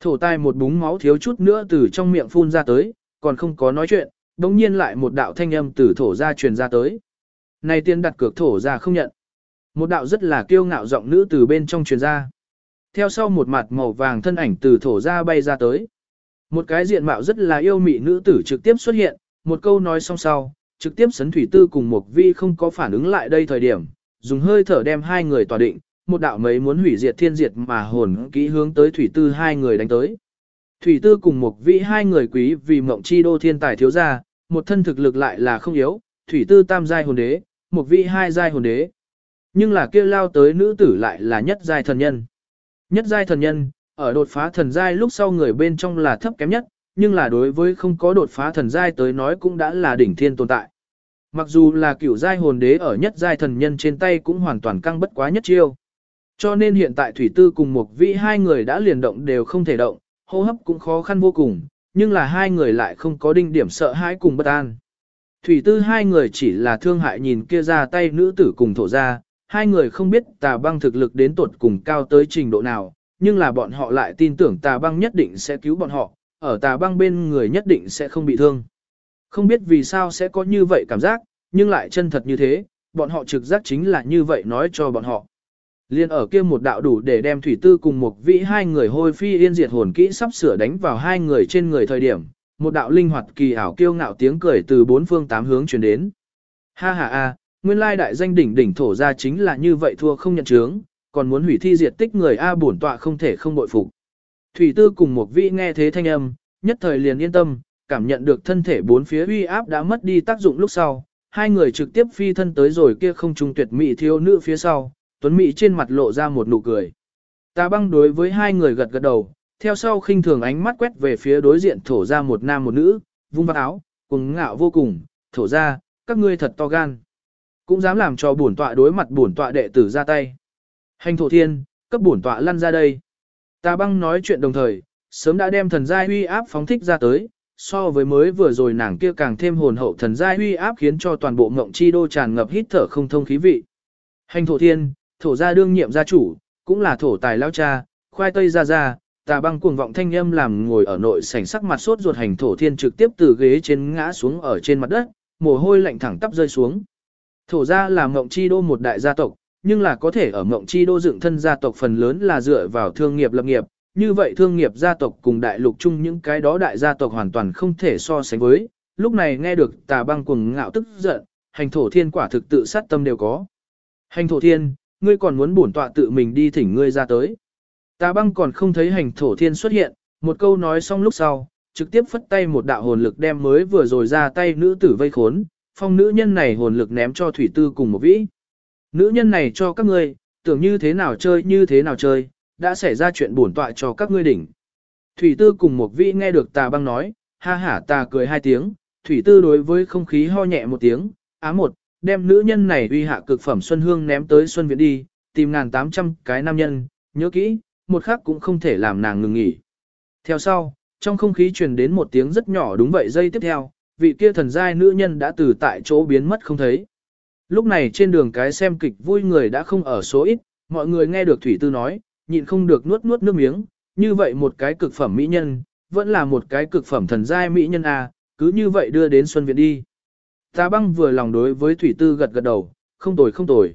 Thổ tài một búng máu thiếu chút nữa từ trong miệng phun ra tới, còn không có nói chuyện, đồng nhiên lại một đạo thanh âm từ thổ ra truyền ra tới. Này tiên đặt cược thổ ra không nhận. Một đạo rất là kiêu ngạo giọng nữ từ bên trong truyền ra. Theo sau một mặt màu vàng thân ảnh từ thổ ra bay ra tới. Một cái diện mạo rất là yêu mị nữ tử trực tiếp xuất hiện, một câu nói xong sau, trực tiếp sấn thủy tư cùng một vi không có phản ứng lại đây thời điểm, dùng hơi thở đem hai người tòa định, một đạo mấy muốn hủy diệt thiên diệt mà hồn kỹ hướng tới thủy tư hai người đánh tới. Thủy tư cùng một vị hai người quý vì mộng chi đô thiên tài thiếu gia, một thân thực lực lại là không yếu, thủy tư tam giai hồn đế, một vị hai giai hồn đế. Nhưng là kia lao tới nữ tử lại là nhất giai thần nhân. Nhất giai thần nhân, ở đột phá thần giai lúc sau người bên trong là thấp kém nhất, nhưng là đối với không có đột phá thần giai tới nói cũng đã là đỉnh thiên tồn tại. Mặc dù là cửu giai hồn đế ở nhất giai thần nhân trên tay cũng hoàn toàn căng bất quá nhất chiêu. Cho nên hiện tại thủy tư cùng một vị hai người đã liền động đều không thể động, hô hấp cũng khó khăn vô cùng, nhưng là hai người lại không có đinh điểm sợ hãi cùng bất an. Thủy tư hai người chỉ là thương hại nhìn kia ra tay nữ tử cùng thổ ra, hai người không biết tà băng thực lực đến tột cùng cao tới trình độ nào, nhưng là bọn họ lại tin tưởng tà băng nhất định sẽ cứu bọn họ, ở tà băng bên người nhất định sẽ không bị thương. Không biết vì sao sẽ có như vậy cảm giác, nhưng lại chân thật như thế, bọn họ trực giác chính là như vậy nói cho bọn họ. Liên ở kia một đạo đủ để đem thủy tư cùng một vị hai người hôi phi yên diệt hồn kỹ sắp sửa đánh vào hai người trên người thời điểm, một đạo linh hoạt kỳ ảo kiêu ngạo tiếng cười từ bốn phương tám hướng truyền đến. Ha ha a, nguyên lai đại danh đỉnh đỉnh thổ ra chính là như vậy thua không nhận chướng, còn muốn hủy thi diệt tích người a bổn tọa không thể không bội phục. Thủy tư cùng một vị nghe thế thanh âm, nhất thời liền yên tâm, cảm nhận được thân thể bốn phía uy áp đã mất đi tác dụng lúc sau, hai người trực tiếp phi thân tới rồi kia không trung tuyệt mỹ thiếu nữ phía sau, tuấn mỹ trên mặt lộ ra một nụ cười. Tà băng đối với hai người gật gật đầu, theo sau khinh thường ánh mắt quét về phía đối diện thổ ra một nam một nữ, vung vắt áo, cùng ngạo vô cùng, thổ ra, các ngươi thật to gan. Cũng dám làm cho bổn tọa đối mặt bổn tọa đệ tử ra tay. Hành thổ thiên, cấp bổn tọa lăn ra đây. Tà băng nói chuyện đồng thời, sớm đã đem thần giai huy áp phóng thích ra tới, so với mới vừa rồi nàng kia càng thêm hồn hậu thần giai huy áp khiến cho toàn bộ ngộng chi đô tràn ngập hít thở không thông khí vị. Hành thổ thiên, thổ gia đương nhiệm gia chủ, cũng là thổ tài lao cha, khoai tây ra ra, tà băng cuồng vọng thanh âm làm ngồi ở nội sảnh sắc mặt sốt ruột hành thổ thiên trực tiếp từ ghế trên ngã xuống ở trên mặt đất, mồ hôi lạnh thẳng tắp rơi xuống. Thổ gia là mộng chi đô một đại gia tộc, nhưng là có thể ở mộng chi đô dựng thân gia tộc phần lớn là dựa vào thương nghiệp lập nghiệp, như vậy thương nghiệp gia tộc cùng đại lục chung những cái đó đại gia tộc hoàn toàn không thể so sánh với, lúc này nghe được tà băng cuồng ngạo tức giận, hành thổ thiên quả thực tự sát tâm đều có. Hành thổ thiên, ngươi còn muốn bổn tọa tự mình đi thỉnh ngươi ra tới. Tà băng còn không thấy hành thổ thiên xuất hiện, một câu nói xong lúc sau, trực tiếp phất tay một đạo hồn lực đem mới vừa rồi ra tay nữ tử vây khốn, phong nữ nhân này hồn lực ném cho thủy tư cùng một vĩ. Nữ nhân này cho các ngươi, tưởng như thế nào chơi như thế nào chơi, đã xảy ra chuyện bổn tọa cho các ngươi đỉnh. Thủy tư cùng một vị nghe được tà băng nói, ha hả tà cười hai tiếng, thủy tư đối với không khí ho nhẹ một tiếng, á một, đem nữ nhân này uy hạ cực phẩm Xuân Hương ném tới Xuân Viện đi, tìm ngàn tám trăm cái nam nhân, nhớ kỹ, một khắc cũng không thể làm nàng ngừng nghỉ. Theo sau, trong không khí truyền đến một tiếng rất nhỏ đúng vậy giây tiếp theo, vị kia thần giai nữ nhân đã từ tại chỗ biến mất không thấy. Lúc này trên đường cái xem kịch vui người đã không ở số ít, mọi người nghe được Thủy Tư nói, nhịn không được nuốt nuốt nước miếng, như vậy một cái cực phẩm mỹ nhân, vẫn là một cái cực phẩm thần giai mỹ nhân à, cứ như vậy đưa đến Xuân Viện đi. Tà băng vừa lòng đối với Thủy Tư gật gật đầu, không tồi không tồi.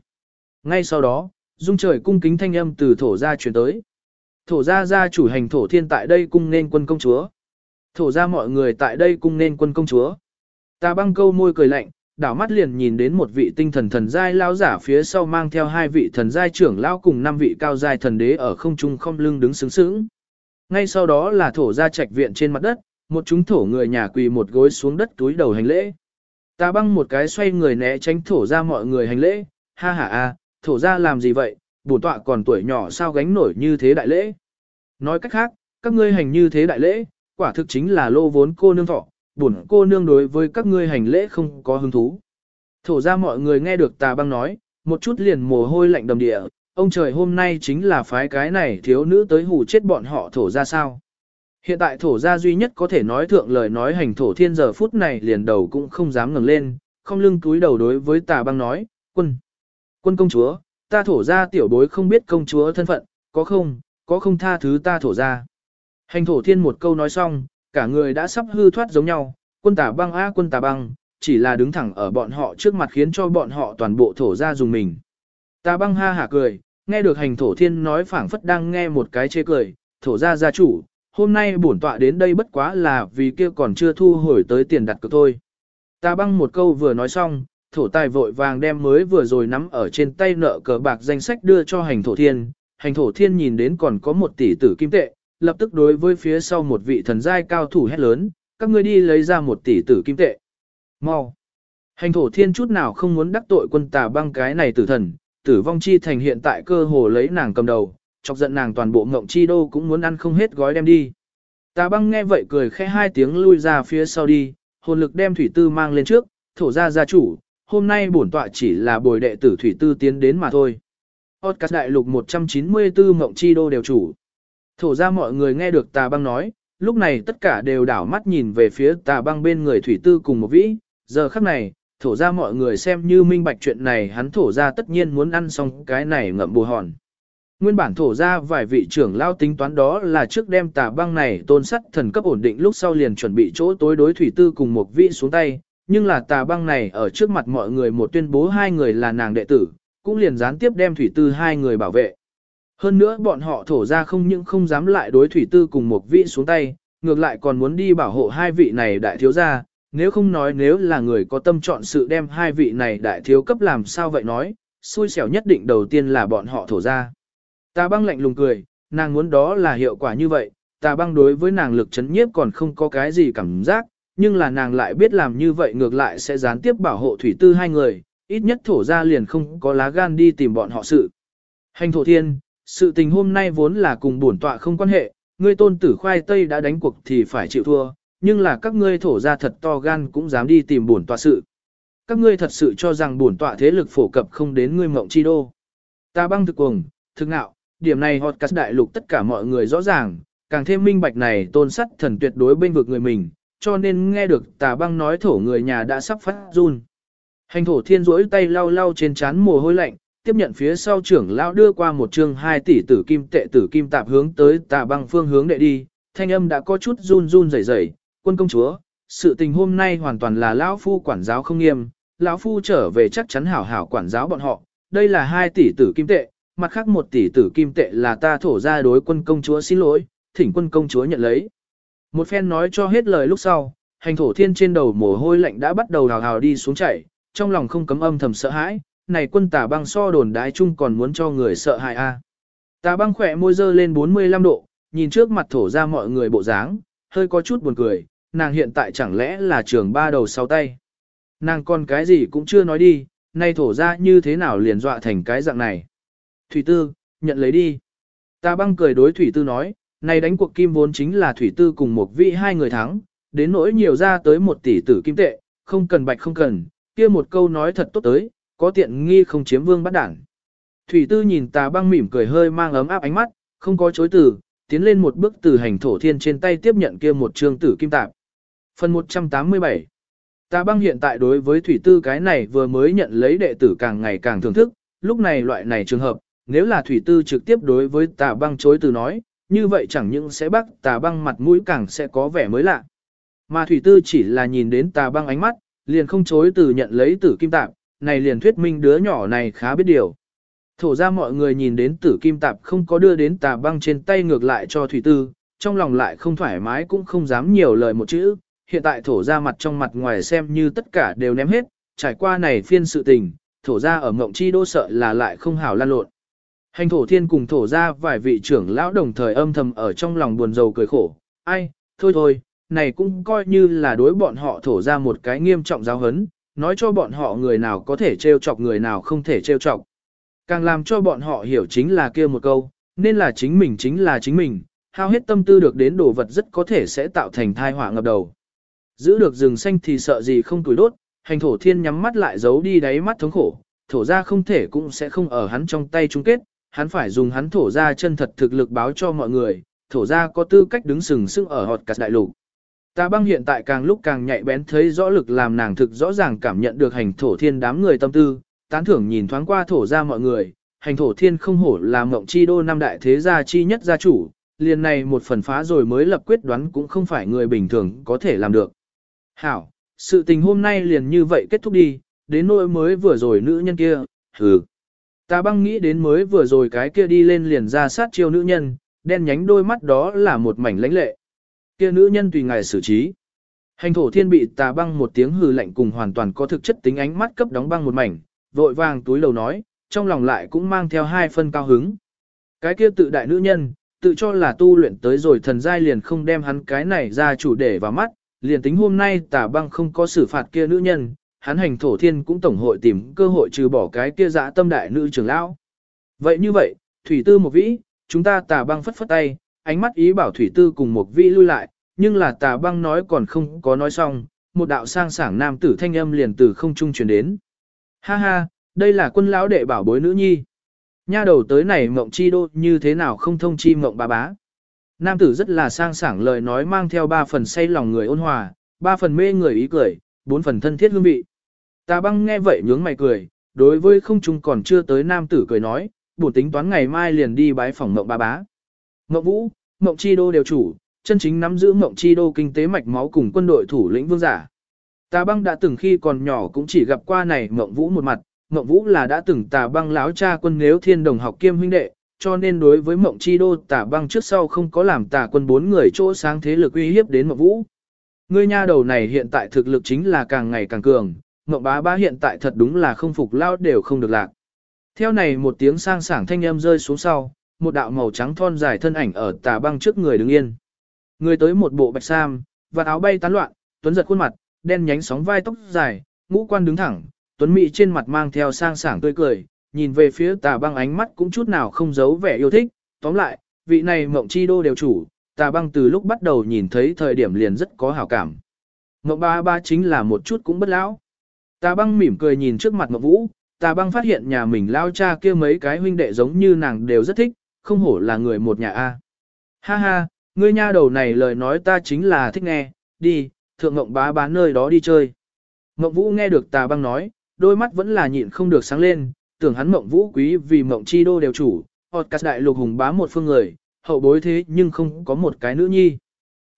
Ngay sau đó, dung trời cung kính thanh âm từ thổ gia truyền tới. Thổ gia gia chủ hành thổ thiên tại đây cung nên quân công chúa. Thổ gia mọi người tại đây cung nên quân công chúa. Tà băng câu môi cười lạnh, đảo mắt liền nhìn đến một vị tinh thần thần giai lao giả phía sau mang theo hai vị thần giai trưởng lao cùng năm vị cao giai thần đế ở không trung không lưng đứng sướng sướng. Ngay sau đó là thổ gia trạch viện trên mặt đất, một chúng thổ người nhà quỳ một gối xuống đất túi đầu hành lễ. Ta băng một cái xoay người né tránh thổ ra mọi người hành lễ, ha ha a, thổ ra làm gì vậy, bổn tọa còn tuổi nhỏ sao gánh nổi như thế đại lễ. Nói cách khác, các ngươi hành như thế đại lễ, quả thực chính là lô vốn cô nương thọ, bổn cô nương đối với các ngươi hành lễ không có hứng thú. Thổ ra mọi người nghe được tà băng nói, một chút liền mồ hôi lạnh đầm địa, ông trời hôm nay chính là phái cái này thiếu nữ tới hù chết bọn họ thổ ra sao. Hiện tại thổ gia duy nhất có thể nói thượng lời nói hành thổ thiên giờ phút này liền đầu cũng không dám ngẩng lên, không lưng túi đầu đối với tà băng nói, quân, quân công chúa, ta thổ gia tiểu bối không biết công chúa thân phận, có không, có không tha thứ ta thổ gia. Hành thổ thiên một câu nói xong, cả người đã sắp hư thoát giống nhau, quân tà băng a quân tà băng, chỉ là đứng thẳng ở bọn họ trước mặt khiến cho bọn họ toàn bộ thổ gia dùng mình. Tà băng ha hả cười, nghe được hành thổ thiên nói phảng phất đang nghe một cái chê cười, thổ gia gia chủ, hôm nay bổn tọa đến đây bất quá là vì kia còn chưa thu hồi tới tiền đặt cược thôi. Ta băng một câu vừa nói xong, thổ tài vội vàng đem mới vừa rồi nắm ở trên tay nợ cờ bạc danh sách đưa cho hành thổ thiên. Hành thổ thiên nhìn đến còn có một tỷ tử kim tệ, lập tức đối với phía sau một vị thần giai cao thủ hét lớn, các ngươi đi lấy ra một tỷ tử kim tệ. Mau! Hành thổ thiên chút nào không muốn đắc tội quân tà băng cái này tử thần, tử vong chi thành hiện tại cơ hồ lấy nàng cầm đầu, chọc giận nàng toàn bộ ngộng chi đô cũng muốn ăn không hết gói đem đi. Tà băng nghe vậy cười khẽ hai tiếng lui ra phía sau đi, hồn lực đem thủy tư mang lên trước, thổ ra gia chủ, hôm nay bổn tọa chỉ là bồi đệ tử thủy tư tiến đến mà thôi. Podcast đại lục 194 ngộng chi đô đều chủ. Thổ ra mọi người nghe được tà băng nói, lúc này tất cả đều đảo mắt nhìn về phía tà băng bên người thủy tư cùng một vĩ, giờ khắc này, thổ ra mọi người xem như minh bạch chuyện này hắn thổ ra tất nhiên muốn ăn xong cái này ngậm bù hòn. Nguyên bản thổ ra vài vị trưởng lao tính toán đó là trước đem tà băng này tôn sắt thần cấp ổn định lúc sau liền chuẩn bị chỗ tối đối thủy tư cùng một vị xuống tay, nhưng là tà băng này ở trước mặt mọi người một tuyên bố hai người là nàng đệ tử, cũng liền gián tiếp đem thủy tư hai người bảo vệ. Hơn nữa bọn họ thổ ra không những không dám lại đối thủy tư cùng một vị xuống tay, ngược lại còn muốn đi bảo hộ hai vị này đại thiếu gia, nếu không nói nếu là người có tâm chọn sự đem hai vị này đại thiếu cấp làm sao vậy nói, xui xẻo nhất định đầu tiên là bọn họ thổ ra. Tà băng lạnh lùng cười, nàng muốn đó là hiệu quả như vậy, tà băng đối với nàng lực chấn nhiếp còn không có cái gì cảm giác, nhưng là nàng lại biết làm như vậy ngược lại sẽ gián tiếp bảo hộ thủy tư hai người, ít nhất thổ ra liền không có lá gan đi tìm bọn họ sự. Hành thổ thiên, sự tình hôm nay vốn là cùng bổn tọa không quan hệ, ngươi tôn tử khoai tây đã đánh cuộc thì phải chịu thua, nhưng là các ngươi thổ ra thật to gan cũng dám đi tìm bổn tọa sự. Các ngươi thật sự cho rằng bổn tọa thế lực phổ cập không đến ngươi mộng chi đô. Ta băng thực cuồng, thực ngạo, điểm này hot cast đại lục tất cả mọi người rõ ràng, càng thêm minh bạch này tôn sắt thần tuyệt đối bên vực người mình, cho nên nghe được tà băng nói thổ người nhà đã sắp phát run. Hành thổ thiên rỗi tay lau lau trên chán mồ hôi lạnh, tiếp nhận phía sau trưởng lão đưa qua một chương 2 tỷ tử kim tệ tử kim tạp hướng tới tà băng phương hướng đệ đi, thanh âm đã có chút run run rẩy rẩy, quân công chúa, sự tình hôm nay hoàn toàn là lão phu quản giáo không nghiêm, lão phu trở về chắc chắn hảo hảo quản giáo bọn họ, đây là 2 tỷ tử kim tệ, mặt khác một tỷ tử kim tệ là ta thổ ra đối quân công chúa xin lỗi, thỉnh quân công chúa nhận lấy. Một phen nói cho hết lời lúc sau, hành thổ thiên trên đầu mồ hôi lạnh đã bắt đầu hào hào đi xuống chảy, trong lòng không cấm âm thầm sợ hãi, này quân tà băng so đồn đái chung còn muốn cho người sợ hãi a. À. Tà băng khỏe môi dơ lên 45 độ, nhìn trước mặt thổ ra mọi người bộ dáng, hơi có chút buồn cười, nàng hiện tại chẳng lẽ là trường ba đầu sáu tay. Nàng còn cái gì cũng chưa nói đi, nay thổ ra như thế nào liền dọa thành cái dạng này. Thủy Tư, nhận lấy đi. Ta băng cười đối Thủy Tư nói, này đánh cuộc kim vốn chính là Thủy Tư cùng một vị hai người thắng, đến nỗi nhiều ra tới một tỷ tử kim tệ, không cần bạch không cần, kia một câu nói thật tốt tới, có tiện nghi không chiếm vương bắt đảng. Thủy Tư nhìn tà băng mỉm cười hơi mang ấm áp ánh mắt, không có chối từ, tiến lên một bước từ hành thổ thiên trên tay tiếp nhận kia một trương tử kim tạp. Phần 187 Tà băng hiện tại đối với Thủy Tư cái này vừa mới nhận lấy đệ tử càng ngày càng thưởng thức, lúc này loại này trường hợp, nếu là thủy tư trực tiếp đối với tà băng chối từ nói, như vậy chẳng những sẽ bắt tà băng mặt mũi càng sẽ có vẻ mới lạ. Mà thủy tư chỉ là nhìn đến tà băng ánh mắt, liền không chối từ nhận lấy tử kim tạp, này liền thuyết minh đứa nhỏ này khá biết điều. Thổ ra mọi người nhìn đến tử kim tạp không có đưa đến tà băng trên tay ngược lại cho thủy tư, trong lòng lại không thoải mái cũng không dám nhiều lời một chữ, hiện tại thổ ra mặt trong mặt ngoài xem như tất cả đều ném hết, trải qua này phiên sự tình, thổ ra ở mộng chi đô sợ là lại không hảo lan lộn. Hành thổ thiên cùng thổ ra vài vị trưởng lão đồng thời âm thầm ở trong lòng buồn rầu cười khổ, ai, thôi thôi, này cũng coi như là đối bọn họ thổ ra một cái nghiêm trọng giáo hấn, nói cho bọn họ người nào có thể trêu chọc người nào không thể trêu chọc. Càng làm cho bọn họ hiểu chính là kia một câu, nên là chính mình chính là chính mình, hao hết tâm tư được đến đồ vật rất có thể sẽ tạo thành thai họa ngập đầu. Giữ được rừng xanh thì sợ gì không tuổi đốt, hành thổ thiên nhắm mắt lại giấu đi đáy mắt thống khổ, thổ ra không thể cũng sẽ không ở hắn trong tay chung kết, hắn phải dùng hắn thổ ra chân thật thực lực báo cho mọi người, thổ ra có tư cách đứng sừng sững ở họt cắt đại lục. Ta băng hiện tại càng lúc càng nhạy bén thấy rõ lực làm nàng thực rõ ràng cảm nhận được hành thổ thiên đám người tâm tư, tán thưởng nhìn thoáng qua thổ ra mọi người, hành thổ thiên không hổ là mộng chi đô năm đại thế gia chi nhất gia chủ, liền này một phần phá rồi mới lập quyết đoán cũng không phải người bình thường có thể làm được. Hảo, sự tình hôm nay liền như vậy kết thúc đi, đến nỗi mới vừa rồi nữ nhân kia, hừ. Ta băng nghĩ đến mới vừa rồi cái kia đi lên liền ra sát chiêu nữ nhân, đen nhánh đôi mắt đó là một mảnh lãnh lệ. Kia nữ nhân tùy ngài xử trí. Hành thổ thiên bị tà băng một tiếng hừ lạnh cùng hoàn toàn có thực chất tính ánh mắt cấp đóng băng một mảnh, vội vàng túi lầu nói, trong lòng lại cũng mang theo hai phân cao hứng. Cái kia tự đại nữ nhân, tự cho là tu luyện tới rồi thần giai liền không đem hắn cái này ra chủ để vào mắt, liền tính hôm nay tà băng không có xử phạt kia nữ nhân, hắn hành thổ thiên cũng tổng hội tìm cơ hội trừ bỏ cái kia dã tâm đại nữ trưởng lão. Vậy như vậy, thủy tư một vĩ, chúng ta tà băng phất phất tay, ánh mắt ý bảo thủy tư cùng một vĩ lui lại, nhưng là tà băng nói còn không có nói xong, một đạo sang sảng nam tử thanh âm liền từ không trung truyền đến. Ha ha, đây là quân lão đệ bảo bối nữ nhi. Nha đầu tới này mộng chi đô như thế nào không thông chi mộng bà bá. Nam tử rất là sang sảng lời nói mang theo ba phần say lòng người ôn hòa, ba phần mê người ý cười, bốn phần thân thiết hương vị. Tà băng nghe vậy nhướng mày cười, đối với không trung còn chưa tới nam tử cười nói, bổn tính toán ngày mai liền đi bái phòng mộng ba bá. Mộng vũ, mộng chi đô đều chủ, chân chính nắm giữ mộng chi đô kinh tế mạch máu cùng quân đội thủ lĩnh vương giả. Tà băng đã từng khi còn nhỏ cũng chỉ gặp qua này mộng vũ một mặt, mộng vũ là đã từng tà băng láo cha quân nếu thiên đồng học kiêm huynh đệ, cho nên đối với mộng chi đô tà băng trước sau không có làm tà quân bốn người chỗ sáng thế lực uy hiếp đến mộng vũ. Ngươi nha đầu này hiện tại thực lực chính là càng ngày càng cường, Ngộng bá bá hiện tại thật đúng là không phục lao đều không được lạc. Theo này một tiếng sang sảng thanh âm rơi xuống sau, một đạo màu trắng thon dài thân ảnh ở tà băng trước người đứng yên. Người tới một bộ bạch sam, và áo bay tán loạn, tuấn giật khuôn mặt, đen nhánh sóng vai tóc dài, ngũ quan đứng thẳng, tuấn mỹ trên mặt mang theo sang sảng tươi cười, nhìn về phía tà băng ánh mắt cũng chút nào không giấu vẻ yêu thích, tóm lại, vị này mộng chi đô đều chủ, tà băng từ lúc bắt đầu nhìn thấy thời điểm liền rất có hảo cảm. Mộng ba ba chính là một chút cũng bất lão. Tà băng mỉm cười nhìn trước mặt Ngọc vũ, tà băng phát hiện nhà mình lao cha kia mấy cái huynh đệ giống như nàng đều rất thích, không hổ là người một nhà A. Ha ha, ngươi nha đầu này lời nói ta chính là thích nghe, đi, thượng mộng bá bá nơi đó đi chơi. Mộng vũ nghe được tà băng nói, đôi mắt vẫn là nhịn không được sáng lên, tưởng hắn mộng vũ quý vì mộng chi đô đều chủ, hoặc cắt đại lục hùng bá một phương người, hậu bối thế nhưng không có một cái nữ nhi.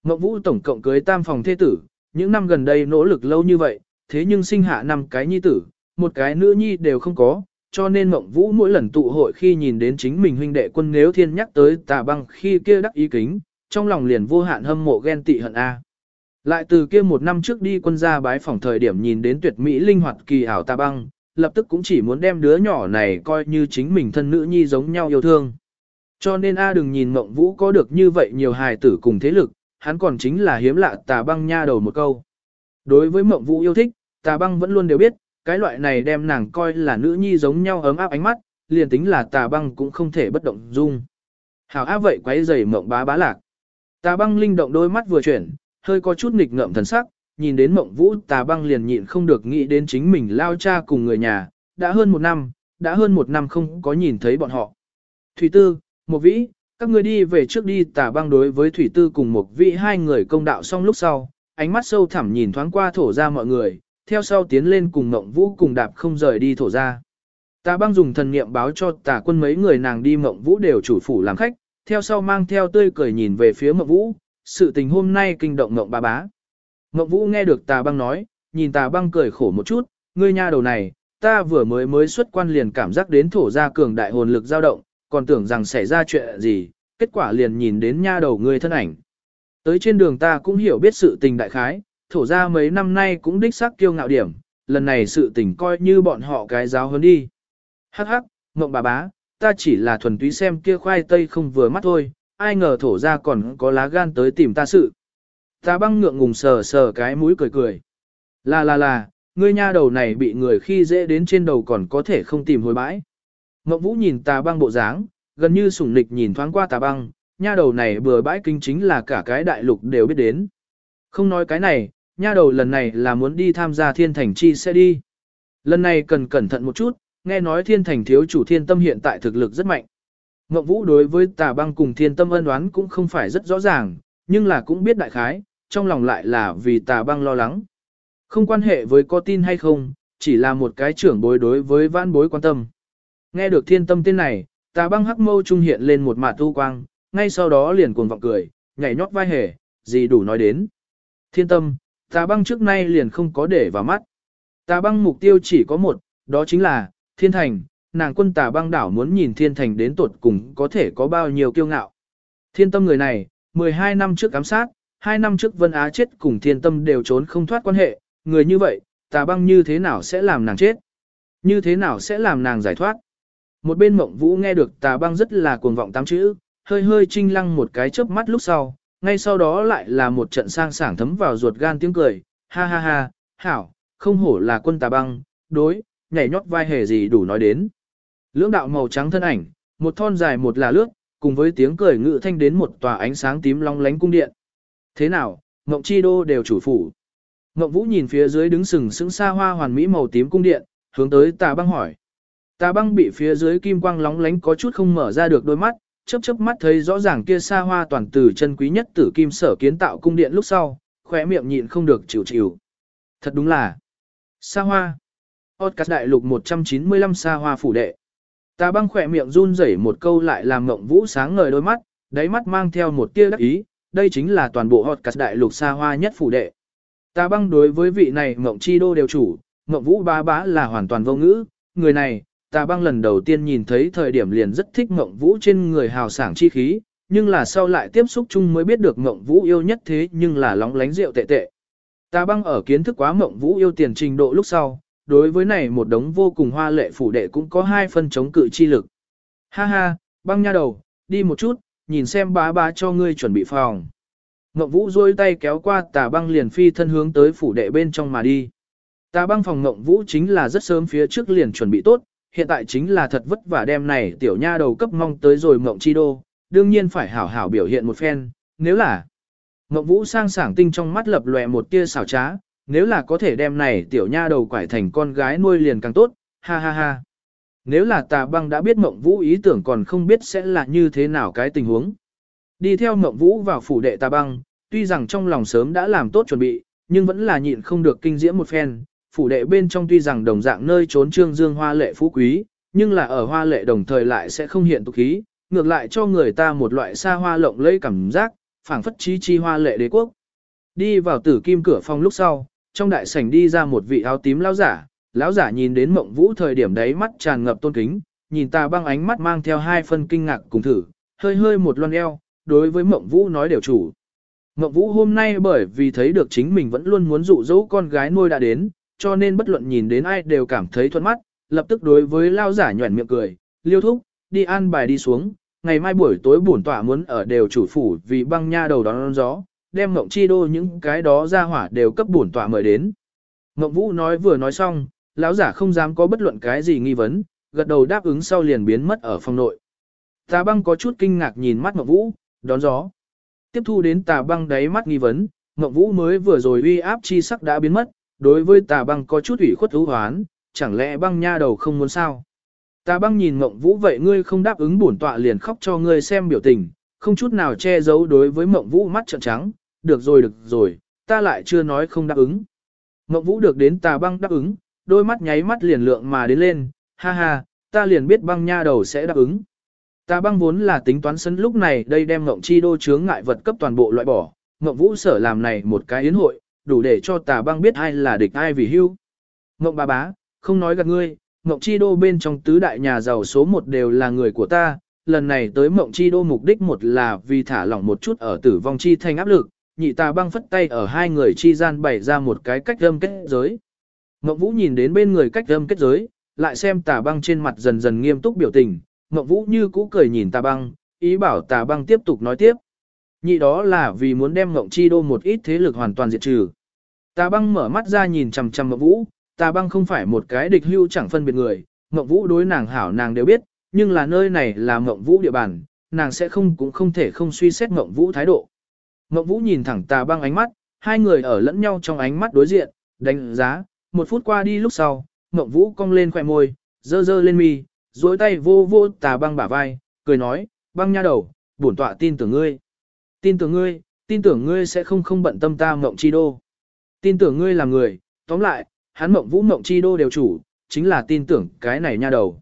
Mộng vũ tổng cộng cưới tam phòng thế tử, những năm gần đây nỗ lực lâu như vậy, thế nhưng sinh hạ năm cái nhi tử, một cái nữ nhi đều không có, cho nên mộng vũ mỗi lần tụ hội khi nhìn đến chính mình huynh đệ quân nếu thiên nhắc tới tà băng khi kia đắc ý kính, trong lòng liền vô hạn hâm mộ ghen tị hận A. Lại từ kia một năm trước đi quân gia bái phỏng thời điểm nhìn đến tuyệt mỹ linh hoạt kỳ ảo tà băng, lập tức cũng chỉ muốn đem đứa nhỏ này coi như chính mình thân nữ nhi giống nhau yêu thương. Cho nên A đừng nhìn mộng vũ có được như vậy nhiều hài tử cùng thế lực, hắn còn chính là hiếm lạ tà băng nha đầu một câu. Đối với mộng vũ yêu thích, tà băng vẫn luôn đều biết, cái loại này đem nàng coi là nữ nhi giống nhau ấm áp ánh mắt, liền tính là tà băng cũng không thể bất động dung. Hảo áp vậy quấy giày mộng bá bá lạc. Tà băng linh động đôi mắt vừa chuyển, hơi có chút nghịch ngợm thần sắc, nhìn đến mộng vũ tà băng liền nhịn không được nghĩ đến chính mình lao cha cùng người nhà, đã hơn một năm, đã hơn một năm không có nhìn thấy bọn họ. Thủy Tư, một vĩ, các người đi về trước đi tà băng đối với Thủy Tư cùng một vĩ hai người công đạo xong lúc sau, ánh mắt sâu thẳm nhìn thoáng qua thổ ra mọi người, theo sau tiến lên cùng mộng vũ cùng đạp không rời đi thổ ra. Tà băng dùng thần niệm báo cho tà quân mấy người nàng đi mộng vũ đều chủ phủ làm khách, theo sau mang theo tươi cười nhìn về phía mộng vũ, sự tình hôm nay kinh động mộng bà bá. Mộng vũ nghe được tà băng nói, nhìn tà băng cười khổ một chút, ngươi nha đầu này, ta vừa mới mới xuất quan liền cảm giác đến thổ ra cường đại hồn lực dao động, còn tưởng rằng xảy ra chuyện gì, kết quả liền nhìn đến nha đầu ngươi thân ảnh. Tới trên đường ta cũng hiểu biết sự tình đại khái, thổ ra mấy năm nay cũng đích xác kiêu ngạo điểm, lần này sự tình coi như bọn họ cái giáo hơn đi. Hắc hắc, mộng bà bá, ta chỉ là thuần túy xem kia khoai tây không vừa mắt thôi, ai ngờ thổ ra còn có lá gan tới tìm ta sự. Ta băng ngượng ngùng sờ sờ cái mũi cười cười. Là là là, ngươi nha đầu này bị người khi dễ đến trên đầu còn có thể không tìm hồi bãi. Mộng vũ nhìn tà băng bộ dáng, gần như sủng nịch nhìn thoáng qua tà băng, nha đầu này bừa bãi kinh chính là cả cái đại lục đều biết đến. Không nói cái này, nha đầu lần này là muốn đi tham gia thiên thành chi sẽ đi. Lần này cần cẩn thận một chút, nghe nói thiên thành thiếu chủ thiên tâm hiện tại thực lực rất mạnh. Ngọc Vũ đối với tà băng cùng thiên tâm ân oán cũng không phải rất rõ ràng, nhưng là cũng biết đại khái, trong lòng lại là vì tà băng lo lắng. Không quan hệ với có tin hay không, chỉ là một cái trưởng bối đối với vãn bối quan tâm. Nghe được thiên tâm tên này, tà băng hắc mâu trung hiện lên một mạt tu quang, ngay sau đó liền cuồng vọng cười, nhảy nhót vai hề, gì đủ nói đến. Thiên tâm, tà băng trước nay liền không có để vào mắt. Tà băng mục tiêu chỉ có một, đó chính là, thiên thành, nàng quân tà băng đảo muốn nhìn thiên thành đến tuột cùng có thể có bao nhiêu kiêu ngạo. Thiên tâm người này, 12 năm trước ám sát, 2 năm trước Vân Á chết cùng thiên tâm đều trốn không thoát quan hệ, người như vậy, tà băng như thế nào sẽ làm nàng chết? Như thế nào sẽ làm nàng giải thoát? Một bên mộng vũ nghe được tà băng rất là cuồng vọng tám chữ, hơi hơi trinh lăng một cái chớp mắt lúc sau, ngay sau đó lại là một trận sang sảng thấm vào ruột gan tiếng cười, ha ha ha, hảo, không hổ là quân tà băng, đối, nhảy nhót vai hề gì đủ nói đến. Lưỡng đạo màu trắng thân ảnh, một thon dài một là lướt, cùng với tiếng cười ngự thanh đến một tòa ánh sáng tím long lánh cung điện. Thế nào, Ngộng Chi Đô đều chủ phủ. Ngộng Vũ nhìn phía dưới đứng sừng sững xa hoa hoàn mỹ màu tím cung điện, hướng tới Tà Băng hỏi. Tà Băng bị phía dưới kim quang lóng lánh có chút không mở ra được đôi mắt, chớp chớp mắt thấy rõ ràng kia xa hoa toàn tử chân quý nhất tử kim sở kiến tạo cung điện lúc sau, khóe miệng nhịn không được chịu chịu. Thật đúng là xa hoa. Podcast đại lục 195 xa hoa phủ đệ. ta băng khỏe miệng run rẩy một câu lại làm ngộng vũ sáng ngời đôi mắt, đáy mắt mang theo một tia đắc ý, đây chính là toàn bộ hot cắt đại lục xa hoa nhất phủ đệ. ta băng đối với vị này ngộng chi đô đều chủ, ngộng vũ bá bá là hoàn toàn vô ngữ, người này, tà băng lần đầu tiên nhìn thấy thời điểm liền rất thích ngộng vũ trên người hào sảng chi khí, nhưng là sau lại tiếp xúc chung mới biết được ngộng vũ yêu nhất thế nhưng là lóng lánh rượu tệ tệ. Tà băng ở kiến thức quá ngộng vũ yêu tiền trình độ lúc sau, đối với này một đống vô cùng hoa lệ phủ đệ cũng có hai phân chống cự chi lực. Ha ha, băng nha đầu, đi một chút, nhìn xem bá bá cho ngươi chuẩn bị phòng. Ngộng Vũ duỗi tay kéo qua tà băng liền phi thân hướng tới phủ đệ bên trong mà đi. Tà băng phòng Ngộng Vũ chính là rất sớm phía trước liền chuẩn bị tốt, hiện tại chính là thật vất vả đem này tiểu nha đầu cấp mong tới rồi mộng Chi Đô, đương nhiên phải hảo hảo biểu hiện một phen, nếu là mộng Vũ sang sảng tinh trong mắt lập lòe một tia xảo trá, nếu là có thể đem này tiểu nha đầu quải thành con gái nuôi liền càng tốt, ha ha ha. Nếu là tà băng đã biết mộng Vũ ý tưởng còn không biết sẽ là như thế nào cái tình huống. Đi theo mộng Vũ vào phủ đệ tà băng, tuy rằng trong lòng sớm đã làm tốt chuẩn bị, nhưng vẫn là nhịn không được kinh diễm một phen. Phủ đệ bên trong tuy rằng đồng dạng nơi trốn trương dương hoa lệ phú quý, nhưng là ở hoa lệ đồng thời lại sẽ không hiện tục khí, ngược lại cho người ta một loại xa hoa lộng lẫy cảm giác, phảng phất chí chi hoa lệ đế quốc. Đi vào tử kim cửa phòng lúc sau, trong đại sảnh đi ra một vị áo tím lão giả, lão giả nhìn đến mộng vũ thời điểm đấy mắt tràn ngập tôn kính, nhìn ta băng ánh mắt mang theo hai phân kinh ngạc cùng thử, hơi hơi một loan eo, đối với mộng vũ nói đều chủ. Mộng vũ hôm nay bởi vì thấy được chính mình vẫn luôn muốn dụ dỗ con gái nuôi đã đến, cho nên bất luận nhìn đến ai đều cảm thấy thuận mắt, lập tức đối với lao giả nhuẩn miệng cười, liêu thúc, đi ăn bài đi xuống, ngày mai buổi tối bổn tọa muốn ở đều chủ phủ vì băng nha đầu đón gió, đem Ngộng chi đô những cái đó ra hỏa đều cấp bổn tọa mời đến. Ngộng vũ nói vừa nói xong, lão giả không dám có bất luận cái gì nghi vấn, gật đầu đáp ứng sau liền biến mất ở phòng nội. Tà băng có chút kinh ngạc nhìn mắt Ngộng vũ, đón gió. Tiếp thu đến tà băng đáy mắt nghi vấn, Ngộng vũ mới vừa rồi uy áp chi sắc đã biến mất, đối với tà băng có chút ủy khuất thú hoán, chẳng lẽ băng nha đầu không muốn sao? Tà băng nhìn mộng vũ vậy ngươi không đáp ứng bổn tọa liền khóc cho ngươi xem biểu tình, không chút nào che giấu đối với mộng vũ mắt trợn trắng, được rồi được rồi, ta lại chưa nói không đáp ứng. Mộng vũ được đến tà băng đáp ứng, đôi mắt nháy mắt liền lượng mà đến lên, ha ha, ta liền biết băng nha đầu sẽ đáp ứng. Tà băng vốn là tính toán sân lúc này đây đem mộng chi đô chướng ngại vật cấp toàn bộ loại bỏ, mộng vũ sở làm này một cái yến hội, đủ để cho tà băng biết ai là địch ai vì hưu. Ngộng bà bá, không nói gạt ngươi, Ngộng chi đô bên trong tứ đại nhà giàu số một đều là người của ta, lần này tới Ngộng chi đô mục đích một là vì thả lỏng một chút ở tử vong chi thành áp lực, nhị tà băng phất tay ở hai người chi gian bày ra một cái cách âm kết giới. Ngộng vũ nhìn đến bên người cách âm kết giới, lại xem tà băng trên mặt dần dần nghiêm túc biểu tình, Ngộng vũ như cũ cười nhìn tà băng, ý bảo tà băng tiếp tục nói tiếp. Nhị đó là vì muốn đem Ngộng chi đô một ít thế lực hoàn toàn diệt trừ. Tà băng mở mắt ra nhìn chằm chằm mộng vũ, tà băng không phải một cái địch hưu chẳng phân biệt người, mộng vũ đối nàng hảo nàng đều biết, nhưng là nơi này là mộng vũ địa bàn, nàng sẽ không cũng không thể không suy xét mộng vũ thái độ. Mộng vũ nhìn thẳng tà băng ánh mắt, hai người ở lẫn nhau trong ánh mắt đối diện, đánh giá, một phút qua đi lúc sau, mộng vũ cong lên khỏe môi, dơ dơ lên mi, duỗi tay vô vô tà băng bả vai, cười nói, băng nha đầu, bổn tọa tin tưởng ngươi. Tin tưởng ngươi, tin tưởng ngươi sẽ không không bận tâm ta mộng chi đô. Tin tưởng ngươi là người, tóm lại, hắn mộng vũ mộng chi đô đều chủ, chính là tin tưởng cái này nha đầu.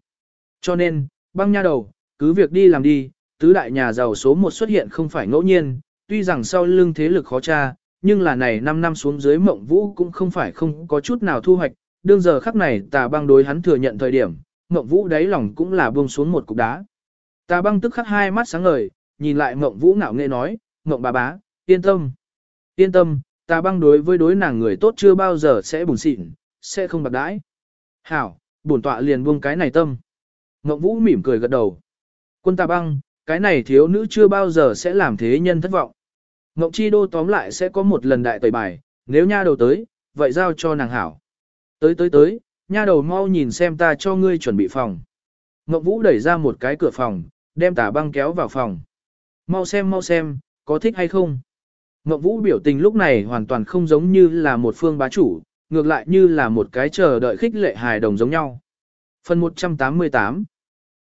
Cho nên, băng nha đầu, cứ việc đi làm đi, tứ đại nhà giàu số một xuất hiện không phải ngẫu nhiên, tuy rằng sau lưng thế lực khó tra, nhưng là này 5 năm xuống dưới mộng vũ cũng không phải không có chút nào thu hoạch, đương giờ khắc này tà băng đối hắn thừa nhận thời điểm, mộng vũ đáy lòng cũng là buông xuống một cục đá. Tà băng tức khắc hai mắt sáng ngời, nhìn lại mộng vũ ngạo nghệ nói, mộng bà bá, yên tâm. Yên tâm, Ta băng đối với đối nàng người tốt chưa bao giờ sẽ buồn xịn, sẽ không bạc đãi. Hảo, bổn tọa liền buông cái này tâm. Ngọc vũ mỉm cười gật đầu. Quân Ta băng, cái này thiếu nữ chưa bao giờ sẽ làm thế nhân thất vọng. Ngọc chi đô tóm lại sẽ có một lần đại tẩy bài, nếu nha đầu tới, vậy giao cho nàng hảo. Tới tới tới, nha đầu mau nhìn xem ta cho ngươi chuẩn bị phòng. Ngọc vũ đẩy ra một cái cửa phòng, đem tà băng kéo vào phòng. Mau xem mau xem, có thích hay không. Ngộng vũ biểu tình lúc này hoàn toàn không giống như là một phương bá chủ, ngược lại như là một cái chờ đợi khích lệ hài đồng giống nhau. Phần 188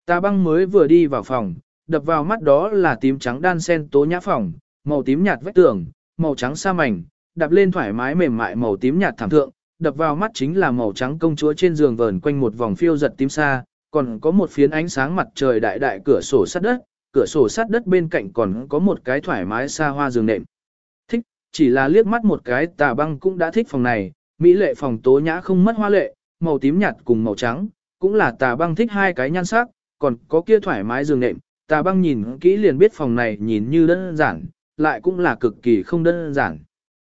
Tà băng mới vừa đi vào phòng, đập vào mắt đó là tím trắng đan sen tố nhã phòng, màu tím nhạt vách tường, màu trắng sa mảnh, đạp lên thoải mái mềm mại màu tím nhạt thảm thượng, đập vào mắt chính là màu trắng công chúa trên giường vờn quanh một vòng phiêu giật tím xa, còn có một phiến ánh sáng mặt trời đại đại cửa sổ sắt đất, cửa sổ sắt đất bên cạnh còn có một cái thoải mái xa hoa giường nệm. Chỉ là liếc mắt một cái tà băng cũng đã thích phòng này, mỹ lệ phòng tố nhã không mất hoa lệ, màu tím nhạt cùng màu trắng, cũng là tà băng thích hai cái nhan sắc, còn có kia thoải mái giường nệm, tà băng nhìn kỹ liền biết phòng này nhìn như đơn giản, lại cũng là cực kỳ không đơn giản.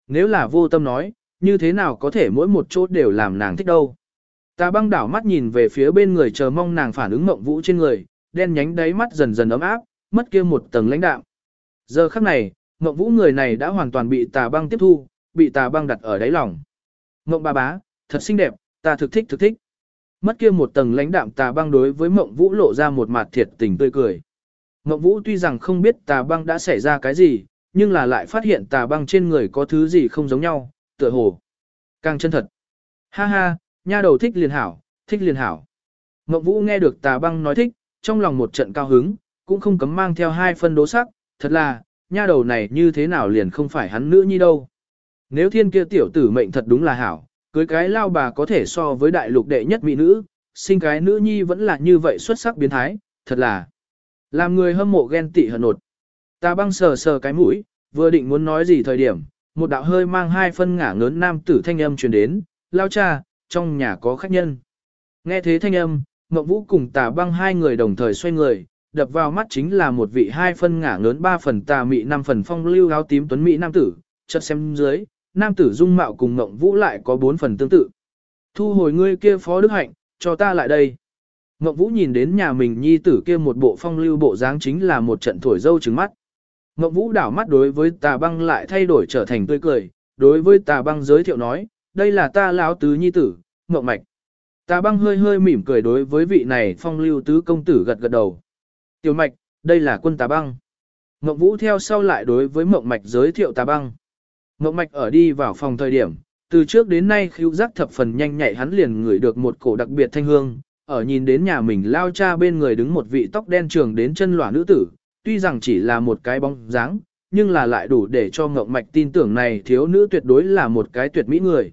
Nếu là vô tâm nói, như thế nào có thể mỗi một chỗ đều làm nàng thích đâu. Tà băng đảo mắt nhìn về phía bên người chờ mong nàng phản ứng mộng vũ trên người, đen nhánh đáy mắt dần dần ấm áp, mất kia một tầng lãnh đạm. Giờ khắc này, Ngộng Vũ người này đã hoàn toàn bị tà băng tiếp thu, bị tà băng đặt ở đáy lòng. Ngộng ba bá, thật xinh đẹp, ta thực thích thực thích. Mất kia một tầng lãnh đạm tà băng đối với Ngộng Vũ lộ ra một mặt thiệt tình tươi cười. Ngộng Vũ tuy rằng không biết tà băng đã xảy ra cái gì, nhưng là lại phát hiện tà băng trên người có thứ gì không giống nhau, tựa hồ. Càng chân thật. Ha ha, nha đầu thích liền hảo, thích liền hảo. Ngộng Vũ nghe được tà băng nói thích, trong lòng một trận cao hứng, cũng không cấm mang theo hai phân đố sắc, thật là, nha đầu này như thế nào liền không phải hắn nữ nhi đâu. Nếu thiên kia tiểu tử mệnh thật đúng là hảo, cưới cái lao bà có thể so với đại lục đệ nhất mỹ nữ, sinh cái nữ nhi vẫn là như vậy xuất sắc biến thái, thật là làm người hâm mộ ghen tị hận nột. Ta băng sờ sờ cái mũi, vừa định muốn nói gì thời điểm, một đạo hơi mang hai phân ngả ngớn nam tử thanh âm truyền đến, lao cha, trong nhà có khách nhân. Nghe thế thanh âm, Ngọc Vũ cùng tà băng hai người đồng thời xoay người, đập vào mắt chính là một vị hai phân ngả ngớn ba phần tà mị năm phần phong lưu áo tím tuấn mỹ nam tử, chợt xem dưới, nam tử dung mạo cùng Ngộng Vũ lại có bốn phần tương tự. Thu hồi ngươi kia phó đức hạnh, cho ta lại đây. Ngộng Vũ nhìn đến nhà mình nhi tử kia một bộ phong lưu bộ dáng chính là một trận thổi dâu trứng mắt. Ngộng Vũ đảo mắt đối với tà băng lại thay đổi trở thành tươi cười, đối với tà băng giới thiệu nói, đây là ta lão tứ nhi tử, Ngộng Mạch. Tà băng hơi hơi mỉm cười đối với vị này phong lưu tứ công tử gật gật đầu. Tiểu Mạch, đây là quân tà băng. Mộng Vũ theo sau lại đối với Mộng Mạch giới thiệu tà băng. Mộng Mạch ở đi vào phòng thời điểm, từ trước đến nay khiu giác thập phần nhanh nhạy hắn liền ngửi được một cổ đặc biệt thanh hương, ở nhìn đến nhà mình lao cha bên người đứng một vị tóc đen trường đến chân lỏa nữ tử, tuy rằng chỉ là một cái bóng dáng, nhưng là lại đủ để cho Ngọc Mạch tin tưởng này thiếu nữ tuyệt đối là một cái tuyệt mỹ người.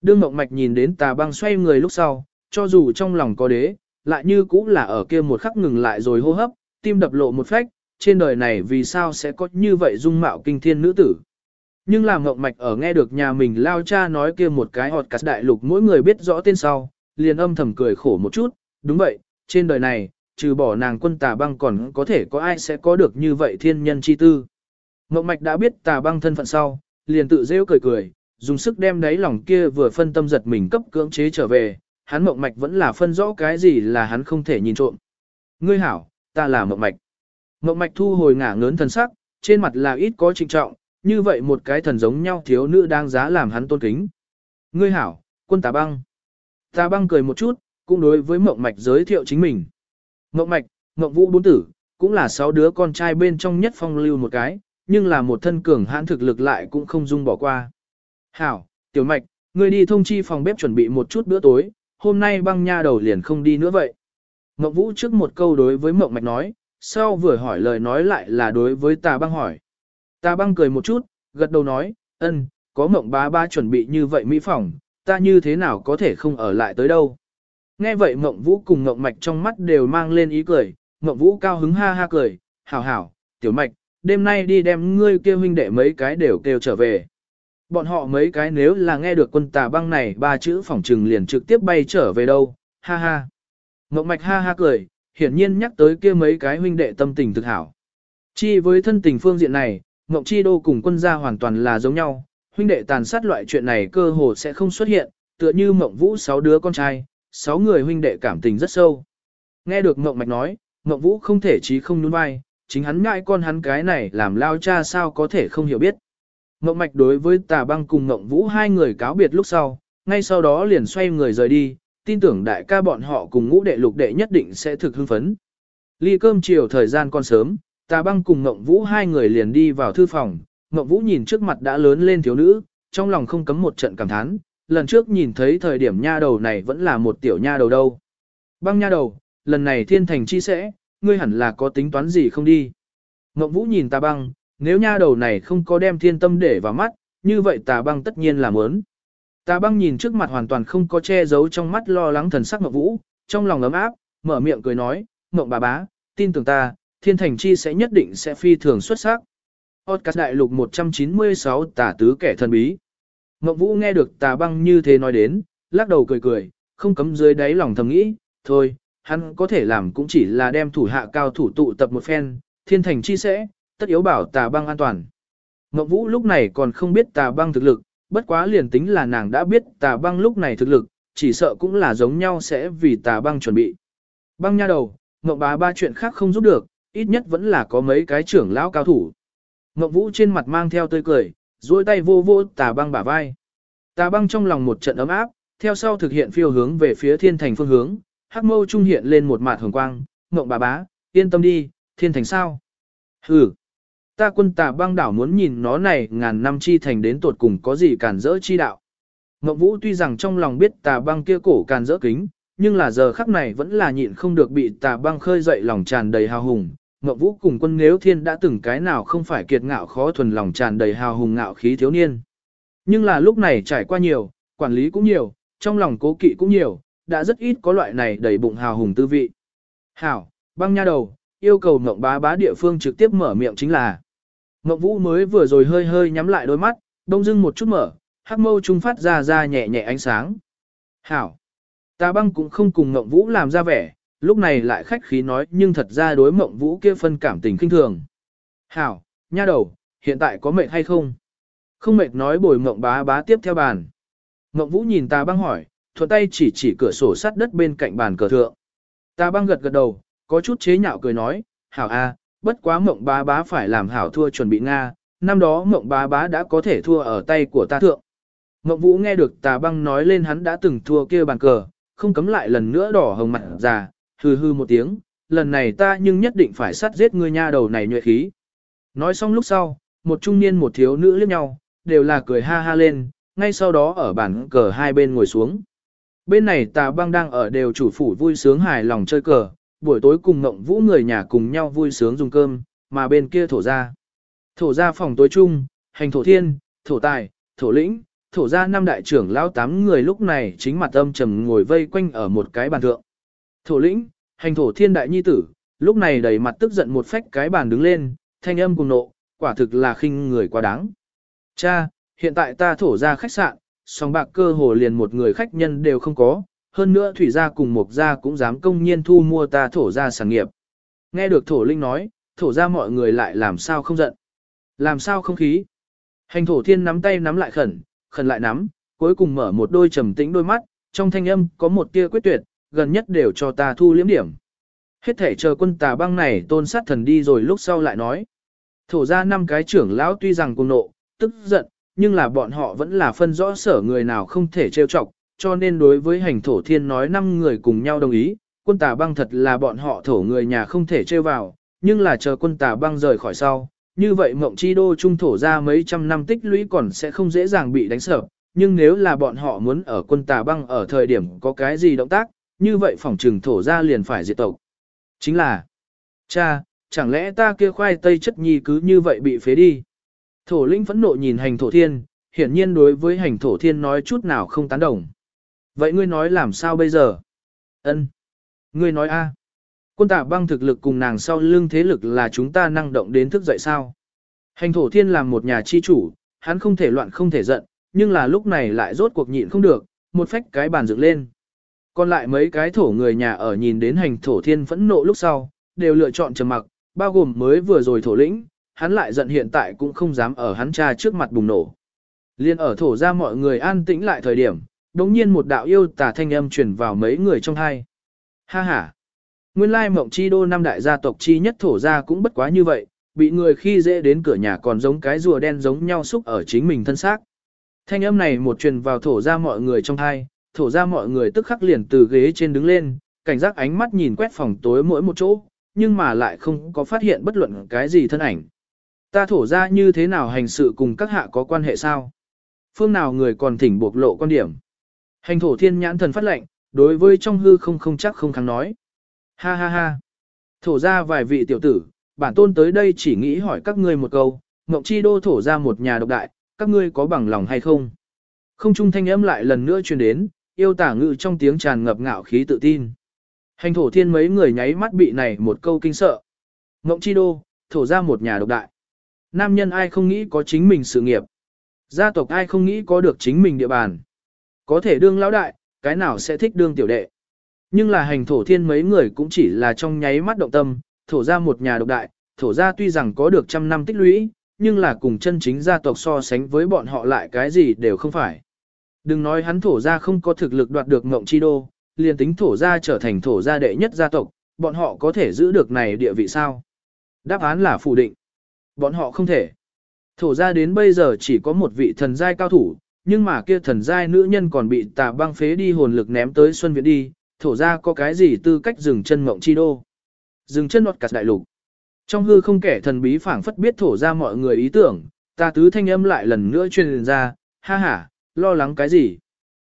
Đương Ngọc Mạch nhìn đến tà băng xoay người lúc sau, cho dù trong lòng có đế, lại như cũng là ở kia một khắc ngừng lại rồi hô hấp, tim đập lộ một phách, trên đời này vì sao sẽ có như vậy dung mạo kinh thiên nữ tử. Nhưng làm Ngộng Mạch ở nghe được nhà mình lao cha nói kia một cái họt cắt đại lục mỗi người biết rõ tên sau, liền âm thầm cười khổ một chút, đúng vậy, trên đời này, trừ bỏ nàng quân tà băng còn có thể có ai sẽ có được như vậy thiên nhân chi tư. Ngộng Mạch đã biết tà băng thân phận sau, liền tự rêu cười cười, dùng sức đem đáy lòng kia vừa phân tâm giật mình cấp cưỡng chế trở về, hắn Mộng Mạch vẫn là phân rõ cái gì là hắn không thể nhìn trộm. Ngươi hảo, ta là Mộng Mạch. Mộng Mạch thu hồi ngả ngớn thần sắc, trên mặt là ít có trịnh trọng, như vậy một cái thần giống nhau thiếu nữ đang giá làm hắn tôn kính. Ngươi hảo, quân tà băng. Tà băng cười một chút, cũng đối với Mộng Mạch giới thiệu chính mình. Mộng Mạch, Mộng Vũ bốn tử, cũng là sáu đứa con trai bên trong nhất phong lưu một cái, nhưng là một thân cường hãn thực lực lại cũng không dung bỏ qua. Hảo, Tiểu Mạch, ngươi đi thông chi phòng bếp chuẩn bị một chút bữa tối, hôm nay băng nha đầu liền không đi nữa vậy. Mộng Vũ trước một câu đối với Mộng Mạch nói, sau vừa hỏi lời nói lại là đối với tà băng hỏi. Tà băng cười một chút, gật đầu nói, ân, có Mộng bá ba chuẩn bị như vậy mỹ phòng, ta như thế nào có thể không ở lại tới đâu. Nghe vậy Mộng Vũ cùng Mộng Mạch trong mắt đều mang lên ý cười, Mộng Vũ cao hứng ha ha cười, hảo hảo, tiểu mạch, đêm nay đi đem ngươi kêu huynh đệ mấy cái đều kêu trở về. Bọn họ mấy cái nếu là nghe được quân tà băng này ba chữ phỏng trừng liền trực tiếp bay trở về đâu, ha ha. Ngọc Mạch ha ha cười, hiển nhiên nhắc tới kia mấy cái huynh đệ tâm tình thực hảo. Chi với thân tình phương diện này, Ngọc Chi Đô cùng quân gia hoàn toàn là giống nhau, huynh đệ tàn sát loại chuyện này cơ hồ sẽ không xuất hiện, tựa như Ngọc Vũ sáu đứa con trai, sáu người huynh đệ cảm tình rất sâu. Nghe được Ngọc Mạch nói, Ngọc Vũ không thể chí không nhún vai, chính hắn ngại con hắn cái này làm lao cha sao có thể không hiểu biết. Ngọc Mạch đối với Tà Băng cùng Ngọc Vũ hai người cáo biệt lúc sau, ngay sau đó liền xoay người rời đi, tin tưởng đại ca bọn họ cùng ngũ đệ lục đệ nhất định sẽ thực hưng phấn. Ly cơm chiều thời gian còn sớm, Tà Băng cùng Ngộng Vũ hai người liền đi vào thư phòng, Ngộng Vũ nhìn trước mặt đã lớn lên thiếu nữ, trong lòng không cấm một trận cảm thán, lần trước nhìn thấy thời điểm nha đầu này vẫn là một tiểu nha đầu đâu. Băng nha đầu, lần này thiên thành chi sẽ, ngươi hẳn là có tính toán gì không đi. Ngộng Vũ nhìn tà băng, nếu nha đầu này không có đem thiên tâm để vào mắt, như vậy tà băng tất nhiên là muốn. Tà băng nhìn trước mặt hoàn toàn không có che giấu trong mắt lo lắng thần sắc ngọc Vũ, trong lòng ấm áp, mở miệng cười nói, Ngộng bà bá, tin tưởng ta, thiên thành chi sẽ nhất định sẽ phi thường xuất sắc. Podcast đại lục 196 tả tứ kẻ thần bí. Ngọc Vũ nghe được tà băng như thế nói đến, lắc đầu cười cười, không cấm dưới đáy lòng thầm nghĩ, thôi, hắn có thể làm cũng chỉ là đem thủ hạ cao thủ tụ tập một phen, thiên thành chi sẽ, tất yếu bảo tà băng an toàn. Ngọc Vũ lúc này còn không biết tà băng thực lực, bất quá liền tính là nàng đã biết tà băng lúc này thực lực, chỉ sợ cũng là giống nhau sẽ vì tà băng chuẩn bị. Băng nha đầu, Ngọc bá ba chuyện khác không giúp được, ít nhất vẫn là có mấy cái trưởng lão cao thủ. Ngọc Vũ trên mặt mang theo tươi cười, duỗi tay vô vô tà băng bả vai. Tà băng trong lòng một trận ấm áp, theo sau thực hiện phiêu hướng về phía thiên thành phương hướng, hắc mâu trung hiện lên một mạt hồng quang, ngọc bà bá, yên tâm đi, thiên thành sao? Hừ, ta quân tà băng đảo muốn nhìn nó này ngàn năm chi thành đến tột cùng có gì cản rỡ chi đạo. Ngọc vũ tuy rằng trong lòng biết tà băng kia cổ càn rỡ kính, nhưng là giờ khắc này vẫn là nhịn không được bị tà băng khơi dậy lòng tràn đầy hào hùng. Ngọc vũ cùng quân nếu thiên đã từng cái nào không phải kiệt ngạo khó thuần lòng tràn đầy hào hùng ngạo khí thiếu niên. Nhưng là lúc này trải qua nhiều, quản lý cũng nhiều, trong lòng cố kỵ cũng nhiều, đã rất ít có loại này đầy bụng hào hùng tư vị. Hảo, băng nha đầu, yêu cầu Ngộng bá bá địa phương trực tiếp mở miệng chính là. Ngộng vũ mới vừa rồi hơi hơi nhắm lại đôi mắt, đông dưng một chút mở, hắc mâu trung phát ra ra nhẹ nhẹ ánh sáng. Hảo, ta băng cũng không cùng Ngộng vũ làm ra vẻ, lúc này lại khách khí nói nhưng thật ra đối Ngộng vũ kia phân cảm tình kinh thường. Hảo, nha đầu, hiện tại có mệt hay không? Không mệt nói bồi Ngộng bá bá tiếp theo bàn. Ngộng vũ nhìn ta băng hỏi, thuận tay chỉ chỉ cửa sổ sắt đất bên cạnh bàn cờ thượng. Ta băng gật gật đầu, có chút chế nhạo cười nói, hảo a, bất quá mộng bá bá phải làm hảo thua chuẩn bị Nga, năm đó mộng bá bá đã có thể thua ở tay của ta thượng. Mộng vũ nghe được tà băng nói lên hắn đã từng thua kia bàn cờ, không cấm lại lần nữa đỏ hồng mặt già, hừ hừ một tiếng, lần này ta nhưng nhất định phải sát giết ngươi nha đầu này nhuệ khí. Nói xong lúc sau, một trung niên một thiếu nữ liếc nhau, đều là cười ha ha lên, ngay sau đó ở bàn cờ hai bên ngồi xuống. Bên này tà băng đang ở đều chủ phủ vui sướng hài lòng chơi cờ, buổi tối cùng ngộng vũ người nhà cùng nhau vui sướng dùng cơm, mà bên kia thổ ra. Thổ ra phòng tối chung, hành thổ thiên, thổ tài, thổ lĩnh, thổ ra năm đại trưởng lão tám người lúc này chính mặt âm trầm ngồi vây quanh ở một cái bàn thượng. Thổ lĩnh, hành thổ thiên đại nhi tử, lúc này đầy mặt tức giận một phách cái bàn đứng lên, thanh âm cùng nộ, quả thực là khinh người quá đáng. Cha, hiện tại ta thổ ra khách sạn, song bạc cơ hồ liền một người khách nhân đều không có, hơn nữa thủy gia cùng mục gia cũng dám công nhiên thu mua ta thổ gia sản nghiệp. Nghe được thổ linh nói, thổ gia mọi người lại làm sao không giận. Làm sao không khí. Hành thổ thiên nắm tay nắm lại khẩn, khẩn lại nắm, cuối cùng mở một đôi trầm tĩnh đôi mắt, trong thanh âm có một tia quyết tuyệt, gần nhất đều cho ta thu liếm điểm. Hết thể chờ quân tà băng này tôn sát thần đi rồi lúc sau lại nói. Thổ ra năm cái trưởng lão tuy rằng cùng nộ, tức giận, nhưng là bọn họ vẫn là phân rõ sở người nào không thể trêu chọc, cho nên đối với hành thổ thiên nói năm người cùng nhau đồng ý, quân tà băng thật là bọn họ thổ người nhà không thể trêu vào, nhưng là chờ quân tà băng rời khỏi sau, như vậy mộng chi đô trung thổ ra mấy trăm năm tích lũy còn sẽ không dễ dàng bị đánh sập, nhưng nếu là bọn họ muốn ở quân tà băng ở thời điểm có cái gì động tác, như vậy phòng trừng thổ ra liền phải diệt tộc. Chính là, cha, chẳng lẽ ta kia khoai tây chất nhi cứ như vậy bị phế đi. Thổ linh phẫn nộ nhìn hành thổ thiên, hiển nhiên đối với hành thổ thiên nói chút nào không tán đồng. Vậy ngươi nói làm sao bây giờ? Ân, Ngươi nói a? Quân tạ băng thực lực cùng nàng sau lưng thế lực là chúng ta năng động đến thức dậy sao? Hành thổ thiên làm một nhà chi chủ, hắn không thể loạn không thể giận, nhưng là lúc này lại rốt cuộc nhịn không được, một phách cái bàn dựng lên. Còn lại mấy cái thổ người nhà ở nhìn đến hành thổ thiên phẫn nộ lúc sau, đều lựa chọn trầm mặc, bao gồm mới vừa rồi thổ lĩnh, hắn lại giận hiện tại cũng không dám ở hắn cha trước mặt bùng nổ. Liên ở thổ ra mọi người an tĩnh lại thời điểm, đống nhiên một đạo yêu tà thanh âm truyền vào mấy người trong hai. Ha ha! Nguyên lai mộng chi đô năm đại gia tộc chi nhất thổ ra cũng bất quá như vậy, bị người khi dễ đến cửa nhà còn giống cái rùa đen giống nhau xúc ở chính mình thân xác. Thanh âm này một truyền vào thổ ra mọi người trong hai, thổ ra mọi người tức khắc liền từ ghế trên đứng lên, cảnh giác ánh mắt nhìn quét phòng tối mỗi một chỗ, nhưng mà lại không có phát hiện bất luận cái gì thân ảnh. Ta thổ ra như thế nào hành sự cùng các hạ có quan hệ sao? Phương nào người còn thỉnh buộc lộ quan điểm? Hành thổ thiên nhãn thần phát lệnh, đối với trong hư không không chắc không kháng nói. Ha ha ha. Thổ ra vài vị tiểu tử, bản tôn tới đây chỉ nghĩ hỏi các ngươi một câu, Ngọc Chi Đô thổ ra một nhà độc đại, các ngươi có bằng lòng hay không? Không trung thanh âm lại lần nữa truyền đến, yêu tả ngự trong tiếng tràn ngập ngạo khí tự tin. Hành thổ thiên mấy người nháy mắt bị này một câu kinh sợ. Ngọc Chi Đô, thổ ra một nhà độc đại. Nam nhân ai không nghĩ có chính mình sự nghiệp. Gia tộc ai không nghĩ có được chính mình địa bàn. Có thể đương lão đại, cái nào sẽ thích đương tiểu đệ. Nhưng là hành thổ thiên mấy người cũng chỉ là trong nháy mắt động tâm, thổ ra một nhà độc đại, thổ ra tuy rằng có được trăm năm tích lũy, nhưng là cùng chân chính gia tộc so sánh với bọn họ lại cái gì đều không phải. Đừng nói hắn thổ ra không có thực lực đoạt được ngộng chi đô, liền tính thổ ra trở thành thổ gia đệ nhất gia tộc, bọn họ có thể giữ được này địa vị sao? Đáp án là phủ định. Bọn họ không thể. Thổ ra đến bây giờ chỉ có một vị thần giai cao thủ, nhưng mà kia thần giai nữ nhân còn bị tà băng phế đi hồn lực ném tới Xuân Viện đi, thổ ra có cái gì tư cách dừng chân mộng chi đô. Dừng chân nọt cả đại lục. Trong hư không kẻ thần bí phảng phất biết thổ ra mọi người ý tưởng, ta tứ thanh âm lại lần nữa truyền ra, ha ha, lo lắng cái gì.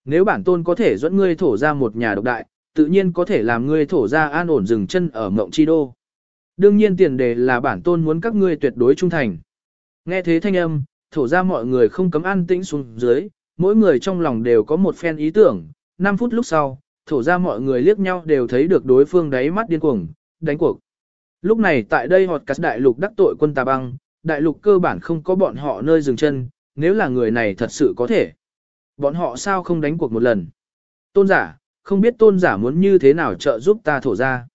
Nếu bản tôn có thể dẫn ngươi thổ ra một nhà độc đại, tự nhiên có thể làm ngươi thổ ra an ổn dừng chân ở mộng chi đô. Đương nhiên tiền đề là bản tôn muốn các ngươi tuyệt đối trung thành. Nghe thế thanh âm, thổ ra mọi người không cấm an tĩnh xuống dưới, mỗi người trong lòng đều có một phen ý tưởng. 5 phút lúc sau, thổ ra mọi người liếc nhau đều thấy được đối phương đáy mắt điên cuồng, đánh cuộc. Lúc này tại đây họt cắt đại lục đắc tội quân tà băng, đại lục cơ bản không có bọn họ nơi dừng chân, nếu là người này thật sự có thể. Bọn họ sao không đánh cuộc một lần? Tôn giả, không biết tôn giả muốn như thế nào trợ giúp ta thổ ra.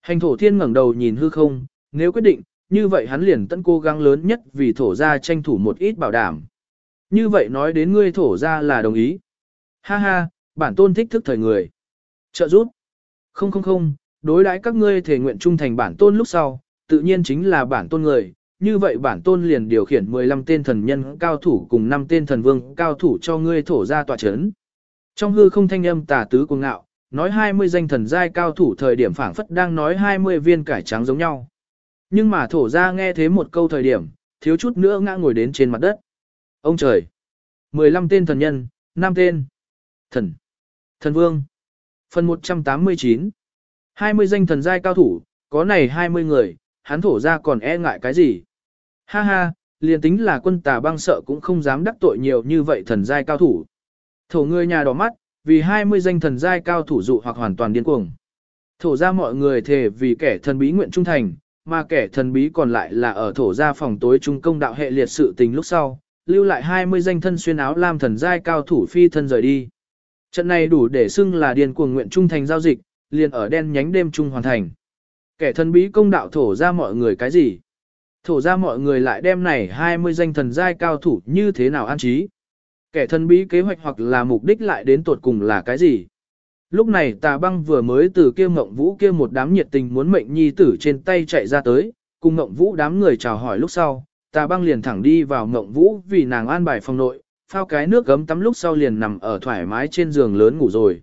Hành thổ thiên ngẩng đầu nhìn hư không, nếu quyết định, như vậy hắn liền tận cố gắng lớn nhất vì thổ ra tranh thủ một ít bảo đảm. Như vậy nói đến ngươi thổ ra là đồng ý. Ha ha, bản tôn thích thức thời người. Trợ giúp. Không không không, đối đãi các ngươi thể nguyện trung thành bản tôn lúc sau, tự nhiên chính là bản tôn người. Như vậy bản tôn liền điều khiển 15 tên thần nhân cao thủ cùng 5 tên thần vương cao thủ cho ngươi thổ ra tòa chấn. Trong hư không thanh âm tà tứ cuồng ngạo, nói 20 danh thần giai cao thủ thời điểm phảng phất đang nói 20 viên cải trắng giống nhau. Nhưng mà thổ ra nghe thế một câu thời điểm, thiếu chút nữa ngã ngồi đến trên mặt đất. Ông trời! 15 tên thần nhân, 5 tên. Thần. Thần vương. Phần 189. 20 danh thần giai cao thủ, có này 20 người, hắn thổ ra còn e ngại cái gì? Ha ha, liền tính là quân tà băng sợ cũng không dám đắc tội nhiều như vậy thần giai cao thủ. Thổ người nhà đỏ mắt, vì 20 danh thần giai cao thủ dụ hoặc hoàn toàn điên cuồng. Thổ ra mọi người thề vì kẻ thần bí nguyện trung thành, mà kẻ thần bí còn lại là ở thổ gia phòng tối trung công đạo hệ liệt sự tình lúc sau, lưu lại 20 danh thân xuyên áo lam thần giai cao thủ phi thân rời đi. Trận này đủ để xưng là điên cuồng nguyện trung thành giao dịch, liền ở đen nhánh đêm trung hoàn thành. Kẻ thần bí công đạo thổ ra mọi người cái gì? Thổ ra mọi người lại đem này 20 danh thần giai cao thủ như thế nào an trí? Kẻ thần bí kế hoạch hoặc là mục đích lại đến tuột cùng là cái gì? Lúc này tà băng vừa mới từ kia mộng vũ kia một đám nhiệt tình muốn mệnh nhi tử trên tay chạy ra tới, cùng mộng vũ đám người chào hỏi lúc sau, tà băng liền thẳng đi vào mộng vũ vì nàng an bài phòng nội, phao cái nước gấm tắm lúc sau liền nằm ở thoải mái trên giường lớn ngủ rồi.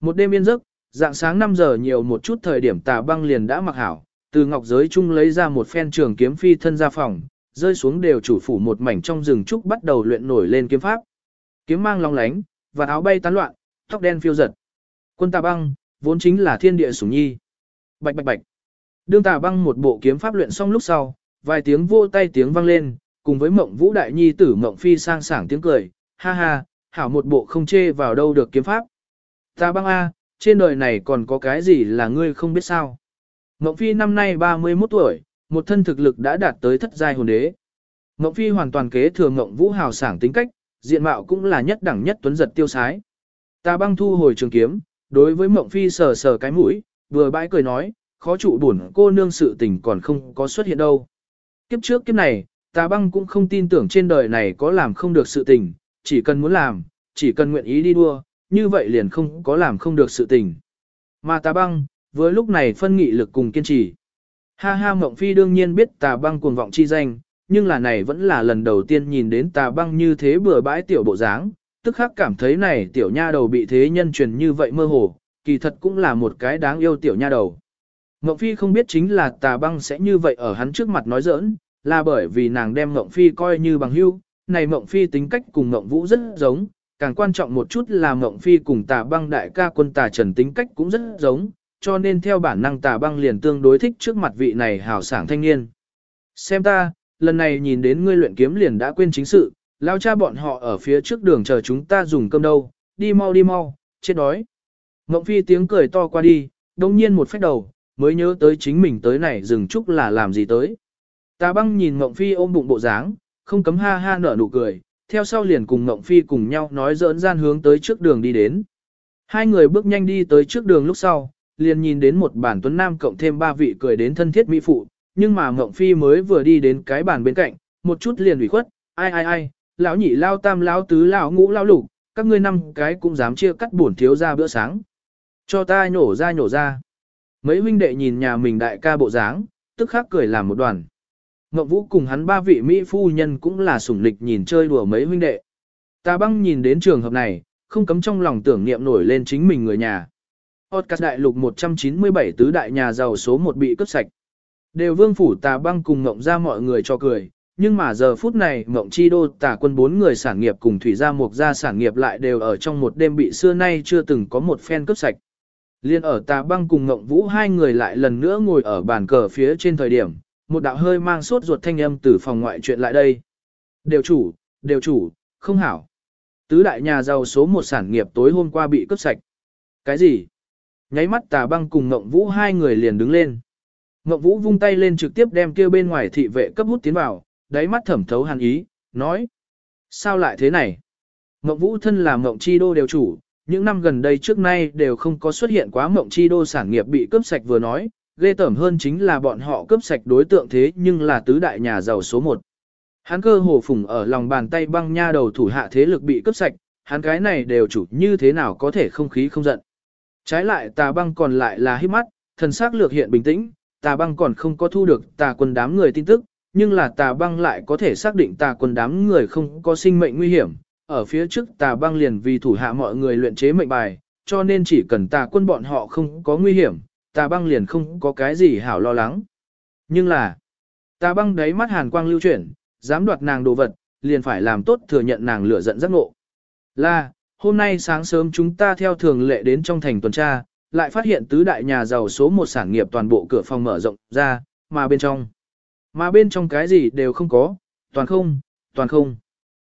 Một đêm yên giấc, dạng sáng 5 giờ nhiều một chút thời điểm tà băng liền đã mặc hảo, từ ngọc giới chung lấy ra một phen trường kiếm phi thân ra phòng, rơi xuống đều chủ phủ một mảnh trong rừng trúc bắt đầu luyện nổi lên kiếm pháp. Kiếm mang long lánh, và áo bay tán loạn, tóc đen phiêu giật. Quân tà băng, vốn chính là thiên địa sủng nhi. Bạch bạch bạch. Đương tà băng một bộ kiếm pháp luyện xong lúc sau, vài tiếng vô tay tiếng vang lên, cùng với mộng vũ đại nhi tử mộng phi sang sảng tiếng cười, ha ha, hảo một bộ không chê vào đâu được kiếm pháp. Tà băng A, trên đời này còn có cái gì là ngươi không biết sao. Mộng phi năm nay 31 tuổi, một thân thực lực đã đạt tới thất giai hồn đế. Mộng phi hoàn toàn kế thừa mộng vũ hào sảng tính cách, diện mạo cũng là nhất đẳng nhất tuấn giật tiêu sái. Tà băng thu hồi trường kiếm, đối với mộng phi sờ sờ cái mũi, vừa bãi cười nói, khó trụ buồn cô nương sự tình còn không có xuất hiện đâu. Kiếp trước kiếp này, tà băng cũng không tin tưởng trên đời này có làm không được sự tình, chỉ cần muốn làm, chỉ cần nguyện ý đi đua, như vậy liền không có làm không được sự tình. Mà tà băng, với lúc này phân nghị lực cùng kiên trì. Ha ha mộng phi đương nhiên biết tà băng cuồng vọng chi danh, nhưng là này vẫn là lần đầu tiên nhìn đến tà băng như thế bừa bãi tiểu bộ dáng, tức khắc cảm thấy này tiểu nha đầu bị thế nhân truyền như vậy mơ hồ, kỳ thật cũng là một cái đáng yêu tiểu nha đầu. Ngộng Phi không biết chính là tà băng sẽ như vậy ở hắn trước mặt nói giỡn, là bởi vì nàng đem Ngộng Phi coi như bằng hữu, này Ngộng Phi tính cách cùng Ngộng Vũ rất giống, càng quan trọng một chút là Ngộng Phi cùng tà băng đại ca quân tà trần tính cách cũng rất giống, cho nên theo bản năng tà băng liền tương đối thích trước mặt vị này hào sảng thanh niên. Xem ta, lần này nhìn đến ngươi luyện kiếm liền đã quên chính sự, lao cha bọn họ ở phía trước đường chờ chúng ta dùng cơm đâu, đi mau đi mau, chết đói. Ngộng phi tiếng cười to qua đi, đông nhiên một phách đầu, mới nhớ tới chính mình tới này dừng chúc là làm gì tới. Ta băng nhìn Ngộng phi ôm bụng bộ dáng, không cấm ha ha nở nụ cười, theo sau liền cùng Ngộng phi cùng nhau nói dỡn gian hướng tới trước đường đi đến. Hai người bước nhanh đi tới trước đường lúc sau, liền nhìn đến một bản tuấn nam cộng thêm ba vị cười đến thân thiết mỹ phụ, nhưng mà Ngộng Phi mới vừa đi đến cái bàn bên cạnh, một chút liền ủy khuất, ai ai ai, lão nhị lao tam lão tứ lão ngũ lão lục, các ngươi năm cái cũng dám chia cắt bổn thiếu ra bữa sáng. Cho ta nhổ ra nhổ ra. Mấy huynh đệ nhìn nhà mình đại ca bộ dáng, tức khắc cười làm một đoàn. Ngọc Vũ cùng hắn ba vị Mỹ phu nhân cũng là sủng lịch nhìn chơi đùa mấy huynh đệ. ta băng nhìn đến trường hợp này, không cấm trong lòng tưởng niệm nổi lên chính mình người nhà. Podcast đại lục 197 tứ đại nhà giàu số 1 bị cướp sạch. Đều vương phủ tà băng cùng ngộng ra mọi người cho cười, nhưng mà giờ phút này Mộng chi đô tả quân bốn người sản nghiệp cùng thủy gia mục gia sản nghiệp lại đều ở trong một đêm bị xưa nay chưa từng có một phen cướp sạch. Liên ở tà băng cùng Mộng vũ hai người lại lần nữa ngồi ở bàn cờ phía trên thời điểm, một đạo hơi mang sốt ruột thanh âm từ phòng ngoại chuyện lại đây. Đều chủ, đều chủ, không hảo. Tứ đại nhà giàu số một sản nghiệp tối hôm qua bị cướp sạch. Cái gì? Nháy mắt tà băng cùng Ngộng Vũ hai người liền đứng lên. Ngộng Vũ vung tay lên trực tiếp đem kia bên ngoài thị vệ cấp hút tiến vào, đáy mắt thẩm thấu hàn ý, nói. Sao lại thế này? Mộng Vũ thân là Mộng Chi Đô đều chủ, những năm gần đây trước nay đều không có xuất hiện quá Mộng Chi Đô sản nghiệp bị cướp sạch vừa nói, ghê tởm hơn chính là bọn họ cướp sạch đối tượng thế nhưng là tứ đại nhà giàu số một. Hắn cơ hồ phùng ở lòng bàn tay băng nha đầu thủ hạ thế lực bị cướp sạch, hắn cái này đều chủ như thế nào có thể không khí không giận. Trái lại tà băng còn lại là hít mắt, thần sắc lược hiện bình tĩnh, tà băng còn không có thu được tà quân đám người tin tức, nhưng là tà băng lại có thể xác định tà quân đám người không có sinh mệnh nguy hiểm. Ở phía trước tà băng liền vì thủ hạ mọi người luyện chế mệnh bài, cho nên chỉ cần tà quân bọn họ không có nguy hiểm, tà băng liền không có cái gì hảo lo lắng. Nhưng là, tà băng đấy mắt hàn quang lưu chuyển, dám đoạt nàng đồ vật, liền phải làm tốt thừa nhận nàng lửa giận giác ngộ. Là, hôm nay sáng sớm chúng ta theo thường lệ đến trong thành tuần tra, lại phát hiện tứ đại nhà giàu số một sản nghiệp toàn bộ cửa phòng mở rộng ra, mà bên trong. Mà bên trong cái gì đều không có, toàn không, toàn không.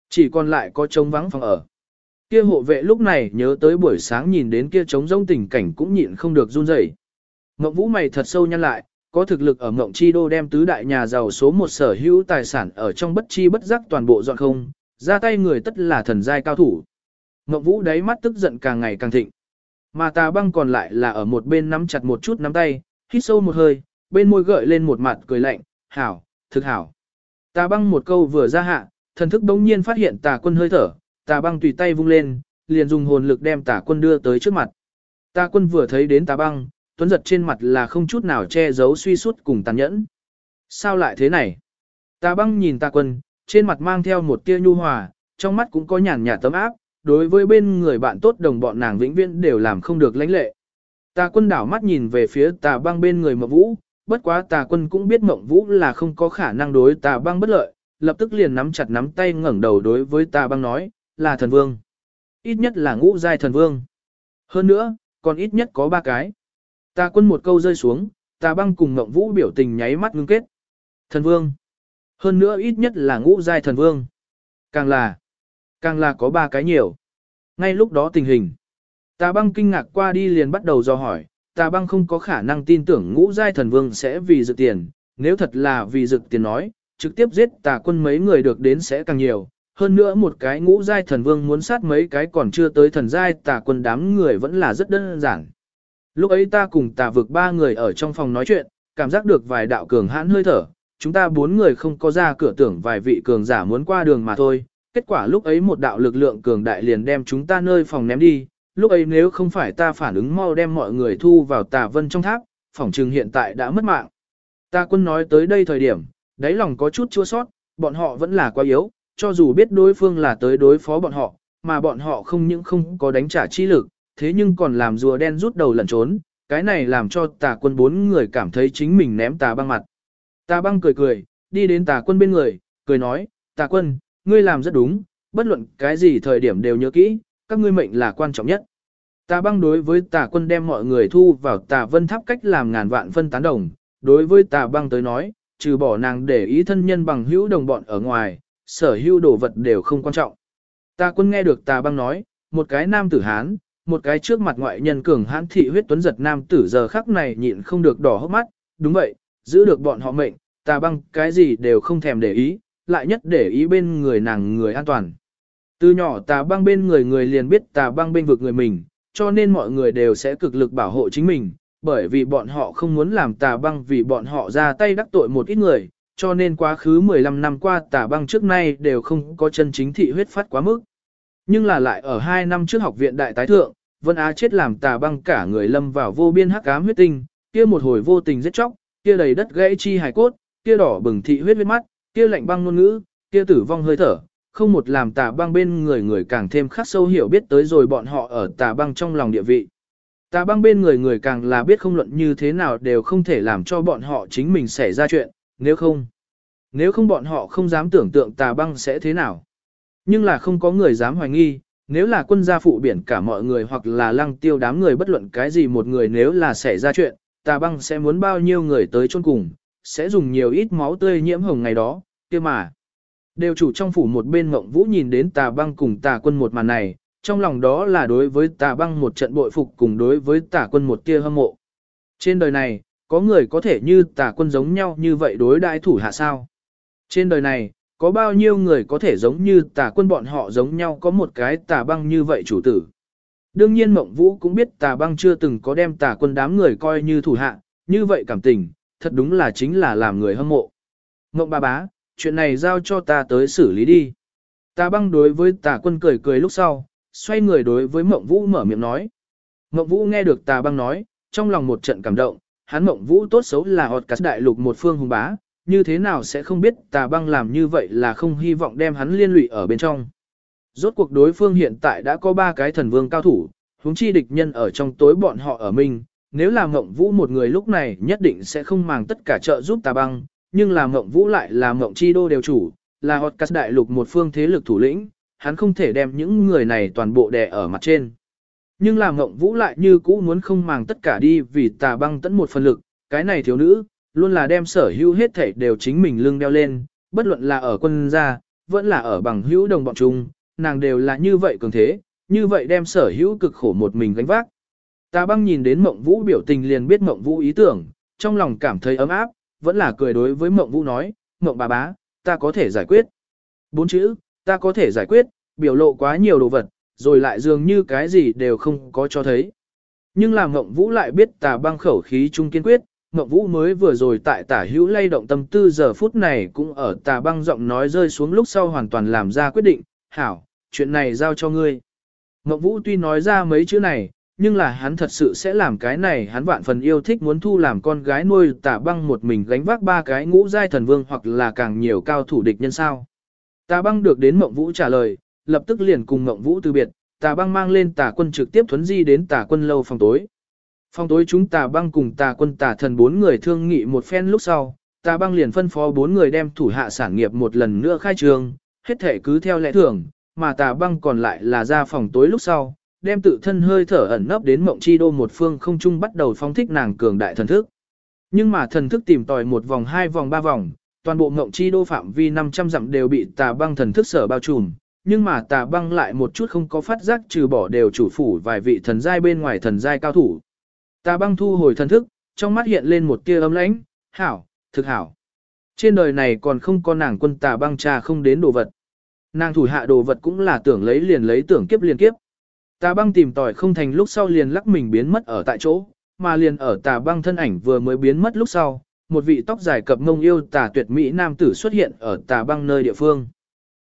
Chỉ còn lại có trống vắng phòng ở. Kia hộ vệ lúc này nhớ tới buổi sáng nhìn đến kia trống rông tình cảnh cũng nhịn không được run rẩy. Ngọc Vũ mày thật sâu nhăn lại, có thực lực ở Ngộng Chi Đô đem tứ đại nhà giàu số một sở hữu tài sản ở trong bất chi bất giác toàn bộ dọn không, ra tay người tất là thần giai cao thủ. Ngộng Vũ đáy mắt tức giận càng ngày càng thịnh. Mà tà băng còn lại là ở một bên nắm chặt một chút nắm tay, hít sâu một hơi, bên môi gợi lên một mặt cười lạnh, hảo, thực hảo. Tà băng một câu vừa ra hạ, thần thức đống nhiên phát hiện tà quân hơi thở, tà băng tùy tay vung lên, liền dùng hồn lực đem tà quân đưa tới trước mặt. Tà quân vừa thấy đến tà băng, tuấn giật trên mặt là không chút nào che giấu suy suốt cùng tàn nhẫn. Sao lại thế này? Tà băng nhìn tà quân, trên mặt mang theo một tia nhu hòa, trong mắt cũng có nhàn nhạt tấm áp, đối với bên người bạn tốt đồng bọn nàng vĩnh viễn đều làm không được lãnh lệ. Tà quân đảo mắt nhìn về phía tà băng bên người mập vũ, bất quá tà quân cũng biết mộng vũ là không có khả năng đối tà băng bất lợi, lập tức liền nắm chặt nắm tay ngẩng đầu đối với tà băng nói, là thần vương. Ít nhất là ngũ giai thần vương. Hơn nữa, còn ít nhất có ba cái. Tà quân một câu rơi xuống, tà băng cùng mộng vũ biểu tình nháy mắt ngưng kết. Thần vương. Hơn nữa ít nhất là ngũ giai thần vương. Càng là, càng là có ba cái nhiều. Ngay lúc đó tình hình, tà băng kinh ngạc qua đi liền bắt đầu do hỏi, tà băng không có khả năng tin tưởng ngũ giai thần vương sẽ vì dự tiền, nếu thật là vì dự tiền nói, trực tiếp giết tà quân mấy người được đến sẽ càng nhiều. Hơn nữa một cái ngũ giai thần vương muốn sát mấy cái còn chưa tới thần giai tà quân đám người vẫn là rất đơn giản. Lúc ấy ta cùng tà vực ba người ở trong phòng nói chuyện, cảm giác được vài đạo cường hãn hơi thở, chúng ta bốn người không có ra cửa tưởng vài vị cường giả muốn qua đường mà thôi. Kết quả lúc ấy một đạo lực lượng cường đại liền đem chúng ta nơi phòng ném đi, lúc ấy nếu không phải ta phản ứng mau đem mọi người thu vào tà vân trong tháp, phỏng trừng hiện tại đã mất mạng. Ta quân nói tới đây thời điểm, đáy lòng có chút chua sót, bọn họ vẫn là quá yếu, cho dù biết đối phương là tới đối phó bọn họ, mà bọn họ không những không có đánh trả chi lực, thế nhưng còn làm rùa đen rút đầu lẩn trốn, cái này làm cho tà quân bốn người cảm thấy chính mình ném tà băng mặt. Tà băng cười cười, đi đến tà quân bên người, cười nói, tà quân, ngươi làm rất đúng, bất luận cái gì thời điểm đều nhớ kỹ, các ngươi mệnh là quan trọng nhất. Tà băng đối với tà quân đem mọi người thu vào tà vân tháp cách làm ngàn vạn phân tán đồng, đối với tà băng tới nói, trừ bỏ nàng để ý thân nhân bằng hữu đồng bọn ở ngoài, sở hữu đồ vật đều không quan trọng. Tà quân nghe được tà băng nói, một cái nam tử Hán, một cái trước mặt ngoại nhân cường hãn thị huyết tuấn giật nam tử giờ khắc này nhịn không được đỏ hốc mắt, đúng vậy, giữ được bọn họ mệnh, tà băng cái gì đều không thèm để ý, lại nhất để ý bên người nàng người an toàn. Từ nhỏ tà băng bên người người liền biết tà băng bên vực người mình, cho nên mọi người đều sẽ cực lực bảo hộ chính mình, bởi vì bọn họ không muốn làm tà băng vì bọn họ ra tay đắc tội một ít người, cho nên quá khứ 15 năm qua tà băng trước nay đều không có chân chính thị huyết phát quá mức. Nhưng là lại ở 2 năm trước học viện đại tái thượng, Vân Á chết làm tà băng cả người lâm vào vô biên hắc ám huyết tinh, kia một hồi vô tình giết chóc, kia đầy đất gãy chi hài cốt, kia đỏ bừng thị huyết huyết mắt, kia lạnh băng ngôn ngữ, kia tử vong hơi thở, không một làm tà băng bên người người càng thêm khắc sâu hiểu biết tới rồi bọn họ ở tà băng trong lòng địa vị. Tà băng bên người người càng là biết không luận như thế nào đều không thể làm cho bọn họ chính mình xảy ra chuyện, nếu không. Nếu không bọn họ không dám tưởng tượng tà băng sẽ thế nào. Nhưng là không có người dám hoài nghi, nếu là quân gia phụ biển cả mọi người hoặc là lăng tiêu đám người bất luận cái gì một người nếu là xảy ra chuyện, tà băng sẽ muốn bao nhiêu người tới chôn cùng, sẽ dùng nhiều ít máu tươi nhiễm hồng ngày đó, kia mà. Đều chủ trong phủ một bên mộng vũ nhìn đến tà băng cùng tà quân một màn này, trong lòng đó là đối với tà băng một trận bội phục cùng đối với tà quân một tia hâm mộ. Trên đời này, có người có thể như tà quân giống nhau như vậy đối đại thủ hạ sao? Trên đời này, có bao nhiêu người có thể giống như tà quân bọn họ giống nhau có một cái tà băng như vậy chủ tử? Đương nhiên Mộng Vũ cũng biết tà băng chưa từng có đem tà quân đám người coi như thủ hạ, như vậy cảm tình, thật đúng là chính là làm người hâm mộ. Mộng ba bá, chuyện này giao cho ta tới xử lý đi. Tà băng đối với tà quân cười cười lúc sau, xoay người đối với Mộng Vũ mở miệng nói. Mộng Vũ nghe được tà băng nói, trong lòng một trận cảm động, hắn Mộng Vũ tốt xấu là hột cắt đại lục một phương hùng bá, như thế nào sẽ không biết tà băng làm như vậy là không hy vọng đem hắn liên lụy ở bên trong. Rốt cuộc đối phương hiện tại đã có ba cái thần vương cao thủ, huống chi địch nhân ở trong tối bọn họ ở mình, nếu là Mộng Vũ một người lúc này nhất định sẽ không màng tất cả trợ giúp tà băng, nhưng là Mộng Vũ lại là Mộng Chi Đô đều chủ, là hot cắt đại lục một phương thế lực thủ lĩnh, hắn không thể đem những người này toàn bộ đè ở mặt trên. Nhưng là Mộng Vũ lại như cũ muốn không màng tất cả đi vì tà băng tẫn một phần lực, cái này thiếu nữ, luôn là đem sở hữu hết thảy đều chính mình lưng đeo lên, bất luận là ở quân gia, vẫn là ở bằng hữu đồng bọn chung, nàng đều là như vậy cường thế, như vậy đem sở hữu cực khổ một mình gánh vác. Tà băng nhìn đến mộng vũ biểu tình liền biết mộng vũ ý tưởng, trong lòng cảm thấy ấm áp, vẫn là cười đối với mộng vũ nói, mộng bà bá, ta có thể giải quyết. Bốn chữ, ta có thể giải quyết, biểu lộ quá nhiều đồ vật, rồi lại dường như cái gì đều không có cho thấy. Nhưng làm mộng vũ lại biết tà băng khẩu khí trung kiên quyết, mộng vũ mới vừa rồi tại tả hữu lay động tâm tư giờ phút này cũng ở tà băng giọng nói rơi xuống lúc sau hoàn toàn làm ra quyết định, hảo, chuyện này giao cho ngươi. Mộng vũ tuy nói ra mấy chữ này, nhưng là hắn thật sự sẽ làm cái này hắn vạn phần yêu thích muốn thu làm con gái nuôi tà băng một mình gánh vác ba cái ngũ giai thần vương hoặc là càng nhiều cao thủ địch nhân sao. Tà băng được đến mộng vũ trả lời, lập tức liền cùng mộng vũ từ biệt, tà băng mang lên tà quân trực tiếp thuấn di đến tà quân lâu phòng tối. Phòng tối chúng tà băng cùng tà quân tà thần bốn người thương nghị một phen lúc sau, tà băng liền phân phó bốn người đem thủ hạ sản nghiệp một lần nữa khai trường hết thể cứ theo lẽ thường, mà tà băng còn lại là ra phòng tối lúc sau, đem tự thân hơi thở ẩn nấp đến mộng chi đô một phương không trung bắt đầu phóng thích nàng cường đại thần thức. Nhưng mà thần thức tìm tòi một vòng hai vòng ba vòng, toàn bộ mộng chi đô phạm vi 500 dặm đều bị tà băng thần thức sở bao trùm, nhưng mà tà băng lại một chút không có phát giác trừ bỏ đều chủ phủ vài vị thần giai bên ngoài thần giai cao thủ. Tà băng thu hồi thần thức, trong mắt hiện lên một tia ấm lãnh, hảo, thực hảo. Trên đời này còn không có nàng quân tà băng trà không đến đồ vật. Nàng thủ hạ đồ vật cũng là tưởng lấy liền lấy tưởng kiếp liền kiếp. Tà băng tìm tòi không thành lúc sau liền lắc mình biến mất ở tại chỗ, mà liền ở tà băng thân ảnh vừa mới biến mất lúc sau, một vị tóc dài cập ngông yêu tà tuyệt mỹ nam tử xuất hiện ở tà băng nơi địa phương.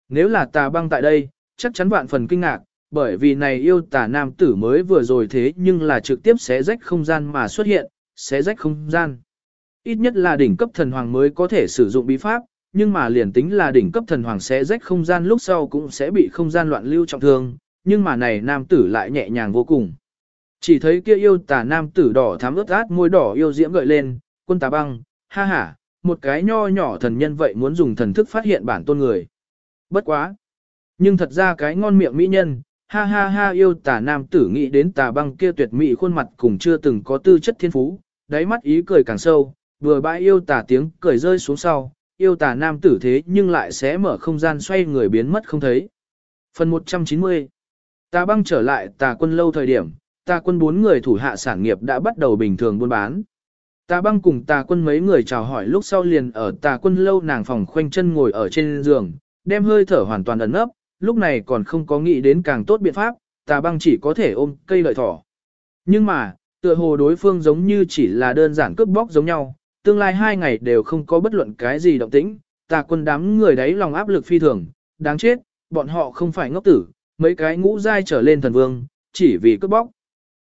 Nếu là tà băng tại đây, chắc chắn vạn phần kinh ngạc, bởi vì này yêu tà nam tử mới vừa rồi thế nhưng là trực tiếp xé rách không gian mà xuất hiện, xé rách không gian. Ít nhất là đỉnh cấp thần hoàng mới có thể sử dụng bí pháp, nhưng mà liền tính là đỉnh cấp thần hoàng xé rách không gian lúc sau cũng sẽ bị không gian loạn lưu trọng thương, nhưng mà này nam tử lại nhẹ nhàng vô cùng. Chỉ thấy kia yêu tà nam tử đỏ thắm ướt át môi đỏ yêu diễm gợi lên, quân tà băng, ha ha, một cái nho nhỏ thần nhân vậy muốn dùng thần thức phát hiện bản tôn người. Bất quá. Nhưng thật ra cái ngon miệng mỹ nhân, ha ha ha yêu tà nam tử nghĩ đến tà băng kia tuyệt mỹ khuôn mặt cùng chưa từng có tư chất thiên phú, đáy mắt ý cười càng sâu, vừa bãi yêu tà tiếng cười rơi xuống sau, yêu tà nam tử thế nhưng lại sẽ mở không gian xoay người biến mất không thấy. Phần 190 Tà băng trở lại tà quân lâu thời điểm, tà quân bốn người thủ hạ sản nghiệp đã bắt đầu bình thường buôn bán. Tà băng cùng tà quân mấy người chào hỏi lúc sau liền ở tà quân lâu nàng phòng khoanh chân ngồi ở trên giường, đem hơi thở hoàn toàn ẩn ấp, lúc này còn không có nghĩ đến càng tốt biện pháp, tà băng chỉ có thể ôm cây lợi thỏ. Nhưng mà, tựa hồ đối phương giống như chỉ là đơn giản cướp bóc giống nhau, tương lai hai ngày đều không có bất luận cái gì động tĩnh, tà quân đám người đấy lòng áp lực phi thường, đáng chết, bọn họ không phải ngốc tử, mấy cái ngũ giai trở lên thần vương, chỉ vì cướp bóc.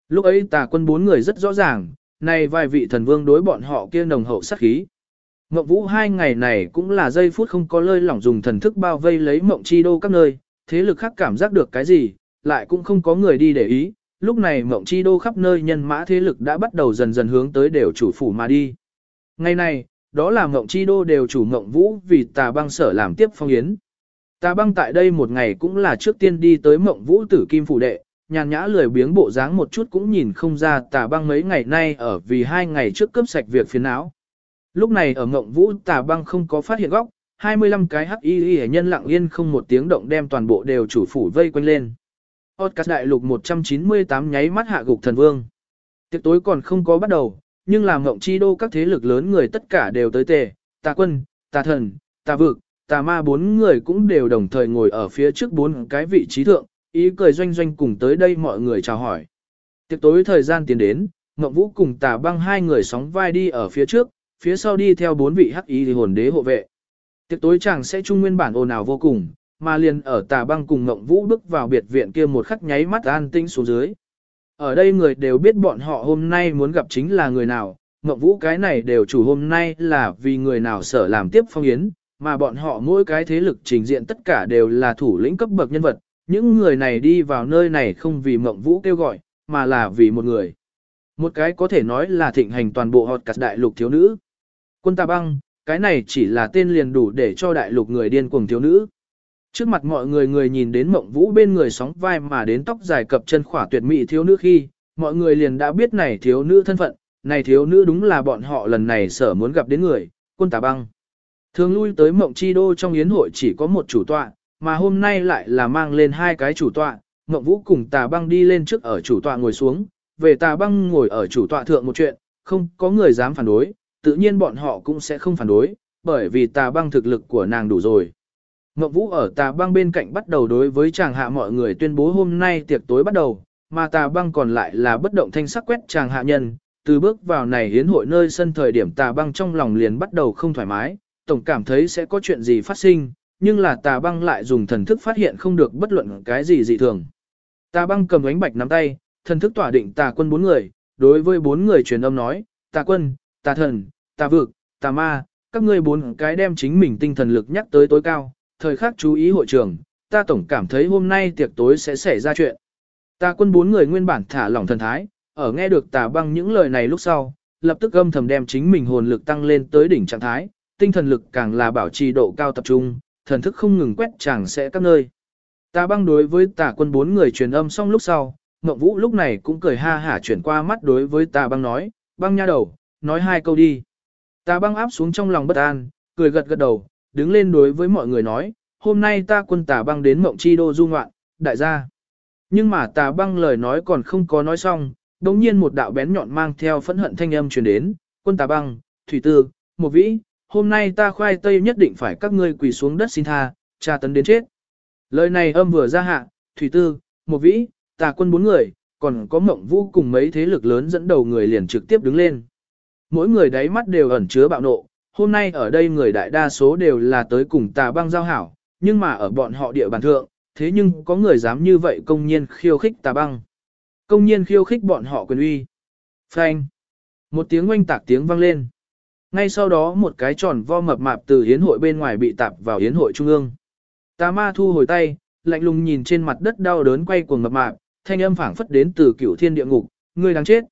Lúc ấy tà quân bốn người rất rõ ràng, này vài vị thần vương đối bọn họ kia nồng hậu sát khí. Ngộng vũ hai ngày này cũng là giây phút không có lơi lỏng dùng thần thức bao vây lấy mộng chi đô các nơi, thế lực khác cảm giác được cái gì, lại cũng không có người đi để ý, lúc này mộng chi đô khắp nơi nhân mã thế lực đã bắt đầu dần dần hướng tới đều chủ phủ mà đi. Ngày này, đó là mộng chi đô đều chủ mộng vũ vì tà băng sở làm tiếp phong yến. Tà băng tại đây một ngày cũng là trước tiên đi tới mộng vũ tử kim phủ đệ, nhàn nhã lười biếng bộ dáng một chút cũng nhìn không ra tà băng mấy ngày nay ở vì hai ngày trước cướp sạch việc phiền não. Lúc này ở mộng vũ tà băng không có phát hiện góc, 25 cái hắc y y nhân lặng yên không một tiếng động đem toàn bộ đều chủ phủ vây quanh lên. Podcast đại lục 198 nháy mắt hạ gục thần vương. Tiệc tối còn không có bắt đầu, nhưng làm mộng chi đô các thế lực lớn người tất cả đều tới tề, tà quân, tà thần, tà vực, tà ma bốn người cũng đều đồng thời ngồi ở phía trước bốn cái vị trí thượng, ý cười doanh doanh cùng tới đây mọi người chào hỏi. Tiệc tối thời gian tiến đến, Ngọc Vũ cùng tà băng hai người sóng vai đi ở phía trước, phía sau đi theo bốn vị hắc ý hồn đế hộ vệ. Tiệc tối chẳng sẽ chung nguyên bản ồn ào vô cùng, mà liền ở tà băng cùng Ngọc Vũ bước vào biệt viện kia một khắc nháy mắt an tĩnh xuống dưới. Ở đây người đều biết bọn họ hôm nay muốn gặp chính là người nào, Ngọc Vũ cái này đều chủ hôm nay là vì người nào sở làm tiếp phong yến, mà bọn họ mỗi cái thế lực trình diện tất cả đều là thủ lĩnh cấp bậc nhân vật, những người này đi vào nơi này không vì Mộng Vũ kêu gọi, mà là vì một người. Một cái có thể nói là thịnh hành toàn bộ họt cắt đại lục thiếu nữ. Quân ta băng, cái này chỉ là tên liền đủ để cho đại lục người điên cuồng thiếu nữ. Trước mặt mọi người người nhìn đến mộng vũ bên người sóng vai mà đến tóc dài cập chân khỏa tuyệt mỹ thiếu nữ khi, mọi người liền đã biết này thiếu nữ thân phận, này thiếu nữ đúng là bọn họ lần này sở muốn gặp đến người, quân tà băng. Thường lui tới mộng chi đô trong yến hội chỉ có một chủ tọa, mà hôm nay lại là mang lên hai cái chủ tọa, mộng vũ cùng tà băng đi lên trước ở chủ tọa ngồi xuống, về tà băng ngồi ở chủ tọa thượng một chuyện, không có người dám phản đối, tự nhiên bọn họ cũng sẽ không phản đối, bởi vì tà băng thực lực của nàng đủ rồi. Mộng Vũ ở tà băng bên cạnh bắt đầu đối với chàng hạ mọi người tuyên bố hôm nay tiệc tối bắt đầu, mà tà băng còn lại là bất động thanh sắc quét chàng hạ nhân, từ bước vào này hiến hội nơi sân thời điểm tà băng trong lòng liền bắt đầu không thoải mái, tổng cảm thấy sẽ có chuyện gì phát sinh, nhưng là tà băng lại dùng thần thức phát hiện không được bất luận cái gì dị thường. Tà băng cầm ánh bạch nắm tay, thần thức tỏa định tà quân bốn người, đối với bốn người truyền âm nói, tà quân, tà thần, tà vực, tà ma, các ngươi bốn cái đem chính mình tinh thần lực nhắc tới tối cao, thời khắc chú ý hội trường, ta tổng cảm thấy hôm nay tiệc tối sẽ xảy ra chuyện. tà quân bốn người nguyên bản thả lỏng thần thái, ở nghe được tà băng những lời này lúc sau, lập tức âm thầm đem chính mình hồn lực tăng lên tới đỉnh trạng thái, tinh thần lực càng là bảo trì độ cao tập trung, thần thức không ngừng quét chàng sẽ các nơi. Tà băng đối với tà quân bốn người truyền âm xong lúc sau, Ngọc Vũ lúc này cũng cười ha hả chuyển qua mắt đối với tà băng nói, băng nha đầu, nói hai câu đi. Tà băng áp xuống trong lòng bất an, cười gật gật đầu, đứng lên đối với mọi người nói, hôm nay ta quân tà băng đến mộng chi đô du ngoạn, đại gia. Nhưng mà tà băng lời nói còn không có nói xong, đồng nhiên một đạo bén nhọn mang theo phẫn hận thanh âm truyền đến, quân tà băng, thủy tư, một vĩ, hôm nay ta khoai tây nhất định phải các ngươi quỳ xuống đất xin tha, tra tấn đến chết. Lời này âm vừa ra hạ, thủy tư, một vĩ, tà quân bốn người, còn có mộng vũ cùng mấy thế lực lớn dẫn đầu người liền trực tiếp đứng lên. Mỗi người đáy mắt đều ẩn chứa bạo nộ, hôm nay ở đây người đại đa số đều là tới cùng tà băng giao hảo, nhưng mà ở bọn họ địa bàn thượng, thế nhưng có người dám như vậy công nhiên khiêu khích tà băng. Công nhiên khiêu khích bọn họ quyền uy. Phanh. Một tiếng oanh tạc tiếng vang lên. Ngay sau đó một cái tròn vo mập mạp từ hiến hội bên ngoài bị tạp vào hiến hội trung ương. Tà ma thu hồi tay, lạnh lùng nhìn trên mặt đất đau đớn quay cuồng mập mạp, thanh âm phảng phất đến từ cửu thiên địa ngục, ngươi đang chết.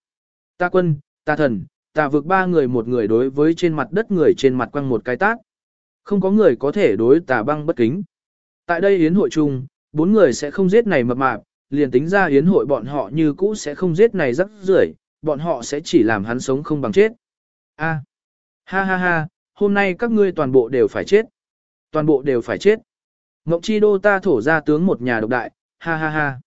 Ta quân, ta thần, ta vực ba người một người đối với trên mặt đất người trên mặt quăng một cái tác. Không có người có thể đối tà băng bất kính. Tại đây yến hội chung, bốn người sẽ không giết này mập mạp, liền tính ra yến hội bọn họ như cũ sẽ không giết này rắc rưởi, bọn họ sẽ chỉ làm hắn sống không bằng chết. A, ha ha ha, hôm nay các ngươi toàn bộ đều phải chết. Toàn bộ đều phải chết. Ngọc Chi Đô ta thổ ra tướng một nhà độc đại, ha ha ha.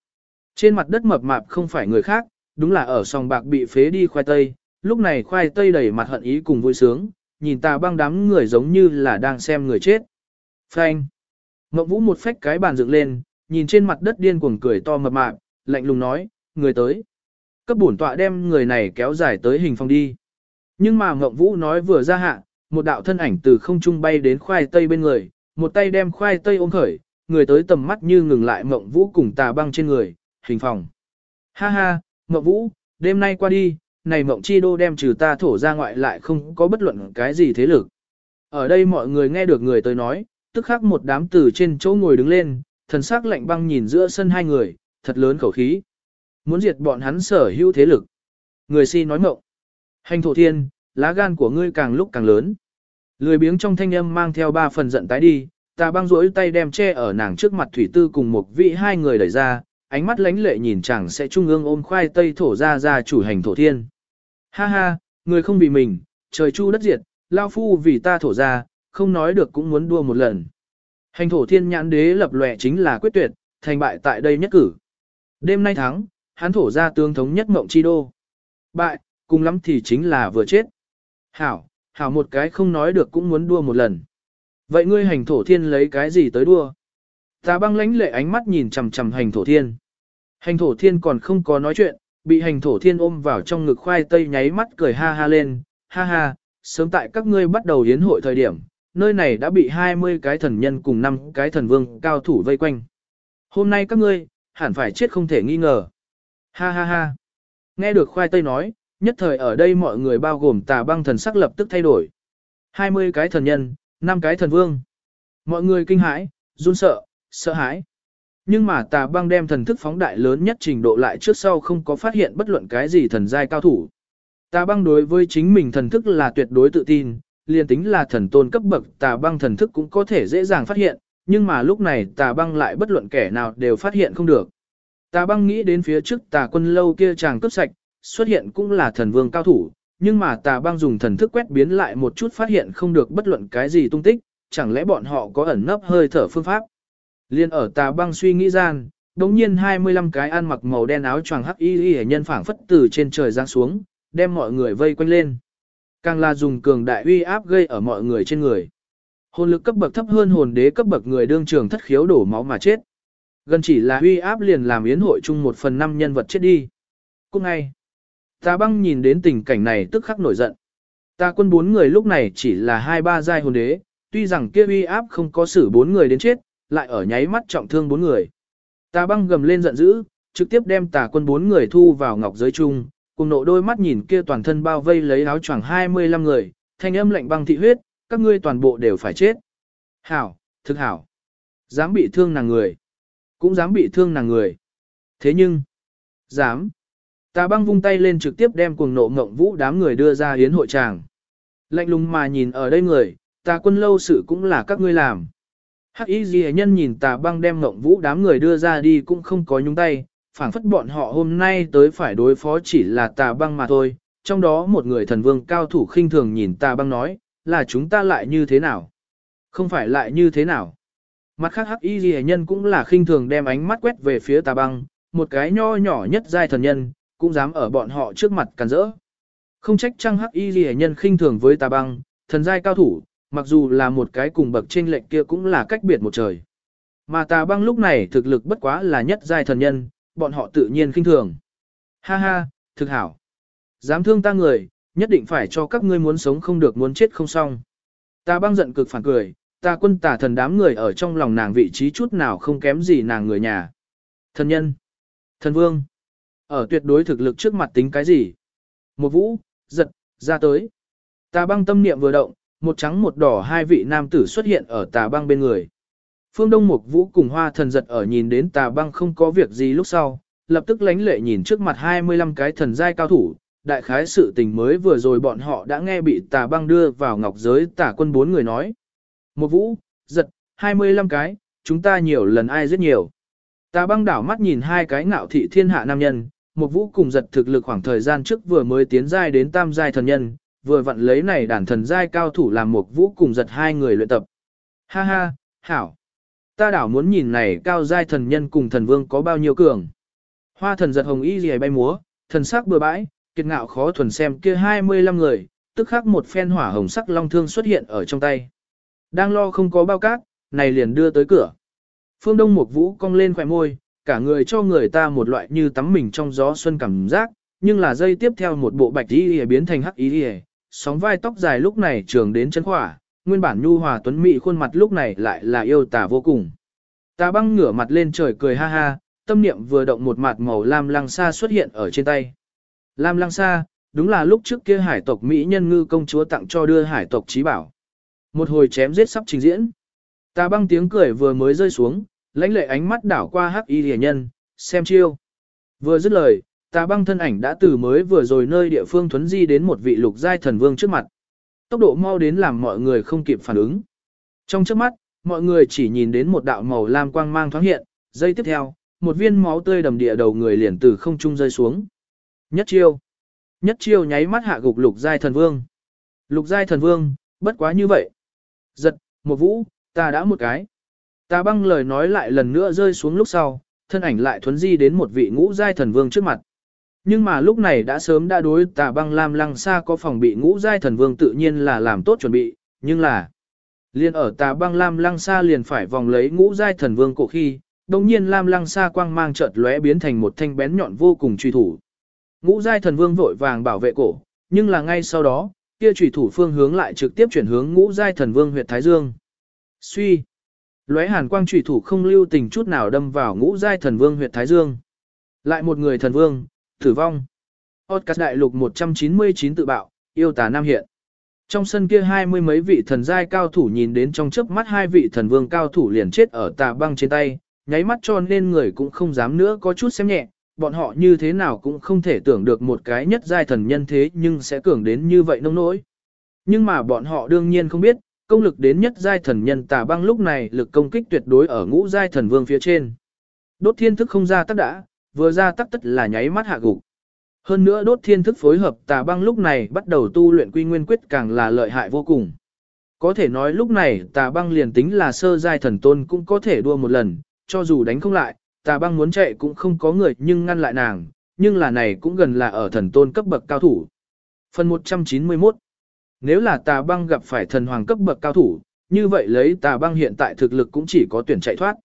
Trên mặt đất mập mạp không phải người khác, đúng là ở sòng bạc bị phế đi khoai tây, lúc này khoai tây đầy mặt hận ý cùng vui sướng, nhìn ta băng đám người giống như là đang xem người chết. Phanh. Ngọc Vũ một phách cái bàn dựng lên, nhìn trên mặt đất điên cuồng cười to mập mạp, lạnh lùng nói, người tới. Cấp bổn tọa đem người này kéo dài tới hình phòng đi. Nhưng mà Ngộng Vũ nói vừa ra hạ, một đạo thân ảnh từ không trung bay đến khoai tây bên người, một tay đem khoai tây ôm khởi, người tới tầm mắt như ngừng lại Ngộng Vũ cùng tà băng trên người, hình phòng. Ha ha, Ngộng Vũ, đêm nay qua đi, này mộng chi đô đem trừ ta thổ ra ngoại lại không có bất luận cái gì thế lực. Ở đây mọi người nghe được người tới nói, tức khắc một đám tử trên chỗ ngồi đứng lên, thần sắc lạnh băng nhìn giữa sân hai người, thật lớn khẩu khí. Muốn diệt bọn hắn sở hữu thế lực. Người si nói mộng. Hành thổ thiên, lá gan của ngươi càng lúc càng lớn. Lười biếng trong thanh âm mang theo ba phần giận tái đi, Ta băng rỗi tay đem che ở nàng trước mặt thủy tư cùng một vị hai người đẩy ra, ánh mắt lánh lệ nhìn chẳng sẽ trung ương ôm khoai tây thổ ra ra chủ hành thổ thiên. Ha ha, người không vì mình, trời chu đất diệt, lao phu vì ta thổ ra, không nói được cũng muốn đua một lần. Hành thổ thiên nhãn đế lập lòe chính là quyết tuyệt, thành bại tại đây nhất cử. Đêm nay thắng, hắn thổ ra tướng thống nhất mộng chi đô. Bại, cùng lắm thì chính là vừa chết. Hảo, hảo một cái không nói được cũng muốn đua một lần. Vậy ngươi hành thổ thiên lấy cái gì tới đua? Tà băng lãnh lệ ánh mắt nhìn chằm chằm hành thổ thiên. Hành thổ thiên còn không có nói chuyện, bị hành thổ thiên ôm vào trong ngực khoai tây nháy mắt cười ha ha lên, ha ha, sớm tại các ngươi bắt đầu hiến hội thời điểm, nơi này đã bị 20 cái thần nhân cùng 5 cái thần vương cao thủ vây quanh. Hôm nay các ngươi, hẳn phải chết không thể nghi ngờ. Ha ha ha. Nghe được khoai tây nói, nhất thời ở đây mọi người bao gồm tà băng thần sắc lập tức thay đổi. 20 cái thần nhân, 5 cái thần vương. Mọi người kinh hãi, run sợ, sợ hãi. Nhưng mà tà băng đem thần thức phóng đại lớn nhất trình độ lại trước sau không có phát hiện bất luận cái gì thần giai cao thủ. Tà băng đối với chính mình thần thức là tuyệt đối tự tin, liền tính là thần tôn cấp bậc tà băng thần thức cũng có thể dễ dàng phát hiện, nhưng mà lúc này tà băng lại bất luận kẻ nào đều phát hiện không được. Tà băng nghĩ đến phía trước tà quân lâu kia chàng cướp sạch, xuất hiện cũng là thần vương cao thủ, nhưng mà tà băng dùng thần thức quét biến lại một chút phát hiện không được bất luận cái gì tung tích, chẳng lẽ bọn họ có ẩn nấp hơi thở phương pháp. Liên ở tà băng suy nghĩ gian, đống nhiên 25 cái ăn mặc màu đen áo choàng hắc y y nhân phảng phất từ trên trời giáng xuống, đem mọi người vây quanh lên. Càng là dùng cường đại uy áp gây ở mọi người trên người. Hồn lực cấp bậc thấp hơn hồn đế cấp bậc người đương trường thất khiếu đổ máu mà chết. Gần chỉ là uy áp liền làm yến hội chung một phần năm nhân vật chết đi. Cũng ngay, tà băng nhìn đến tình cảnh này tức khắc nổi giận. Tà quân bốn người lúc này chỉ là hai ba giai hồn đế, tuy rằng kia uy áp không có xử bốn người đến chết, lại ở nháy mắt trọng thương bốn người. Tà băng gầm lên giận dữ, trực tiếp đem tà quân bốn người thu vào ngọc giới chung, cùng nộ đôi mắt nhìn kia toàn thân bao vây lấy áo choàng 25 người, thanh âm lạnh băng thị huyết, các ngươi toàn bộ đều phải chết. Hảo, thực hảo. Dám bị thương nàng người. Cũng dám bị thương nàng người. Thế nhưng, dám. Tà băng vung tay lên trực tiếp đem cuồng nộ ngộng vũ đám người đưa ra hiến hội tràng. Lạnh lùng mà nhìn ở đây người, tà quân lâu sự cũng là các ngươi làm. Hắc y ghi nhân nhìn tà băng đem ngộng vũ đám người đưa ra đi cũng không có nhúng tay, phảng phất bọn họ hôm nay tới phải đối phó chỉ là tà băng mà thôi. Trong đó một người thần vương cao thủ khinh thường nhìn tà băng nói, là chúng ta lại như thế nào? Không phải lại như thế nào? Mặt khác hắc y ghi nhân cũng là khinh thường đem ánh mắt quét về phía tà băng, một cái nho nhỏ nhất giai thần nhân, cũng dám ở bọn họ trước mặt càn rỡ. Không trách trăng hắc y ghi nhân khinh thường với tà băng, thần giai cao thủ, mặc dù là một cái cùng bậc trên lệnh kia cũng là cách biệt một trời. Mà tà băng lúc này thực lực bất quá là nhất giai thần nhân, bọn họ tự nhiên khinh thường. Ha ha, thực hảo. Dám thương ta người, nhất định phải cho các ngươi muốn sống không được muốn chết không xong. Ta băng giận cực phản cười, ta quân tà thần đám người ở trong lòng nàng vị trí chút nào không kém gì nàng người nhà. Thần nhân, thần vương, ở tuyệt đối thực lực trước mặt tính cái gì? Một vũ, giật, ra tới. tà băng tâm niệm vừa động, một trắng một đỏ hai vị nam tử xuất hiện ở tà băng bên người. Phương Đông Mục Vũ cùng Hoa Thần giật ở nhìn đến tà băng không có việc gì lúc sau, lập tức lánh lệ nhìn trước mặt 25 cái thần giai cao thủ, đại khái sự tình mới vừa rồi bọn họ đã nghe bị tà băng đưa vào ngọc giới tà quân bốn người nói. Một vũ, giật, 25 cái, chúng ta nhiều lần ai rất nhiều. Tà băng đảo mắt nhìn hai cái ngạo thị thiên hạ nam nhân, một vũ cùng giật thực lực khoảng thời gian trước vừa mới tiến giai đến tam giai thần nhân, vừa vặn lấy này đàn thần giai cao thủ làm một vũ cùng giật hai người luyện tập. Ha ha, hảo. Ta đảo muốn nhìn này cao giai thần nhân cùng thần vương có bao nhiêu cường. Hoa thần giật hồng y rìa bay múa, thần sắc bừa bãi, kiệt ngạo khó thuần xem kia 25 người, tức khắc một phen hỏa hồng sắc long thương xuất hiện ở trong tay. Đang lo không có bao cát, này liền đưa tới cửa. Phương Đông Mục Vũ cong lên khỏe môi, cả người cho người ta một loại như tắm mình trong gió xuân cảm giác, nhưng là dây tiếp theo một bộ bạch y biến thành hắc y, sóng vai tóc dài lúc này trường đến chân khỏa, nguyên bản nhu hòa tuấn mỹ khuôn mặt lúc này lại là yêu tả vô cùng. Ta băng ngửa mặt lên trời cười ha ha, tâm niệm vừa động một mặt màu lam lăng xa xuất hiện ở trên tay. Lam lăng xa, đúng là lúc trước kia hải tộc Mỹ nhân ngư công chúa tặng cho đưa hải tộc trí bảo. Một hồi chém giết sắp trình diễn. ta băng tiếng cười vừa mới rơi xuống, lãnh lệ ánh mắt đảo qua hắc y rìa nhân, xem chiêu. Vừa dứt lời, tà băng thân ảnh đã từ mới vừa rồi nơi địa phương thuấn di đến một vị lục giai thần vương trước mặt. Tốc độ mau đến làm mọi người không kịp phản ứng. Trong trước mắt, mọi người chỉ nhìn đến một đạo màu lam quang mang thoáng hiện, giây tiếp theo, một viên máu tươi đầm địa đầu người liền từ không trung rơi xuống. Nhất chiêu. Nhất chiêu nháy mắt hạ gục lục giai thần vương. Lục giai thần vương, bất quá như vậy. Giật, một vũ, ta đã một cái. Ta băng lời nói lại lần nữa rơi xuống lúc sau, thân ảnh lại thuấn di đến một vị ngũ giai thần vương trước mặt. Nhưng mà lúc này đã sớm đã đối tà băng lam lăng Sa có phòng bị ngũ giai thần vương tự nhiên là làm tốt chuẩn bị, nhưng là liền ở tà băng lam lăng Sa liền phải vòng lấy ngũ giai thần vương cổ khi, đồng nhiên lam lăng Sa quang mang chợt lóe biến thành một thanh bén nhọn vô cùng truy thủ. Ngũ giai thần vương vội vàng bảo vệ cổ, nhưng là ngay sau đó, kia truy thủ phương hướng lại trực tiếp chuyển hướng ngũ giai thần vương huyệt thái dương. Suy, lóe hàn quang trùy thủ không lưu tình chút nào đâm vào ngũ giai thần vương huyệt thái dương. Lại một người thần vương, tử vong. Podcast đại lục 199 tự bạo, yêu tà nam hiện. Trong sân kia hai mươi mấy vị thần giai cao thủ nhìn đến trong chớp mắt hai vị thần vương cao thủ liền chết ở tà băng trên tay, nháy mắt cho nên người cũng không dám nữa có chút xem nhẹ, bọn họ như thế nào cũng không thể tưởng được một cái nhất giai thần nhân thế nhưng sẽ cường đến như vậy nông nỗi. Nhưng mà bọn họ đương nhiên không biết, công lực đến nhất giai thần nhân tà băng lúc này lực công kích tuyệt đối ở ngũ giai thần vương phía trên. Đốt thiên thức không ra tắc đã, vừa ra tắc tất là nháy mắt hạ gục. Hơn nữa đốt thiên thức phối hợp tà băng lúc này bắt đầu tu luyện quy nguyên quyết càng là lợi hại vô cùng. Có thể nói lúc này tà băng liền tính là sơ giai thần tôn cũng có thể đua một lần, cho dù đánh không lại, tà băng muốn chạy cũng không có người nhưng ngăn lại nàng, nhưng là này cũng gần là ở thần tôn cấp bậc cao thủ. Phần 191 nếu là tà băng gặp phải thần hoàng cấp bậc cao thủ, như vậy lấy tà băng hiện tại thực lực cũng chỉ có tuyển chạy thoát.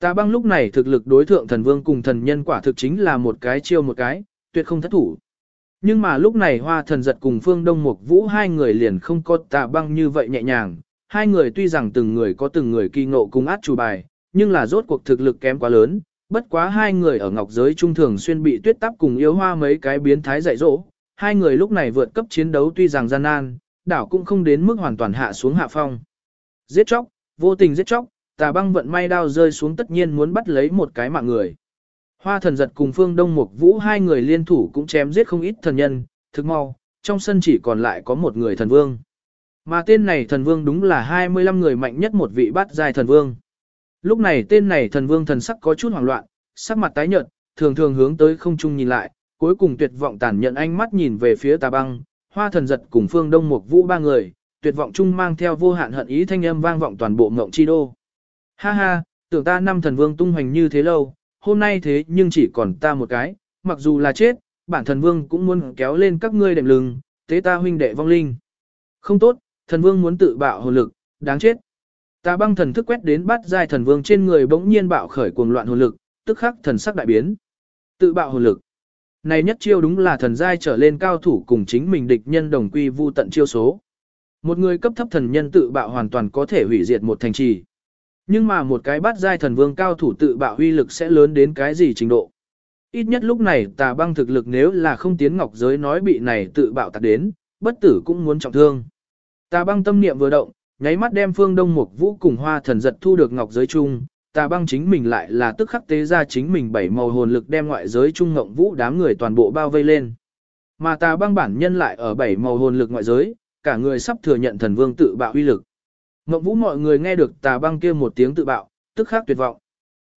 Tà băng lúc này thực lực đối thượng thần vương cùng thần nhân quả thực chính là một cái chiêu một cái, tuyệt không thất thủ. Nhưng mà lúc này hoa thần giật cùng phương đông mục vũ hai người liền không có tà băng như vậy nhẹ nhàng. Hai người tuy rằng từng người có từng người kỳ ngộ cùng át chủ bài, nhưng là rốt cuộc thực lực kém quá lớn. Bất quá hai người ở ngọc giới trung thường xuyên bị tuyết tắp cùng yếu hoa mấy cái biến thái dạy dỗ. Hai người lúc này vượt cấp chiến đấu tuy rằng gian nan, đảo cũng không đến mức hoàn toàn hạ xuống hạ phong. Giết chóc, vô tình giết chóc, tà băng vận may đao rơi xuống tất nhiên muốn bắt lấy một cái mạng người. Hoa thần giật cùng phương đông mục vũ hai người liên thủ cũng chém giết không ít thần nhân, thực mau, trong sân chỉ còn lại có một người thần vương. Mà tên này thần vương đúng là 25 người mạnh nhất một vị bát giai thần vương. Lúc này tên này thần vương thần sắc có chút hoảng loạn, sắc mặt tái nhợt, thường thường hướng tới không trung nhìn lại, cuối cùng tuyệt vọng tàn nhận ánh mắt nhìn về phía tà băng, hoa thần giật cùng phương đông mục vũ ba người, tuyệt vọng chung mang theo vô hạn hận ý thanh âm vang vọng toàn bộ ngộng chi đô. Ha ha, tưởng ta năm thần vương tung hoành như thế lâu, hôm nay thế nhưng chỉ còn ta một cái, mặc dù là chết, bản thần vương cũng muốn kéo lên các ngươi đệm lưng, tế ta huynh đệ vong linh. Không tốt, thần vương muốn tự bạo hồn lực, đáng chết. Ta băng thần thức quét đến bắt giai thần vương trên người bỗng nhiên bạo khởi cuồng loạn hồn lực, tức khắc thần sắc đại biến. Tự bạo hồn lực. Này nhất chiêu đúng là thần giai trở lên cao thủ cùng chính mình địch nhân đồng quy vu tận chiêu số. Một người cấp thấp thần nhân tự bạo hoàn toàn có thể hủy diệt một thành trì. Nhưng mà một cái bát giai thần vương cao thủ tự bạo uy lực sẽ lớn đến cái gì trình độ. Ít nhất lúc này tà băng thực lực nếu là không tiến ngọc giới nói bị này tự bạo tạc đến, bất tử cũng muốn trọng thương. Tà băng tâm niệm vừa động, nháy mắt đem phương đông mục vũ cùng hoa thần giật thu được ngọc giới chung, tà băng chính mình lại là tức khắc tế ra chính mình bảy màu hồn lực đem ngoại giới trung ngộng vũ đám người toàn bộ bao vây lên. Mà tà băng bản nhân lại ở bảy màu hồn lực ngoại giới, cả người sắp thừa nhận thần vương tự bạo uy lực. Ngộng vũ mọi người nghe được tà băng kia một tiếng tự bạo, tức khắc tuyệt vọng.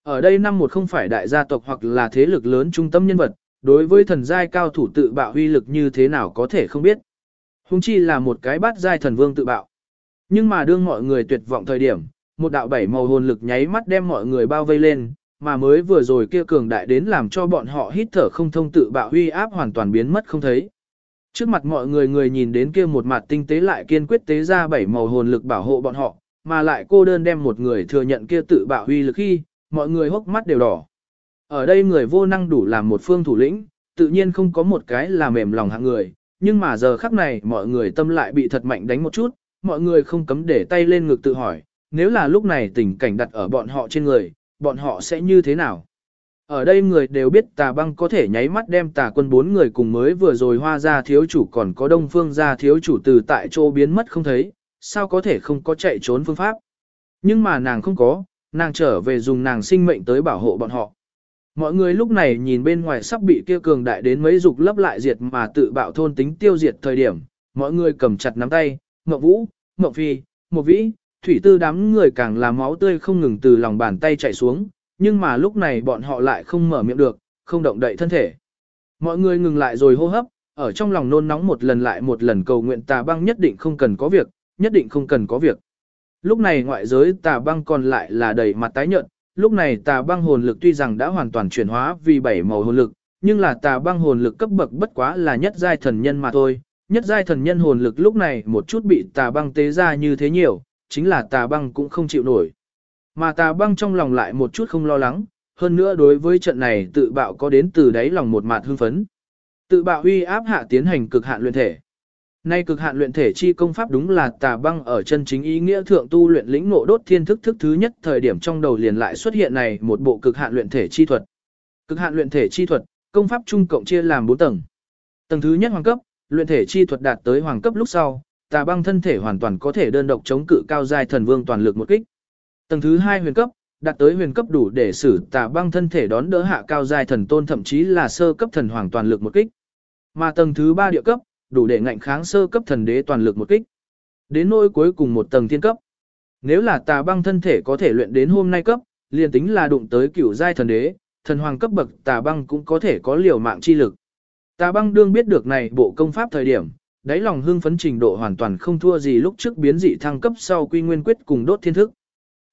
Ở đây năm một không phải đại gia tộc hoặc là thế lực lớn trung tâm nhân vật, đối với thần giai cao thủ tự bạo huy lực như thế nào có thể không biết. Hùng chi là một cái bát giai thần vương tự bạo. Nhưng mà đương mọi người tuyệt vọng thời điểm, một đạo bảy màu hồn lực nháy mắt đem mọi người bao vây lên, mà mới vừa rồi kia cường đại đến làm cho bọn họ hít thở không thông tự bạo huy áp hoàn toàn biến mất không thấy. Trước mặt mọi người người nhìn đến kia một mặt tinh tế lại kiên quyết tế ra bảy màu hồn lực bảo hộ bọn họ, mà lại cô đơn đem một người thừa nhận kia tự bạo huy lực khi, mọi người hốc mắt đều đỏ. Ở đây người vô năng đủ làm một phương thủ lĩnh, tự nhiên không có một cái là mềm lòng hạng người, nhưng mà giờ khắc này mọi người tâm lại bị thật mạnh đánh một chút, mọi người không cấm để tay lên ngực tự hỏi, nếu là lúc này tình cảnh đặt ở bọn họ trên người, bọn họ sẽ như thế nào? Ở đây người đều biết tà băng có thể nháy mắt đem tà quân bốn người cùng mới vừa rồi hoa ra thiếu chủ còn có đông phương ra thiếu chủ từ tại chỗ biến mất không thấy, sao có thể không có chạy trốn phương pháp. Nhưng mà nàng không có, nàng trở về dùng nàng sinh mệnh tới bảo hộ bọn họ. Mọi người lúc này nhìn bên ngoài sắp bị kia cường đại đến mấy dục lấp lại diệt mà tự bạo thôn tính tiêu diệt thời điểm, mọi người cầm chặt nắm tay, Ngọc Vũ, Ngọc Phi, Một Vĩ, Thủy Tư đám người càng là máu tươi không ngừng từ lòng bàn tay chảy xuống, nhưng mà lúc này bọn họ lại không mở miệng được, không động đậy thân thể. Mọi người ngừng lại rồi hô hấp, ở trong lòng nôn nóng một lần lại một lần cầu nguyện tà băng nhất định không cần có việc, nhất định không cần có việc. Lúc này ngoại giới tà băng còn lại là đầy mặt tái nhợt, lúc này tà băng hồn lực tuy rằng đã hoàn toàn chuyển hóa vì bảy màu hồn lực, nhưng là tà băng hồn lực cấp bậc bất quá là nhất giai thần nhân mà thôi. Nhất giai thần nhân hồn lực lúc này một chút bị tà băng tế ra như thế nhiều, chính là tà băng cũng không chịu nổi. Mà tà băng trong lòng lại một chút không lo lắng, hơn nữa đối với trận này tự bạo có đến từ đáy lòng một mạt hưng phấn. Tự bạo huy áp hạ tiến hành cực hạn luyện thể. Nay cực hạn luyện thể chi công pháp đúng là tà băng ở chân chính ý nghĩa thượng tu luyện lĩnh ngộ đốt thiên thức thức thứ nhất thời điểm trong đầu liền lại xuất hiện này một bộ cực hạn luyện thể chi thuật. Cực hạn luyện thể chi thuật, công pháp trung cộng chia làm 4 tầng. Tầng thứ nhất hoàng cấp, luyện thể chi thuật đạt tới hoàng cấp lúc sau, tà băng thân thể hoàn toàn có thể đơn độc chống cự cao giai thần vương toàn lực một kích. Tầng thứ hai huyền cấp, đạt tới huyền cấp đủ để xử tà băng thân thể đón đỡ hạ cao giai thần tôn thậm chí là sơ cấp thần hoàng toàn lực một kích. Mà tầng thứ ba địa cấp, đủ để ngạnh kháng sơ cấp thần đế toàn lực một kích. Đến nỗi cuối cùng một tầng thiên cấp. Nếu là tà băng thân thể có thể luyện đến hôm nay cấp, liền tính là đụng tới cửu giai thần đế, thần hoàng cấp bậc tà băng cũng có thể có liều mạng chi lực. Tà băng đương biết được này bộ công pháp thời điểm, đáy lòng hưng phấn trình độ hoàn toàn không thua gì lúc trước biến dị thăng cấp sau quy nguyên quyết cùng đốt thiên thức.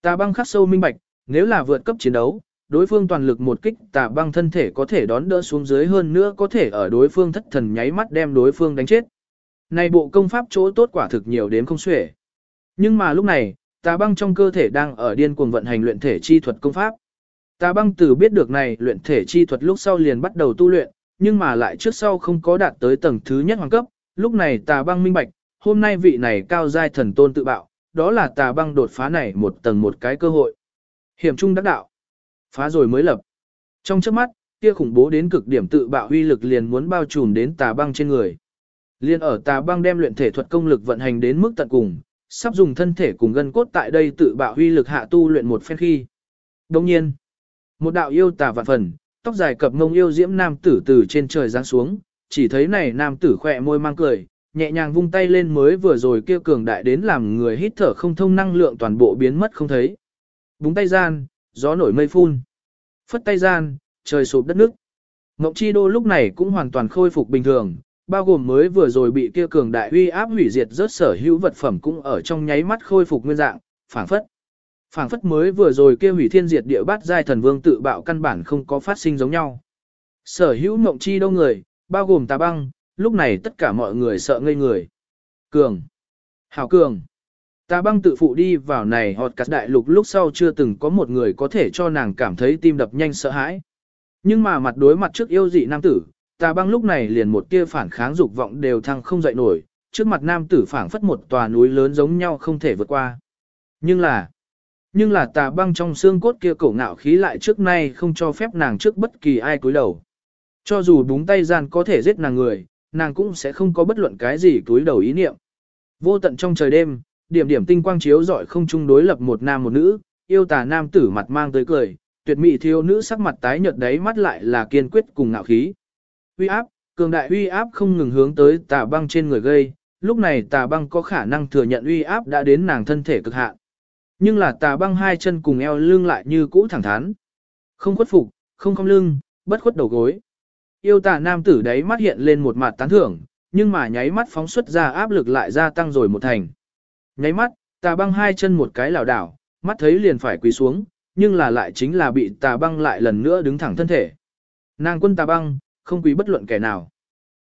Tà băng khắc sâu minh bạch, nếu là vượt cấp chiến đấu, đối phương toàn lực một kích tà băng thân thể có thể đón đỡ xuống dưới hơn nữa có thể ở đối phương thất thần nháy mắt đem đối phương đánh chết. Này bộ công pháp chỗ tốt quả thực nhiều đến không xuể. Nhưng mà lúc này, tà băng trong cơ thể đang ở điên cuồng vận hành luyện thể chi thuật công pháp. Tà băng từ biết được này luyện thể chi thuật lúc sau liền bắt đầu tu luyện, nhưng mà lại trước sau không có đạt tới tầng thứ nhất hoàng cấp, lúc này tà băng minh bạch, hôm nay vị này cao giai thần tôn tự bạo, đó là tà băng đột phá này một tầng một cái cơ hội. Hiểm trung đắc đạo. Phá rồi mới lập. Trong trước mắt, kia khủng bố đến cực điểm tự bạo huy lực liền muốn bao trùm đến tà băng trên người. Liên ở tà băng đem luyện thể thuật công lực vận hành đến mức tận cùng, sắp dùng thân thể cùng gân cốt tại đây tự bạo huy lực hạ tu luyện một phen khi. Đồng nhiên, một đạo yêu tà vạn phần, tóc dài cập ngông yêu diễm nam tử từ trên trời giáng xuống, chỉ thấy này nam tử khỏe môi mang cười, nhẹ nhàng vung tay lên mới vừa rồi kia cường đại đến làm người hít thở không thông năng lượng toàn bộ biến mất không thấy. Búng tay gian, gió nổi mây phun. Phất tay gian, trời sụp đất nước. Ngọc Chi Đô lúc này cũng hoàn toàn khôi phục bình thường, bao gồm mới vừa rồi bị kia cường đại uy áp hủy diệt rớt sở hữu vật phẩm cũng ở trong nháy mắt khôi phục nguyên dạng, phảng phất. Phảng phất mới vừa rồi kia hủy thiên diệt địa bát giai thần vương tự bạo căn bản không có phát sinh giống nhau. Sở hữu Ngọc Chi Đô người, bao gồm tà băng, lúc này tất cả mọi người sợ ngây người. Cường. Hảo cường. Tà băng tự phụ đi vào này họt cắt đại lục lúc sau chưa từng có một người có thể cho nàng cảm thấy tim đập nhanh sợ hãi. Nhưng mà mặt đối mặt trước yêu dị nam tử, tà băng lúc này liền một tia phản kháng dục vọng đều thăng không dậy nổi, trước mặt nam tử phảng phất một tòa núi lớn giống nhau không thể vượt qua. Nhưng là, nhưng là tà băng trong xương cốt kia cổ ngạo khí lại trước nay không cho phép nàng trước bất kỳ ai cúi đầu. Cho dù búng tay gian có thể giết nàng người, nàng cũng sẽ không có bất luận cái gì túi đầu ý niệm. Vô tận trong trời đêm, điểm điểm tinh quang chiếu rọi không chung đối lập một nam một nữ, yêu tà nam tử mặt mang tới cười, tuyệt mỹ thiếu nữ sắc mặt tái nhợt đấy mắt lại là kiên quyết cùng ngạo khí. Uy áp, cường đại uy áp không ngừng hướng tới tà băng trên người gây, lúc này tà băng có khả năng thừa nhận uy áp đã đến nàng thân thể cực hạn. Nhưng là tà băng hai chân cùng eo lưng lại như cũ thẳng thắn. Không khuất phục, không cong lưng, bất khuất đầu gối. Yêu tà nam tử đấy mắt hiện lên một mặt tán thưởng, nhưng mà nháy mắt phóng xuất ra áp lực lại gia tăng rồi một thành. Nháy mắt, tà băng hai chân một cái lảo đảo, mắt thấy liền phải quỳ xuống, nhưng là lại chính là bị tà băng lại lần nữa đứng thẳng thân thể. Nàng quân tà băng, không quý bất luận kẻ nào.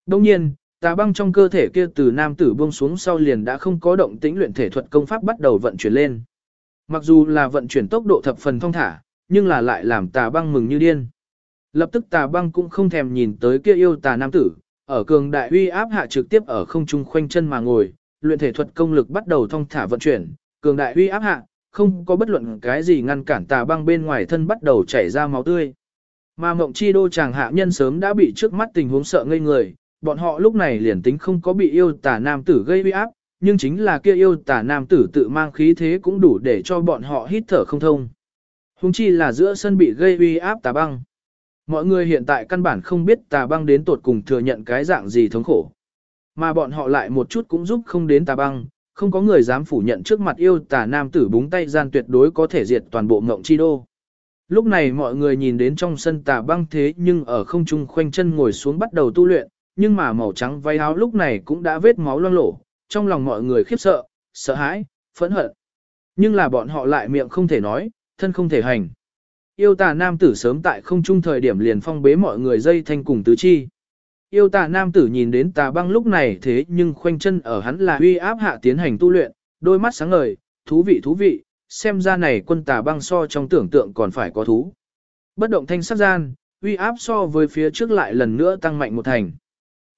Đồng nhiên, tà băng trong cơ thể kia từ nam tử buông xuống sau liền đã không có động tĩnh luyện thể thuật công pháp bắt đầu vận chuyển lên. Mặc dù là vận chuyển tốc độ thập phần thông thả, nhưng là lại làm tà băng mừng như điên. Lập tức tà băng cũng không thèm nhìn tới kia yêu tà nam tử, ở cường đại uy áp hạ trực tiếp ở không trung khoanh chân mà ngồi, luyện thể thuật công lực bắt đầu thông thả vận chuyển, cường đại uy áp hạ, không có bất luận cái gì ngăn cản tà băng bên ngoài thân bắt đầu chảy ra máu tươi. Mà mộng chi đô chàng hạ nhân sớm đã bị trước mắt tình huống sợ ngây người, bọn họ lúc này liền tính không có bị yêu tà nam tử gây uy áp, nhưng chính là kia yêu tà nam tử tự mang khí thế cũng đủ để cho bọn họ hít thở không thông. Hùng chi là giữa sân bị gây uy áp tà băng. Mọi người hiện tại căn bản không biết tà băng đến tột cùng thừa nhận cái dạng gì thống khổ. Mà bọn họ lại một chút cũng giúp không đến tà băng, không có người dám phủ nhận trước mặt yêu tà nam tử búng tay gian tuyệt đối có thể diệt toàn bộ ngộng chi đô. Lúc này mọi người nhìn đến trong sân tà băng thế nhưng ở không trung khoanh chân ngồi xuống bắt đầu tu luyện, nhưng mà màu trắng váy áo lúc này cũng đã vết máu loang lổ, trong lòng mọi người khiếp sợ, sợ hãi, phẫn hận. Nhưng là bọn họ lại miệng không thể nói, thân không thể hành. Yêu tà nam tử sớm tại không trung thời điểm liền phong bế mọi người dây thanh cùng tứ chi. Yêu tà nam tử nhìn đến tà băng lúc này thế nhưng khoanh chân ở hắn là uy áp hạ tiến hành tu luyện, đôi mắt sáng ngời, thú vị thú vị, xem ra này quân tà băng so trong tưởng tượng còn phải có thú. Bất động thanh sắc gian, uy áp so với phía trước lại lần nữa tăng mạnh một thành.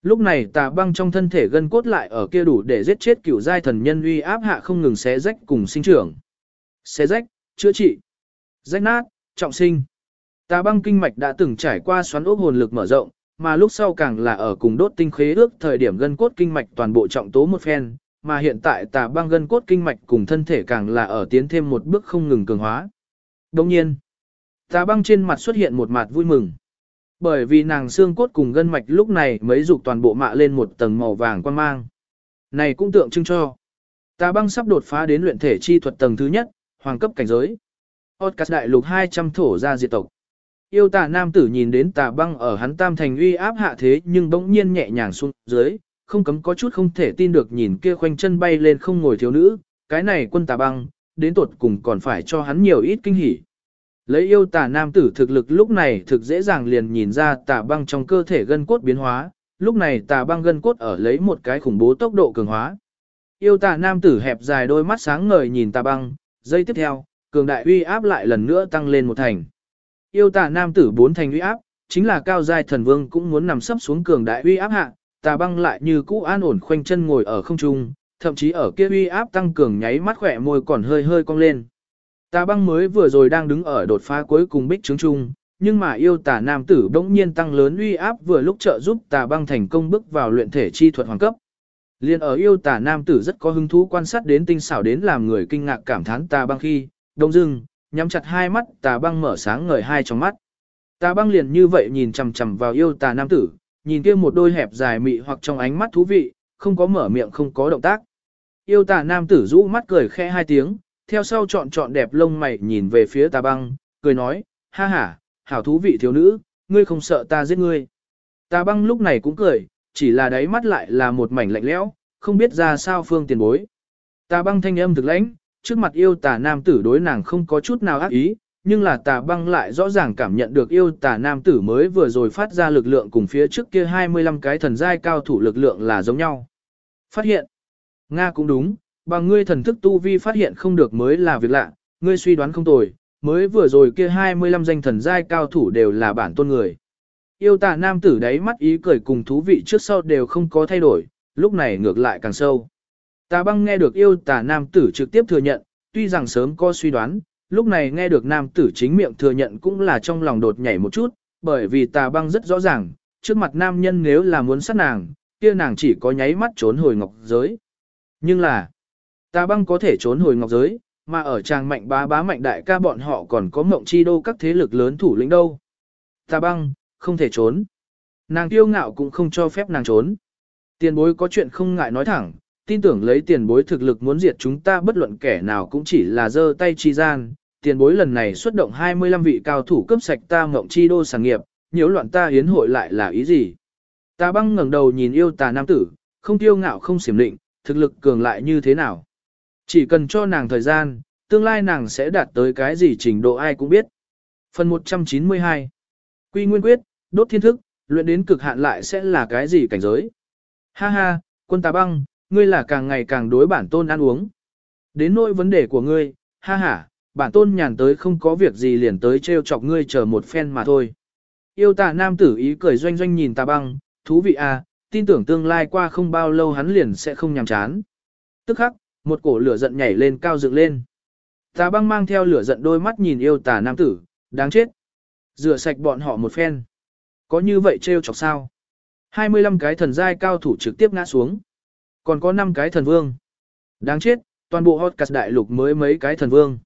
Lúc này tà băng trong thân thể gân cốt lại ở kia đủ để giết chết cửu giai thần nhân uy áp hạ không ngừng xé rách cùng sinh trưởng. Xé rách, chữa trị, rách nát, trọng sinh. Tà băng kinh mạch đã từng trải qua xoắn ốc hồn lực mở rộng, mà lúc sau càng là ở cùng đốt tinh khế ước thời điểm gân cốt kinh mạch toàn bộ trọng tố một phen, mà hiện tại tà băng gân cốt kinh mạch cùng thân thể càng là ở tiến thêm một bước không ngừng cường hóa. Đồng nhiên, tà băng trên mặt xuất hiện một mặt vui mừng. Bởi vì nàng xương cốt cùng gân mạch lúc này mới dục toàn bộ mạ lên một tầng màu vàng quan mang. Này cũng tượng trưng cho. Tà băng sắp đột phá đến luyện thể chi thuật tầng thứ nhất, hoàng cấp cảnh giới. Otcas đại lục 200 thổ ra diệt tộc. Yêu tà nam tử nhìn đến tà băng ở hắn tam thành uy áp hạ thế nhưng bỗng nhiên nhẹ nhàng xuống dưới, không cấm có chút không thể tin được nhìn kia khoanh chân bay lên không ngồi thiếu nữ, cái này quân tà băng, đến tuột cùng còn phải cho hắn nhiều ít kinh hỉ. Lấy yêu tà nam tử thực lực lúc này thực dễ dàng liền nhìn ra tà băng trong cơ thể gân cốt biến hóa, lúc này tà băng gân cốt ở lấy một cái khủng bố tốc độ cường hóa. Yêu tà nam tử hẹp dài đôi mắt sáng ngời nhìn tà băng, giây tiếp theo, cường đại uy áp lại lần nữa tăng lên một thành. Yêu tà nam tử bốn thành uy áp, chính là cao giai thần vương cũng muốn nằm sấp xuống cường đại uy áp hạ, tà băng lại như cũ an ổn khoanh chân ngồi ở không trung, thậm chí ở kia uy áp tăng cường nháy mắt khỏe môi còn hơi hơi cong lên. Tà băng mới vừa rồi đang đứng ở đột phá cuối cùng bích trướng trung, nhưng mà yêu tà nam tử bỗng nhiên tăng lớn uy áp vừa lúc trợ giúp tà băng thành công bước vào luyện thể chi thuật hoàng cấp. Liên ở yêu tà nam tử rất có hứng thú quan sát đến tinh xảo đến làm người kinh ngạc cảm thán tà băng khi, đông dưng, nhắm chặt hai mắt tà băng mở sáng ngời hai trong mắt. Tà băng liền như vậy nhìn chằm chằm vào yêu tà nam tử, nhìn kia một đôi hẹp dài mị hoặc trong ánh mắt thú vị, không có mở miệng không có động tác. Yêu tà nam tử rũ mắt cười khẽ hai tiếng, theo sau chọn chọn đẹp lông mày nhìn về phía tà băng, cười nói, ha ha, hảo thú vị thiếu nữ, ngươi không sợ ta giết ngươi. Tà băng lúc này cũng cười, chỉ là đáy mắt lại là một mảnh lạnh lẽo, không biết ra sao phương tiền bối. Tà băng thanh âm thực lãnh, trước mặt yêu tà nam tử đối nàng không có chút nào ác ý, nhưng là tà băng lại rõ ràng cảm nhận được yêu tà nam tử mới vừa rồi phát ra lực lượng cùng phía trước kia 25 cái thần giai cao thủ lực lượng là giống nhau. Phát hiện. Nga cũng đúng, bằng ngươi thần thức tu vi phát hiện không được mới là việc lạ, ngươi suy đoán không tồi, mới vừa rồi kia 25 danh thần giai cao thủ đều là bản tôn người. Yêu tà nam tử đấy mắt ý cười cùng thú vị trước sau đều không có thay đổi, lúc này ngược lại càng sâu. Tà băng nghe được yêu tà nam tử trực tiếp thừa nhận, tuy rằng sớm có suy đoán, lúc này nghe được nam tử chính miệng thừa nhận cũng là trong lòng đột nhảy một chút, bởi vì tà băng rất rõ ràng, trước mặt nam nhân nếu là muốn sát nàng, kia nàng chỉ có nháy mắt trốn hồi ngọc giới. Nhưng là, tà băng có thể trốn hồi ngọc giới, mà ở tràng mạnh bá bá mạnh đại ca bọn họ còn có mộng chi đô các thế lực lớn thủ lĩnh đâu. Tà băng, không thể trốn. Nàng tiêu ngạo cũng không cho phép nàng trốn. Tiền bối có chuyện không ngại nói thẳng, tin tưởng lấy tiền bối thực lực muốn diệt chúng ta bất luận kẻ nào cũng chỉ là giơ tay chi gian. Tiền bối lần này xuất động 25 vị cao thủ cấp sạch ta mộng chi đô sản nghiệp, nhiễu loạn ta hiến hội lại là ý gì? Ta băng ngẩng đầu nhìn yêu tà nam tử, không tiêu ngạo không xiểm định, thực lực cường lại như thế nào? Chỉ cần cho nàng thời gian, tương lai nàng sẽ đạt tới cái gì trình độ ai cũng biết. Phần 192 Quy Nguyên Quyết, đốt thiên thức, luyện đến cực hạn lại sẽ là cái gì cảnh giới? Ha ha, quân tà băng, ngươi là càng ngày càng đối bản tôn ăn uống. Đến nỗi vấn đề của ngươi, ha ha, bản tôn nhàn tới không có việc gì liền tới trêu chọc ngươi chờ một phen mà thôi. Yêu tà nam tử ý cười doanh doanh nhìn tà băng, thú vị à, tin tưởng tương lai qua không bao lâu hắn liền sẽ không nhàm chán. Tức khắc, một cổ lửa giận nhảy lên cao dựng lên. Tà băng mang theo lửa giận đôi mắt nhìn yêu tà nam tử, đáng chết. Rửa sạch bọn họ một phen. Có như vậy trêu chọc sao? 25 cái thần giai cao thủ trực tiếp ngã xuống. Còn có 5 cái thần vương. Đáng chết, toàn bộ hot cast đại lục mới mấy cái thần vương.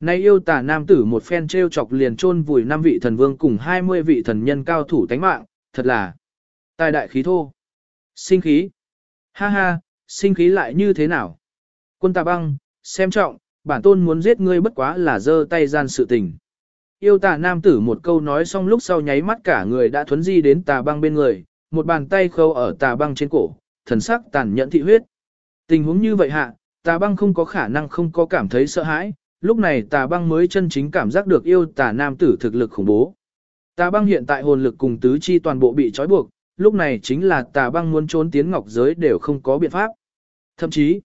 Nay yêu tả nam tử một phen treo chọc liền chôn vùi năm vị thần vương cùng 20 vị thần nhân cao thủ tánh mạng, thật là tài đại khí thô. Sinh khí. Ha ha, sinh khí lại như thế nào? Quân tà băng, xem trọng, bản tôn muốn giết ngươi bất quá là giơ tay gian sự tình. Yêu tà nam tử một câu nói xong lúc sau nháy mắt cả người đã thuấn di đến tà băng bên người, một bàn tay khâu ở tà băng trên cổ, thần sắc tàn nhẫn thị huyết. Tình huống như vậy hạ, tà băng không có khả năng không có cảm thấy sợ hãi, lúc này tà băng mới chân chính cảm giác được yêu tà nam tử thực lực khủng bố. Tà băng hiện tại hồn lực cùng tứ chi toàn bộ bị trói buộc, lúc này chính là tà băng muốn trốn tiến ngọc giới đều không có biện pháp. Thậm chí,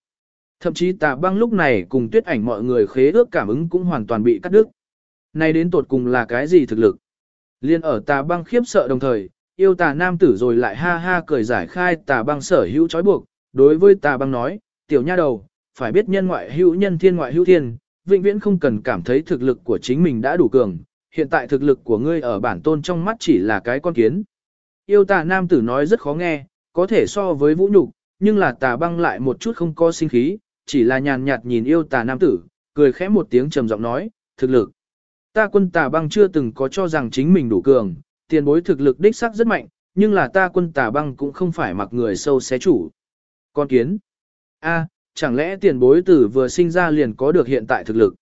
thậm chí tà băng lúc này cùng tuyết ảnh mọi người khế ước cảm ứng cũng hoàn toàn bị cắt đứt. Này đến tột cùng là cái gì thực lực? Liên ở tà băng khiếp sợ đồng thời, yêu tà nam tử rồi lại ha ha cười giải khai tà băng sở hữu trói buộc, đối với tà băng nói, tiểu nha đầu, phải biết nhân ngoại hữu nhân thiên ngoại hữu thiên, vĩnh viễn không cần cảm thấy thực lực của chính mình đã đủ cường, hiện tại thực lực của ngươi ở bản tôn trong mắt chỉ là cái con kiến. Yêu tà nam tử nói rất khó nghe, có thể so với vũ nhục, nhưng là tà băng lại một chút không có sinh khí, chỉ là nhàn nhạt nhìn yêu tà nam tử, cười khẽ một tiếng trầm giọng nói, thực lực. Ta quân tà băng chưa từng có cho rằng chính mình đủ cường, tiền bối thực lực đích xác rất mạnh, nhưng là ta quân tà băng cũng không phải mặc người sâu xé chủ. Con kiến. a chẳng lẽ tiền bối tử vừa sinh ra liền có được hiện tại thực lực?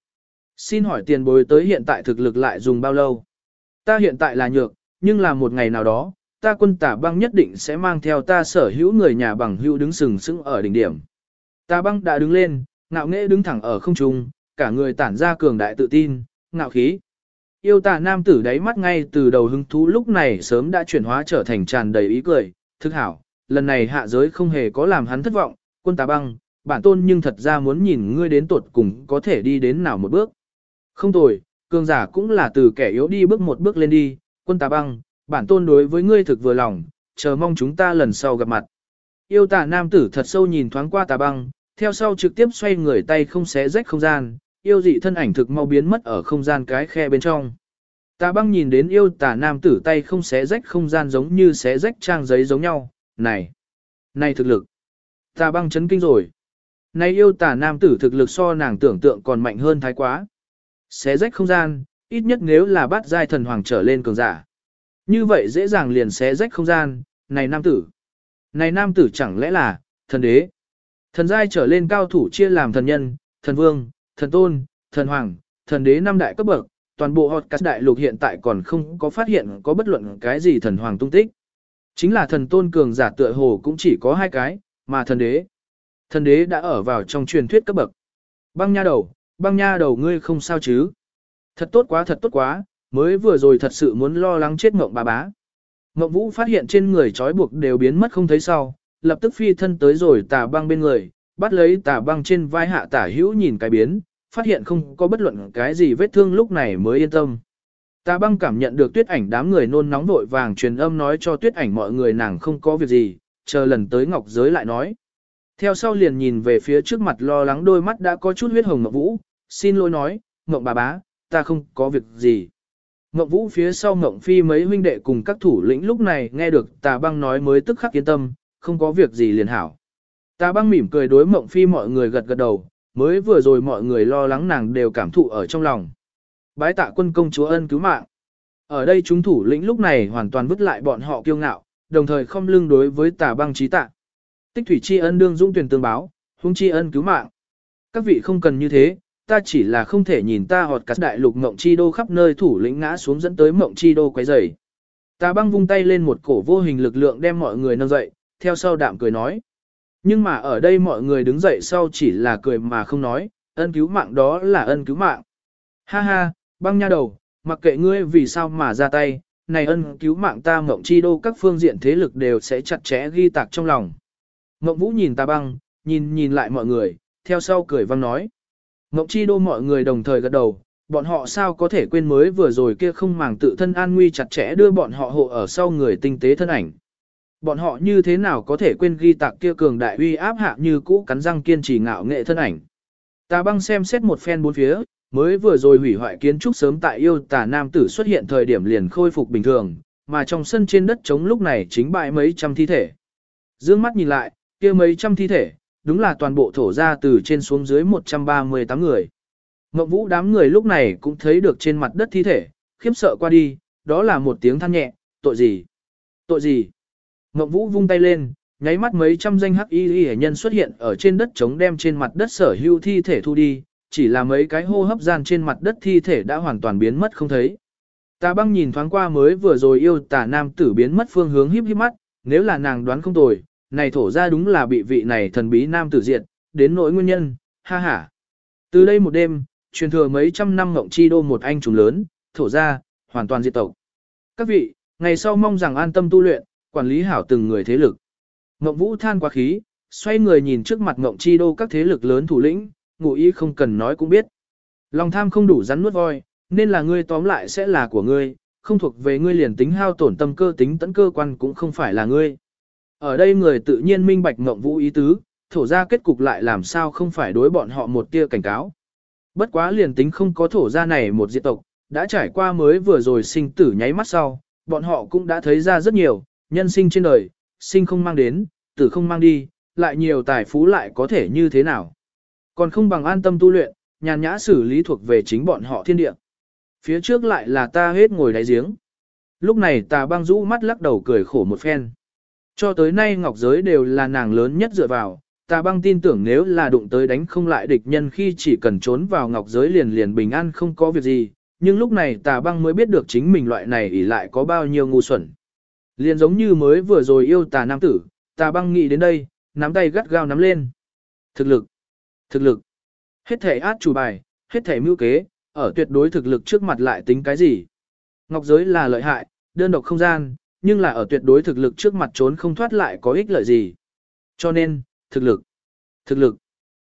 Xin hỏi tiền bối tới hiện tại thực lực lại dùng bao lâu? Ta hiện tại là nhược, nhưng là một ngày nào đó, ta quân tà băng nhất định sẽ mang theo ta sở hữu người nhà bằng hữu đứng sừng sững ở đỉnh điểm. Tà băng đã đứng lên, ngạo nghễ đứng thẳng ở không trung, cả người tản ra cường đại tự tin, ngạo khí. Yêu tà nam tử đáy mắt ngay từ đầu hứng thú lúc này sớm đã chuyển hóa trở thành tràn đầy ý cười, thức hảo, lần này hạ giới không hề có làm hắn thất vọng, quân tà băng, bản tôn nhưng thật ra muốn nhìn ngươi đến tuột cùng có thể đi đến nào một bước. Không tồi, cường giả cũng là từ kẻ yếu đi bước một bước lên đi, quân tà băng, bản tôn đối với ngươi thực vừa lòng, chờ mong chúng ta lần sau gặp mặt. Yêu tà nam tử thật sâu nhìn thoáng qua tà băng, theo sau trực tiếp xoay người tay không xé rách không gian, yêu dị thân ảnh thực mau biến mất ở không gian cái khe bên trong. Tà băng nhìn đến yêu tà nam tử tay không xé rách không gian giống như xé rách trang giấy giống nhau, này, này thực lực. Tà băng chấn kinh rồi. Này yêu tà nam tử thực lực so nàng tưởng tượng còn mạnh hơn thái quá. Xé rách không gian, ít nhất nếu là bát giai thần hoàng trở lên cường giả. Như vậy dễ dàng liền xé rách không gian, này nam tử. Này nam tử chẳng lẽ là, thần đế. Thần giai trở lên cao thủ chia làm thần nhân, thần vương, thần tôn, thần hoàng, thần đế năm đại cấp bậc, toàn bộ hot đại lục hiện tại còn không có phát hiện có bất luận cái gì thần hoàng tung tích. Chính là thần tôn cường giả tựa hồ cũng chỉ có hai cái, mà thần đế. Thần đế đã ở vào trong truyền thuyết cấp bậc. Băng nha đầu, băng nha đầu ngươi không sao chứ. Thật tốt quá thật tốt quá, mới vừa rồi thật sự muốn lo lắng chết mộng bà bá. Mộng vũ phát hiện trên người trói buộc đều biến mất không thấy sau, lập tức phi thân tới rồi tà băng bên người, bắt lấy tà băng trên vai hạ tả hữu nhìn cái biến, phát hiện không có bất luận cái gì vết thương lúc này mới yên tâm. Tà băng cảm nhận được tuyết ảnh đám người nôn nóng vội vàng truyền âm nói cho tuyết ảnh mọi người nàng không có việc gì, chờ lần tới ngọc giới lại nói. Theo sau liền nhìn về phía trước mặt lo lắng đôi mắt đã có chút huyết hồng Ngọc Vũ, xin lỗi nói, Ngọc bà bá, ta không có việc gì. Ngọc Vũ phía sau Ngọc Phi mấy huynh đệ cùng các thủ lĩnh lúc này nghe được tà băng nói mới tức khắc yên tâm, không có việc gì liền hảo. Ta băng mỉm cười đối mộng Phi mọi người gật gật đầu, mới vừa rồi mọi người lo lắng nàng đều cảm thụ ở trong lòng. Bái tạ quân công chúa ân cứu mạng. Ở đây chúng thủ lĩnh lúc này hoàn toàn vứt lại bọn họ kiêu ngạo, đồng thời không lưng đối với tà băng trí tạ. Tích thủy tri ân đương dũng tuyển tương báo, hung tri ân cứu mạng. Các vị không cần như thế, ta chỉ là không thể nhìn ta họt cắt đại lục mộng chi đô khắp nơi thủ lĩnh ngã xuống dẫn tới mộng chi đô quấy rầy. Ta băng vung tay lên một cổ vô hình lực lượng đem mọi người nâng dậy, theo sau đạm cười nói. Nhưng mà ở đây mọi người đứng dậy sau chỉ là cười mà không nói, ân cứu mạng đó là ân cứu mạng. Ha ha, băng nha đầu, mặc kệ ngươi vì sao mà ra tay, này ân cứu mạng ta mộng chi đô các phương diện thế lực đều sẽ chặt chẽ ghi tạc trong lòng. Mộng vũ nhìn ta băng, nhìn nhìn lại mọi người, theo sau cười văng nói. Mộng chi đô mọi người đồng thời gật đầu, bọn họ sao có thể quên mới vừa rồi kia không màng tự thân an nguy chặt chẽ đưa bọn họ hộ ở sau người tinh tế thân ảnh. Bọn họ như thế nào có thể quên ghi tạc kia cường đại uy áp hạ như cũ cắn răng kiên trì ngạo nghệ thân ảnh. Ta băng xem xét một phen bốn phía, mới vừa rồi hủy hoại kiến trúc sớm tại yêu tà nam tử xuất hiện thời điểm liền khôi phục bình thường, mà trong sân trên đất trống lúc này chính bại mấy trăm thi thể. Dương mắt nhìn lại, kia mấy trăm thi thể, đúng là toàn bộ thổ ra từ trên xuống dưới 138 người. Ngọc Vũ đám người lúc này cũng thấy được trên mặt đất thi thể, khiếp sợ qua đi, đó là một tiếng than nhẹ, tội gì? Tội gì? Ngọc Vũ vung tay lên, nháy mắt mấy trăm danh hắc y y nhân xuất hiện ở trên đất chống đem trên mặt đất sở hưu thi thể thu đi, chỉ là mấy cái hô hấp gian trên mặt đất thi thể đã hoàn toàn biến mất không thấy. Tà băng nhìn thoáng qua mới vừa rồi yêu tà nam tử biến mất phương hướng híp híp mắt, nếu là nàng đoán không tồi, này thổ ra đúng là bị vị này thần bí nam tử diệt, đến nỗi nguyên nhân, ha ha. Từ đây một đêm, truyền thừa mấy trăm năm ngộng chi đô một anh trùng lớn, thổ ra, hoàn toàn diệt tộc. Các vị, ngày sau mong rằng an tâm tu luyện, quản lý hảo từng người thế lực. Ngộng vũ than quá khí, xoay người nhìn trước mặt ngộng chi đô các thế lực lớn thủ lĩnh, ngụ ý không cần nói cũng biết. Lòng tham không đủ rắn nuốt voi, nên là ngươi tóm lại sẽ là của ngươi, không thuộc về ngươi liền tính hao tổn tâm cơ tính tấn cơ quan cũng không phải là ngươi. Ở đây người tự nhiên minh bạch ngộng vũ ý tứ, thổ ra kết cục lại làm sao không phải đối bọn họ một tia cảnh cáo. Bất quá liền tính không có thổ ra này một diệt tộc, đã trải qua mới vừa rồi sinh tử nháy mắt sau, bọn họ cũng đã thấy ra rất nhiều, nhân sinh trên đời, sinh không mang đến, tử không mang đi, lại nhiều tài phú lại có thể như thế nào. Còn không bằng an tâm tu luyện, nhàn nhã xử lý thuộc về chính bọn họ thiên địa. Phía trước lại là ta hết ngồi đáy giếng. Lúc này tà băng rũ mắt lắc đầu cười khổ một phen. Cho tới nay ngọc giới đều là nàng lớn nhất dựa vào, tà băng tin tưởng nếu là đụng tới đánh không lại địch nhân khi chỉ cần trốn vào ngọc giới liền liền bình an không có việc gì, nhưng lúc này tà băng mới biết được chính mình loại này ỉ lại có bao nhiêu ngu xuẩn. Liền giống như mới vừa rồi yêu tà nam tử, tà băng nghĩ đến đây, nắm tay gắt gao nắm lên. Thực lực, thực lực, hết thể át chủ bài, hết thể mưu kế, ở tuyệt đối thực lực trước mặt lại tính cái gì. Ngọc giới là lợi hại, đơn độc không gian, nhưng là ở tuyệt đối thực lực trước mặt trốn không thoát lại có ích lợi gì. Cho nên, thực lực, thực lực,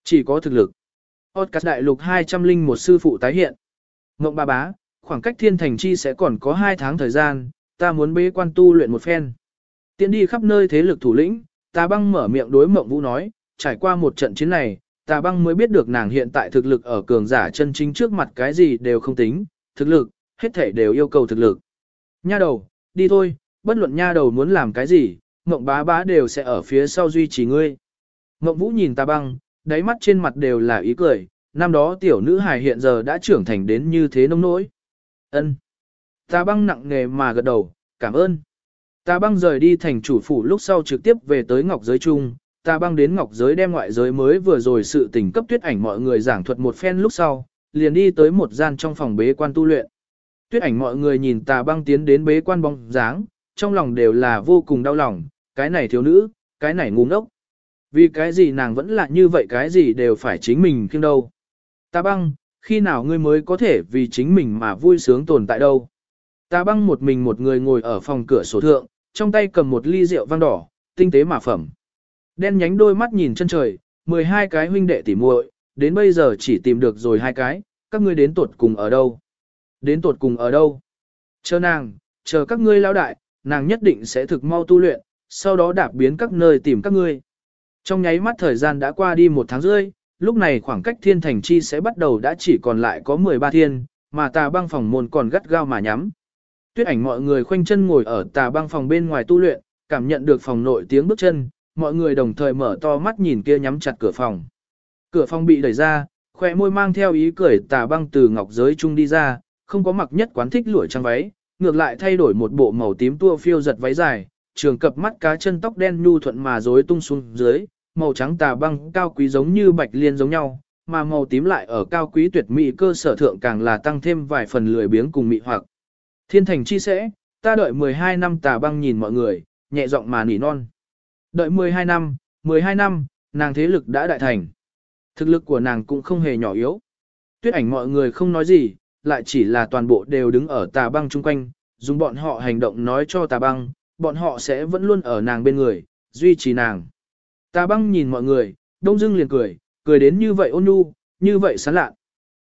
chỉ có thực lực. Podcast đại lục 201 sư phụ tái hiện. Ngộng ba bá, khoảng cách thiên thành chi sẽ còn có 2 tháng thời gian, ta muốn bế quan tu luyện một phen. Tiến đi khắp nơi thế lực thủ lĩnh, ta băng mở miệng đối mộng vũ nói, trải qua một trận chiến này, ta băng mới biết được nàng hiện tại thực lực ở cường giả chân chính trước mặt cái gì đều không tính, thực lực, hết thể đều yêu cầu thực lực. Nha đầu, đi thôi, bất luận nha đầu muốn làm cái gì, mộng bá bá đều sẽ ở phía sau duy trì ngươi. Mộng vũ nhìn ta băng, đáy mắt trên mặt đều là ý cười, năm đó tiểu nữ hài hiện giờ đã trưởng thành đến như thế nông nỗi. ân Ta băng nặng nề mà gật đầu, cảm ơn. Ta băng rời đi thành chủ phủ lúc sau trực tiếp về tới ngọc giới trung, ta băng đến ngọc giới đem ngoại giới mới vừa rồi sự tình cấp tuyết ảnh mọi người giảng thuật một phen lúc sau, liền đi tới một gian trong phòng bế quan tu luyện. Tuyết ảnh mọi người nhìn tà băng tiến đến bế quan bóng dáng, trong lòng đều là vô cùng đau lòng, cái này thiếu nữ, cái này ngu ngốc. Vì cái gì nàng vẫn là như vậy cái gì đều phải chính mình kiêng đâu. Tà băng, khi nào ngươi mới có thể vì chính mình mà vui sướng tồn tại đâu. Tà băng một mình một người ngồi ở phòng cửa sổ thượng, trong tay cầm một ly rượu vang đỏ, tinh tế mà phẩm. Đen nhánh đôi mắt nhìn chân trời, 12 cái huynh đệ tỉ muội, đến bây giờ chỉ tìm được rồi hai cái, các ngươi đến tuột cùng ở đâu? Đến tuột cùng ở đâu? Chờ nàng, chờ các ngươi lao đại, nàng nhất định sẽ thực mau tu luyện, sau đó đạp biến các nơi tìm các ngươi. Trong nháy mắt thời gian đã qua đi một tháng rưỡi, lúc này khoảng cách thiên thành chi sẽ bắt đầu đã chỉ còn lại có 13 thiên, mà tà băng phòng môn còn gắt gao mà nhắm. Tuyết ảnh mọi người khoanh chân ngồi ở tà băng phòng bên ngoài tu luyện, cảm nhận được phòng nội tiếng bước chân, mọi người đồng thời mở to mắt nhìn kia nhắm chặt cửa phòng. Cửa phòng bị đẩy ra, khỏe môi mang theo ý cười tà băng từ ngọc giới trung đi ra, không có mặc nhất quán thích lụa trang váy, ngược lại thay đổi một bộ màu tím tua phiêu giật váy dài, trường cập mắt cá chân tóc đen nhu thuận mà rối tung xuống dưới, màu trắng tà băng cao quý giống như bạch liên giống nhau, mà màu tím lại ở cao quý tuyệt mỹ cơ sở thượng càng là tăng thêm vài phần lười biếng cùng mị hoặc. Thiên thành chi sẽ, ta đợi 12 năm tà băng nhìn mọi người, nhẹ giọng mà nỉ non. Đợi 12 năm, 12 năm, nàng thế lực đã đại thành. Thực lực của nàng cũng không hề nhỏ yếu. Tuyết ảnh mọi người không nói gì, lại chỉ là toàn bộ đều đứng ở tà băng chung quanh, dùng bọn họ hành động nói cho tà băng, bọn họ sẽ vẫn luôn ở nàng bên người, duy trì nàng. Tà băng nhìn mọi người, đông dưng liền cười, cười đến như vậy ôn nhu, như vậy sán lạ.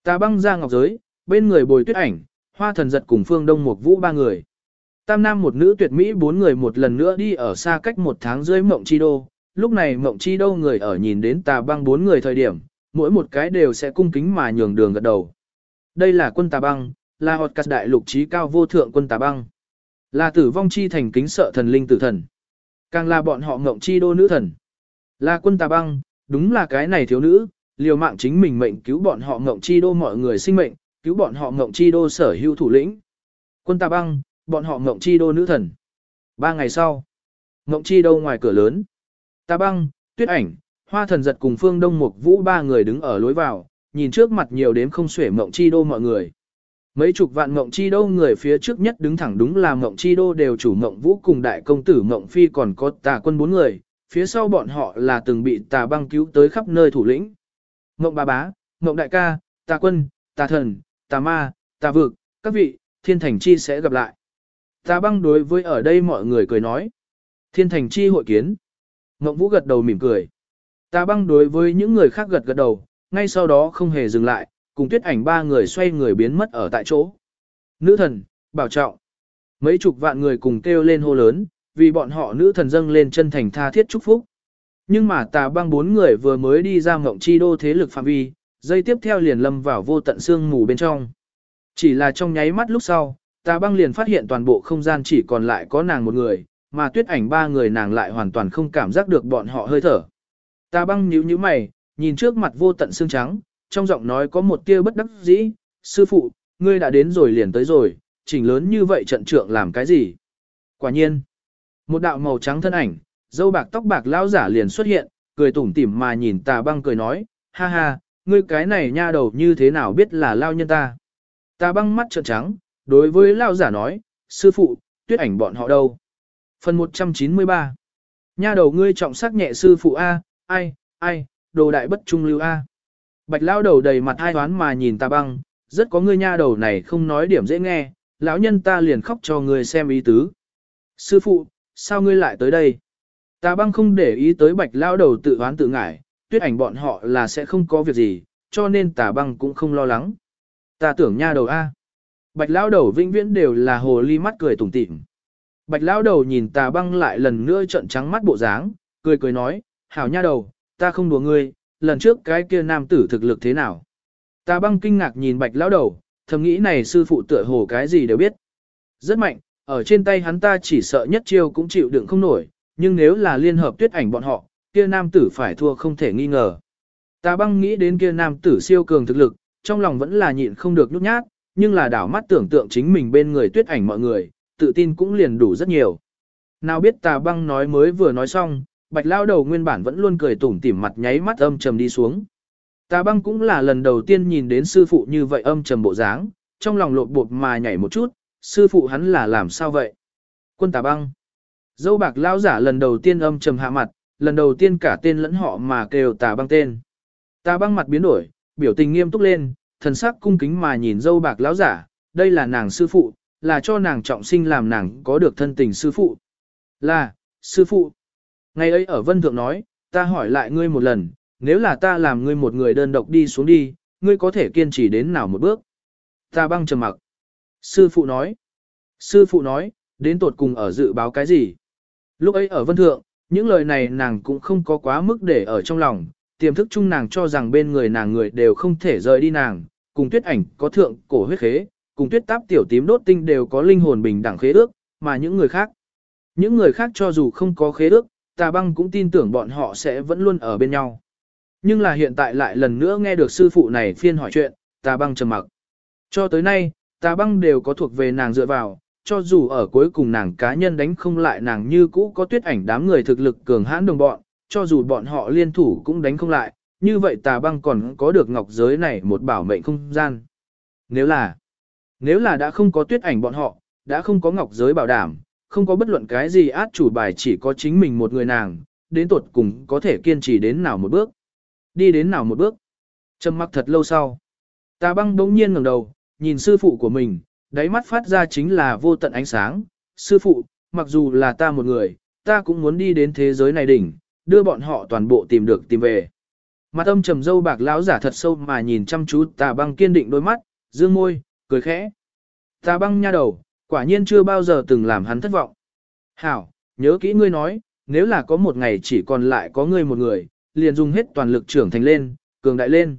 Tà băng ra ngọc giới, bên người bồi tuyết ảnh, hoa thần giật cùng phương đông một vũ ba người. Tam nam một nữ tuyệt mỹ bốn người một lần nữa đi ở xa cách một tháng dưới mộng chi đô. Lúc này mộng chi đô người ở nhìn đến tà băng bốn người thời điểm, mỗi một cái đều sẽ cung kính mà nhường đường gật đầu. Đây là quân tà băng, là hột cắt đại lục trí cao vô thượng quân tà băng. Là tử vong chi thành kính sợ thần linh tử thần. Càng là bọn họ mộng chi đô nữ thần. Là quân tà băng, đúng là cái này thiếu nữ, liều mạng chính mình mệnh cứu bọn họ mộng chi đô mọi người sinh mệnh, cứu bọn họ ngộng chi đô sở hữu thủ lĩnh. Quân ta băng, bọn họ ngộng chi đô nữ thần. Ba ngày sau, ngộng chi đô ngoài cửa lớn. ta băng, tuyết ảnh, hoa thần giật cùng phương đông mục vũ ba người đứng ở lối vào, nhìn trước mặt nhiều đếm không xuể ngộng chi đô mọi người. Mấy chục vạn ngộng chi đô người phía trước nhất đứng thẳng đúng là ngộng chi đô đều chủ ngộng vũ cùng đại công tử ngộng phi còn có tà quân bốn người, phía sau bọn họ là từng bị tà băng cứu tới khắp nơi thủ lĩnh. Ngộng bà bá, ngộng đại ca, tà quân, tà thần, tà ma, tà vực, các vị, thiên thành chi sẽ gặp lại. Tà băng đối với ở đây mọi người cười nói. Thiên thành chi hội kiến. Ngộng vũ gật đầu mỉm cười. Tà băng đối với những người khác gật gật đầu, ngay sau đó không hề dừng lại, cùng tuyết ảnh ba người xoay người biến mất ở tại chỗ. Nữ thần, bảo trọng. Mấy chục vạn người cùng kêu lên hô lớn, vì bọn họ nữ thần dâng lên chân thành tha thiết chúc phúc. Nhưng mà tà băng bốn người vừa mới đi ra ngộng chi đô thế lực phạm vi, dây tiếp theo liền lâm vào vô tận xương mù bên trong. Chỉ là trong nháy mắt lúc sau, tà băng liền phát hiện toàn bộ không gian chỉ còn lại có nàng một người, mà tuyết ảnh ba người nàng lại hoàn toàn không cảm giác được bọn họ hơi thở. Tà băng nhíu nhíu mày, nhìn trước mặt vô tận xương trắng, trong giọng nói có một tia bất đắc dĩ, sư phụ, ngươi đã đến rồi liền tới rồi, chỉnh lớn như vậy trận trượng làm cái gì? Quả nhiên, một đạo màu trắng thân ảnh, dâu bạc tóc bạc lão giả liền xuất hiện, cười tủm tỉm mà nhìn tà băng cười nói, ha ha, ngươi cái này nha đầu như thế nào biết là lao nhân ta. Ta băng mắt trợn trắng, đối với lão giả nói, sư phụ, tuyết ảnh bọn họ đâu? Phần 193 Nha đầu ngươi trọng sắc nhẹ sư phụ A, ai, ai, đồ đại bất trung lưu A. Bạch lao đầu đầy mặt hai toán mà nhìn ta băng, rất có ngươi nha đầu này không nói điểm dễ nghe, lão nhân ta liền khóc cho ngươi xem ý tứ. Sư phụ, sao ngươi lại tới đây? Ta băng không để ý tới bạch lao đầu tự oán tự ngại, tuyết ảnh bọn họ là sẽ không có việc gì, cho nên tà băng cũng không lo lắng. Ta tưởng nha đầu A. Bạch lão đầu vĩnh viễn đều là hồ ly mắt cười tủm tỉm. Bạch lão đầu nhìn tà băng lại lần nữa trận trắng mắt bộ dáng, cười cười nói, hảo nha đầu, ta không đùa ngươi, lần trước cái kia nam tử thực lực thế nào. Tà băng kinh ngạc nhìn bạch lão đầu, thầm nghĩ này sư phụ tựa hồ cái gì đều biết. Rất mạnh, ở trên tay hắn ta chỉ sợ nhất chiêu cũng chịu đựng không nổi, nhưng nếu là liên hợp tuyết ảnh bọn họ, kia nam tử phải thua không thể nghi ngờ. Tà băng nghĩ đến kia nam tử siêu cường thực lực, trong lòng vẫn là nhịn không được nhút nhát, nhưng là đảo mắt tưởng tượng chính mình bên người tuyết ảnh mọi người, tự tin cũng liền đủ rất nhiều. Nào biết tà băng nói mới vừa nói xong, bạch lao đầu nguyên bản vẫn luôn cười tủm tỉm mặt nháy mắt âm trầm đi xuống. Tà băng cũng là lần đầu tiên nhìn đến sư phụ như vậy âm trầm bộ dáng, trong lòng lột bột mà nhảy một chút, sư phụ hắn là làm sao vậy? Quân tà băng. Dâu bạc lao giả lần đầu tiên âm trầm hạ mặt, lần đầu tiên cả tên lẫn họ mà kêu tà băng tên. Tà băng mặt biến đổi, biểu tình nghiêm túc lên, thần sắc cung kính mà nhìn dâu bạc lão giả, đây là nàng sư phụ, là cho nàng trọng sinh làm nàng có được thân tình sư phụ. Là, sư phụ. Ngày ấy ở Vân Thượng nói, ta hỏi lại ngươi một lần, nếu là ta làm ngươi một người đơn độc đi xuống đi, ngươi có thể kiên trì đến nào một bước. Ta băng trầm mặc. Sư phụ nói. Sư phụ nói, đến tột cùng ở dự báo cái gì? Lúc ấy ở Vân Thượng, những lời này nàng cũng không có quá mức để ở trong lòng, tiềm thức chung nàng cho rằng bên người nàng người đều không thể rời đi nàng, cùng tuyết ảnh có thượng cổ huyết khế, cùng tuyết táp tiểu tím đốt tinh đều có linh hồn bình đẳng khế ước, mà những người khác. Những người khác cho dù không có khế ước, tà băng cũng tin tưởng bọn họ sẽ vẫn luôn ở bên nhau. Nhưng là hiện tại lại lần nữa nghe được sư phụ này phiên hỏi chuyện, tà băng trầm mặc. Cho tới nay, tà băng đều có thuộc về nàng dựa vào, cho dù ở cuối cùng nàng cá nhân đánh không lại nàng như cũ có tuyết ảnh đám người thực lực cường hãn đồng bọn, cho dù bọn họ liên thủ cũng đánh không lại, như vậy tà băng còn có được ngọc giới này một bảo mệnh không gian. Nếu là, nếu là đã không có tuyết ảnh bọn họ, đã không có ngọc giới bảo đảm, không có bất luận cái gì át chủ bài chỉ có chính mình một người nàng, đến tuột cùng có thể kiên trì đến nào một bước. Đi đến nào một bước. Trầm mặc thật lâu sau. Tà băng đống nhiên ngẩng đầu, nhìn sư phụ của mình, đáy mắt phát ra chính là vô tận ánh sáng. Sư phụ, mặc dù là ta một người, ta cũng muốn đi đến thế giới này đỉnh, đưa bọn họ toàn bộ tìm được tìm về. Mặt âm trầm dâu bạc lão giả thật sâu mà nhìn chăm chú tà băng kiên định đôi mắt, dương môi, cười khẽ. Tà băng nha đầu, quả nhiên chưa bao giờ từng làm hắn thất vọng. Hảo, nhớ kỹ ngươi nói, nếu là có một ngày chỉ còn lại có ngươi một người, liền dùng hết toàn lực trưởng thành lên, cường đại lên.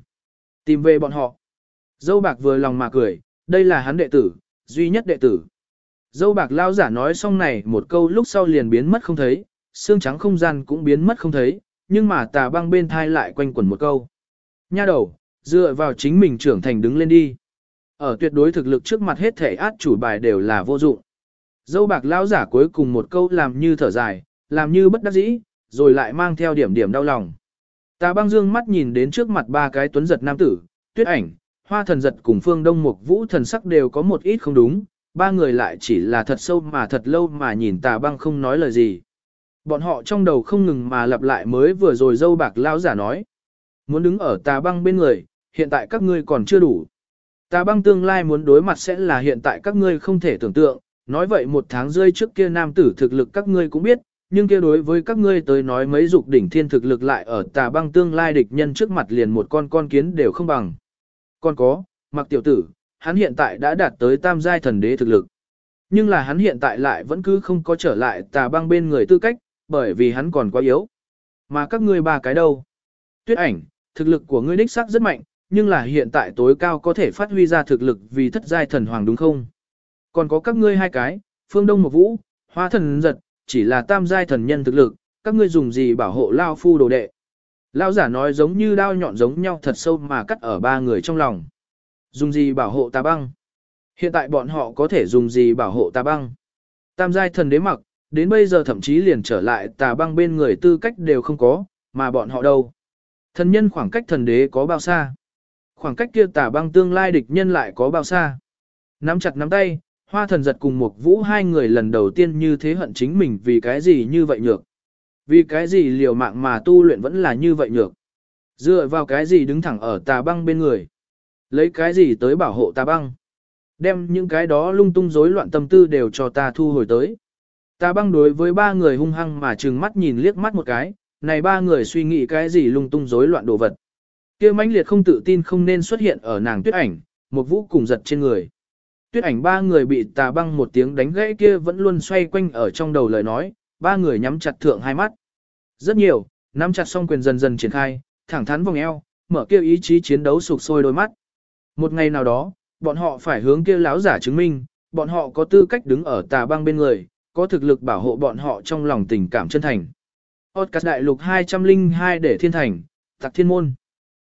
Tìm về bọn họ. Dâu bạc vừa lòng mà cười, đây là hắn đệ tử, duy nhất đệ tử. Dâu bạc lao giả nói xong này một câu lúc sau liền biến mất không thấy, xương trắng không gian cũng biến mất không thấy, nhưng mà tà băng bên thai lại quanh quẩn một câu. Nha đầu, dựa vào chính mình trưởng thành đứng lên đi. Ở tuyệt đối thực lực trước mặt hết thể át chủ bài đều là vô dụng. Dâu bạc lao giả cuối cùng một câu làm như thở dài, làm như bất đắc dĩ, rồi lại mang theo điểm điểm đau lòng. Tà băng dương mắt nhìn đến trước mặt ba cái tuấn giật nam tử, tuyết ảnh, hoa thần giật cùng phương đông mục vũ thần sắc đều có một ít không đúng, ba người lại chỉ là thật sâu mà thật lâu mà nhìn tà băng không nói lời gì. Bọn họ trong đầu không ngừng mà lặp lại mới vừa rồi dâu bạc lão giả nói. Muốn đứng ở tà băng bên người, hiện tại các ngươi còn chưa đủ. Tà băng tương lai muốn đối mặt sẽ là hiện tại các ngươi không thể tưởng tượng, nói vậy một tháng rơi trước kia nam tử thực lực các ngươi cũng biết, nhưng kia đối với các ngươi tới nói mấy dục đỉnh thiên thực lực lại ở tà băng tương lai địch nhân trước mặt liền một con con kiến đều không bằng. Còn có, mặc tiểu tử, hắn hiện tại đã đạt tới tam giai thần đế thực lực. Nhưng là hắn hiện tại lại vẫn cứ không có trở lại tà băng bên người tư cách, bởi vì hắn còn quá yếu. Mà các ngươi ba cái đâu? Tuyết ảnh, thực lực của ngươi đích xác rất mạnh, nhưng là hiện tại tối cao có thể phát huy ra thực lực vì thất giai thần hoàng đúng không? Còn có các ngươi hai cái, phương đông một vũ, hoa thần giật, chỉ là tam giai thần nhân thực lực, các ngươi dùng gì bảo hộ lao phu đồ đệ? Lão giả nói giống như đao nhọn giống nhau thật sâu mà cắt ở ba người trong lòng. Dùng gì bảo hộ tà băng? Hiện tại bọn họ có thể dùng gì bảo hộ tà băng? Tam giai thần đế mặc, đến bây giờ thậm chí liền trở lại tà băng bên người tư cách đều không có, mà bọn họ đâu? Thần nhân khoảng cách thần đế có bao xa? Khoảng cách kia tà băng tương lai địch nhân lại có bao xa? Nắm chặt nắm tay, hoa thần giật cùng một vũ hai người lần đầu tiên như thế hận chính mình vì cái gì như vậy nhược. Vì cái gì liều mạng mà tu luyện vẫn là như vậy nhược. Dựa vào cái gì đứng thẳng ở tà băng bên người. Lấy cái gì tới bảo hộ tà băng. Đem những cái đó lung tung rối loạn tâm tư đều cho ta thu hồi tới. Tà băng đối với ba người hung hăng mà trừng mắt nhìn liếc mắt một cái, này ba người suy nghĩ cái gì lung tung rối loạn đồ vật. kia mãnh liệt không tự tin không nên xuất hiện ở nàng tuyết ảnh, một vũ cùng giật trên người. Tuyết ảnh ba người bị tà băng một tiếng đánh gãy kia vẫn luôn xoay quanh ở trong đầu lời nói, ba người nhắm chặt thượng hai mắt. Rất nhiều, nắm chặt song quyền dần dần triển khai, thẳng thắn vòng eo, mở kia ý chí chiến đấu sục sôi đôi mắt. Một ngày nào đó, bọn họ phải hướng kia láo giả chứng minh, bọn họ có tư cách đứng ở tà băng bên người, có thực lực bảo hộ bọn họ trong lòng tình cảm chân thành. Podcast đại lục 202 để thiên thành, tạc thiên môn.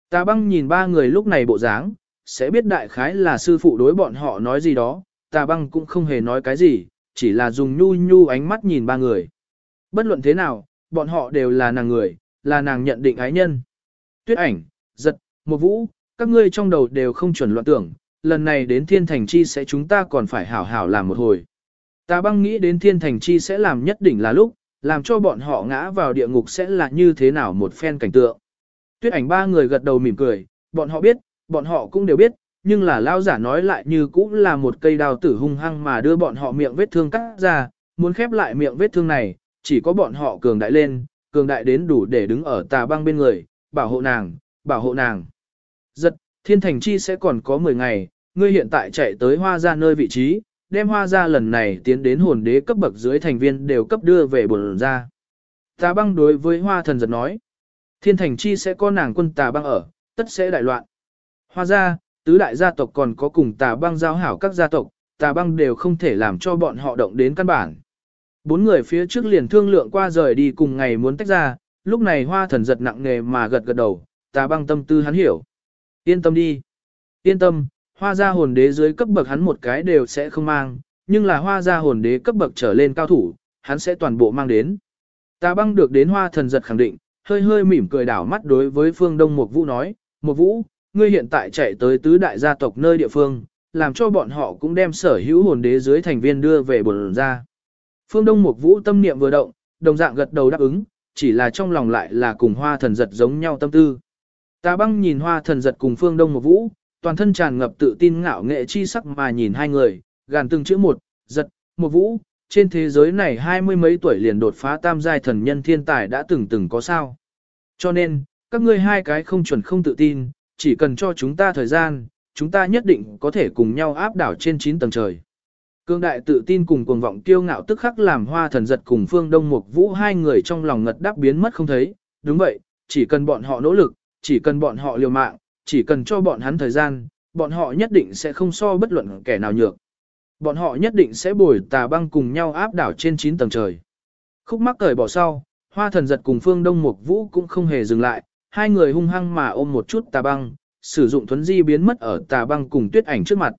Tà băng nhìn ba người lúc này bộ dáng, sẽ biết đại khái là sư phụ đối bọn họ nói gì đó, tà băng cũng không hề nói cái gì, chỉ là dùng nhu nhu ánh mắt nhìn ba người. Bất luận thế nào, bọn họ đều là nàng người, là nàng nhận định ái nhân. Tuyết ảnh, giật, một vũ, các ngươi trong đầu đều không chuẩn loạn tưởng, lần này đến thiên thành chi sẽ chúng ta còn phải hảo hảo làm một hồi. Ta băng nghĩ đến thiên thành chi sẽ làm nhất định là lúc, làm cho bọn họ ngã vào địa ngục sẽ là như thế nào một phen cảnh tượng. Tuyết ảnh ba người gật đầu mỉm cười, bọn họ biết, bọn họ cũng đều biết, nhưng là lao giả nói lại như cũng là một cây đào tử hung hăng mà đưa bọn họ miệng vết thương cắt ra, muốn khép lại miệng vết thương này, chỉ có bọn họ cường đại lên, cường đại đến đủ để đứng ở tà băng bên người, bảo hộ nàng, bảo hộ nàng. Giật, thiên thành chi sẽ còn có 10 ngày, ngươi hiện tại chạy tới hoa ra nơi vị trí, đem hoa ra lần này tiến đến hồn đế cấp bậc dưới thành viên đều cấp đưa về bồn ra. Tà băng đối với hoa thần giật nói, thiên thành chi sẽ có nàng quân tà băng ở, tất sẽ đại loạn. Hoa ra, tứ đại gia tộc còn có cùng tà băng giao hảo các gia tộc, tà băng đều không thể làm cho bọn họ động đến căn bản. Bốn người phía trước liền thương lượng qua rời đi cùng ngày muốn tách ra, lúc này hoa thần giật nặng nề mà gật gật đầu, tà băng tâm tư hắn hiểu. Yên tâm đi. Yên tâm, hoa gia hồn đế dưới cấp bậc hắn một cái đều sẽ không mang, nhưng là hoa gia hồn đế cấp bậc trở lên cao thủ, hắn sẽ toàn bộ mang đến. Tà băng được đến hoa thần giật khẳng định, hơi hơi mỉm cười đảo mắt đối với phương đông một vũ nói, một vũ, ngươi hiện tại chạy tới tứ đại gia tộc nơi địa phương, làm cho bọn họ cũng đem sở hữu hồn đế dưới thành viên đưa về bồn ra. Phương Đông Mục Vũ tâm niệm vừa động, đồng dạng gật đầu đáp ứng, chỉ là trong lòng lại là cùng hoa thần giật giống nhau tâm tư. Ta băng nhìn hoa thần giật cùng Phương Đông Mục Vũ, toàn thân tràn ngập tự tin ngạo nghệ chi sắc mà nhìn hai người, gàn từng chữ một, giật, một vũ, trên thế giới này hai mươi mấy tuổi liền đột phá tam giai thần nhân thiên tài đã từng từng có sao. Cho nên, các ngươi hai cái không chuẩn không tự tin, chỉ cần cho chúng ta thời gian, chúng ta nhất định có thể cùng nhau áp đảo trên 9 tầng trời. Cương đại tự tin cùng cuồng vọng kiêu ngạo tức khắc làm hoa thần giật cùng phương đông mục vũ hai người trong lòng ngật đáp biến mất không thấy. Đúng vậy, chỉ cần bọn họ nỗ lực, chỉ cần bọn họ liều mạng, chỉ cần cho bọn hắn thời gian, bọn họ nhất định sẽ không so bất luận kẻ nào nhược. Bọn họ nhất định sẽ bồi tà băng cùng nhau áp đảo trên 9 tầng trời. Khúc mắc cởi bỏ sau, Hoa thần giật cùng phương đông mục vũ cũng không hề dừng lại, hai người hung hăng mà ôm một chút tà băng, sử dụng thuấn di biến mất ở tà băng cùng tuyết ảnh trước mặt.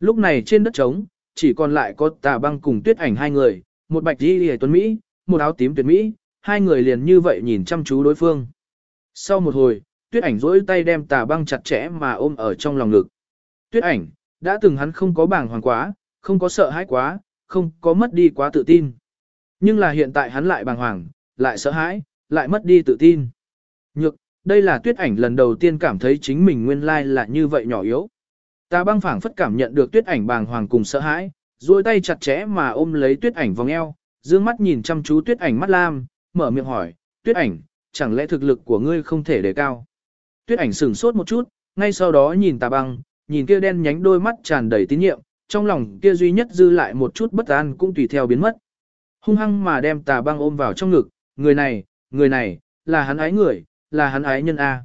Lúc này trên đất trống, chỉ còn lại có tà băng cùng tuyết ảnh hai người, một bạch đi hề tuấn Mỹ, một áo tím tuyệt Mỹ, hai người liền như vậy nhìn chăm chú đối phương. Sau một hồi, tuyết ảnh rỗi tay đem tà băng chặt chẽ mà ôm ở trong lòng ngực. Tuyết ảnh, đã từng hắn không có bảng hoàng quá, không có sợ hãi quá, không có mất đi quá tự tin. Nhưng là hiện tại hắn lại bàng hoàng, lại sợ hãi, lại mất đi tự tin. Nhược, đây là tuyết ảnh lần đầu tiên cảm thấy chính mình nguyên lai là như vậy nhỏ yếu. Ta băng phảng phất cảm nhận được tuyết ảnh bàng hoàng cùng sợ hãi, duỗi tay chặt chẽ mà ôm lấy tuyết ảnh vòng eo, dương mắt nhìn chăm chú tuyết ảnh mắt lam, mở miệng hỏi, tuyết ảnh, chẳng lẽ thực lực của ngươi không thể đề cao. Tuyết ảnh sửng sốt một chút, ngay sau đó nhìn tà băng, nhìn kia đen nhánh đôi mắt tràn đầy tín nhiệm, trong lòng kia duy nhất dư lại một chút bất an cũng tùy theo biến mất. Hung hăng mà đem tà băng ôm vào trong ngực, người này, người này, là hắn ái người, là hắn ái nhân A.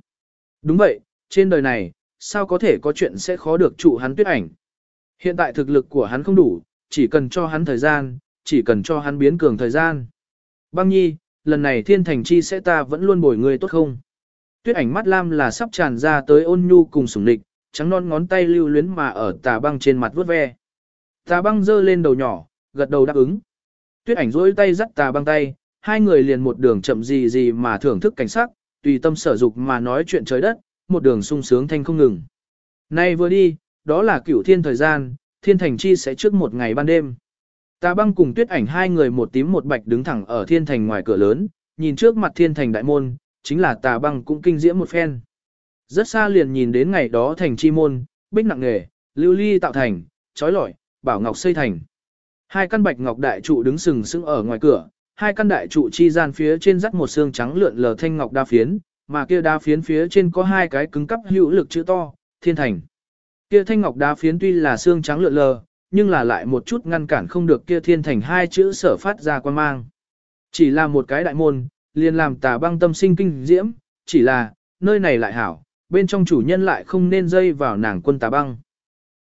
Đúng vậy, trên đời này, sao có thể có chuyện sẽ khó được trụ hắn tuyết ảnh. Hiện tại thực lực của hắn không đủ, chỉ cần cho hắn thời gian, chỉ cần cho hắn biến cường thời gian. Băng nhi, lần này thiên thành chi sẽ ta vẫn luôn bồi người tốt không? Tuyết ảnh mắt lam là sắp tràn ra tới ôn nhu cùng sủng địch, trắng non ngón tay lưu luyến mà ở tà băng trên mặt vuốt ve. Tà băng giơ lên đầu nhỏ, gật đầu đáp ứng. Tuyết ảnh duỗi tay dắt tà băng tay, hai người liền một đường chậm gì gì mà thưởng thức cảnh sắc, tùy tâm sở dục mà nói chuyện trời đất, một đường sung sướng thanh không ngừng. Nay vừa đi, đó là cửu thiên thời gian, thiên thành chi sẽ trước một ngày ban đêm. Tà băng cùng tuyết ảnh hai người một tím một bạch đứng thẳng ở thiên thành ngoài cửa lớn, nhìn trước mặt thiên thành đại môn, chính là tà băng cũng kinh diễm một phen. Rất xa liền nhìn đến ngày đó thành chi môn, bích nặng nghề, lưu ly tạo thành, trói lọi, bảo ngọc xây thành. Hai căn bạch ngọc đại trụ đứng sừng sững ở ngoài cửa, hai căn đại trụ chi gian phía trên dắt một xương trắng lượn lờ thanh ngọc đa phiến, mà kia đá phiến phía trên có hai cái cứng cắp hữu lực chữ to, thiên thành. Kia thanh ngọc đá phiến tuy là xương trắng lượn lờ, nhưng là lại một chút ngăn cản không được kia thiên thành hai chữ sở phát ra quan mang. Chỉ là một cái đại môn, liền làm tà băng tâm sinh kinh diễm, chỉ là, nơi này lại hảo, bên trong chủ nhân lại không nên dây vào nàng quân tà băng.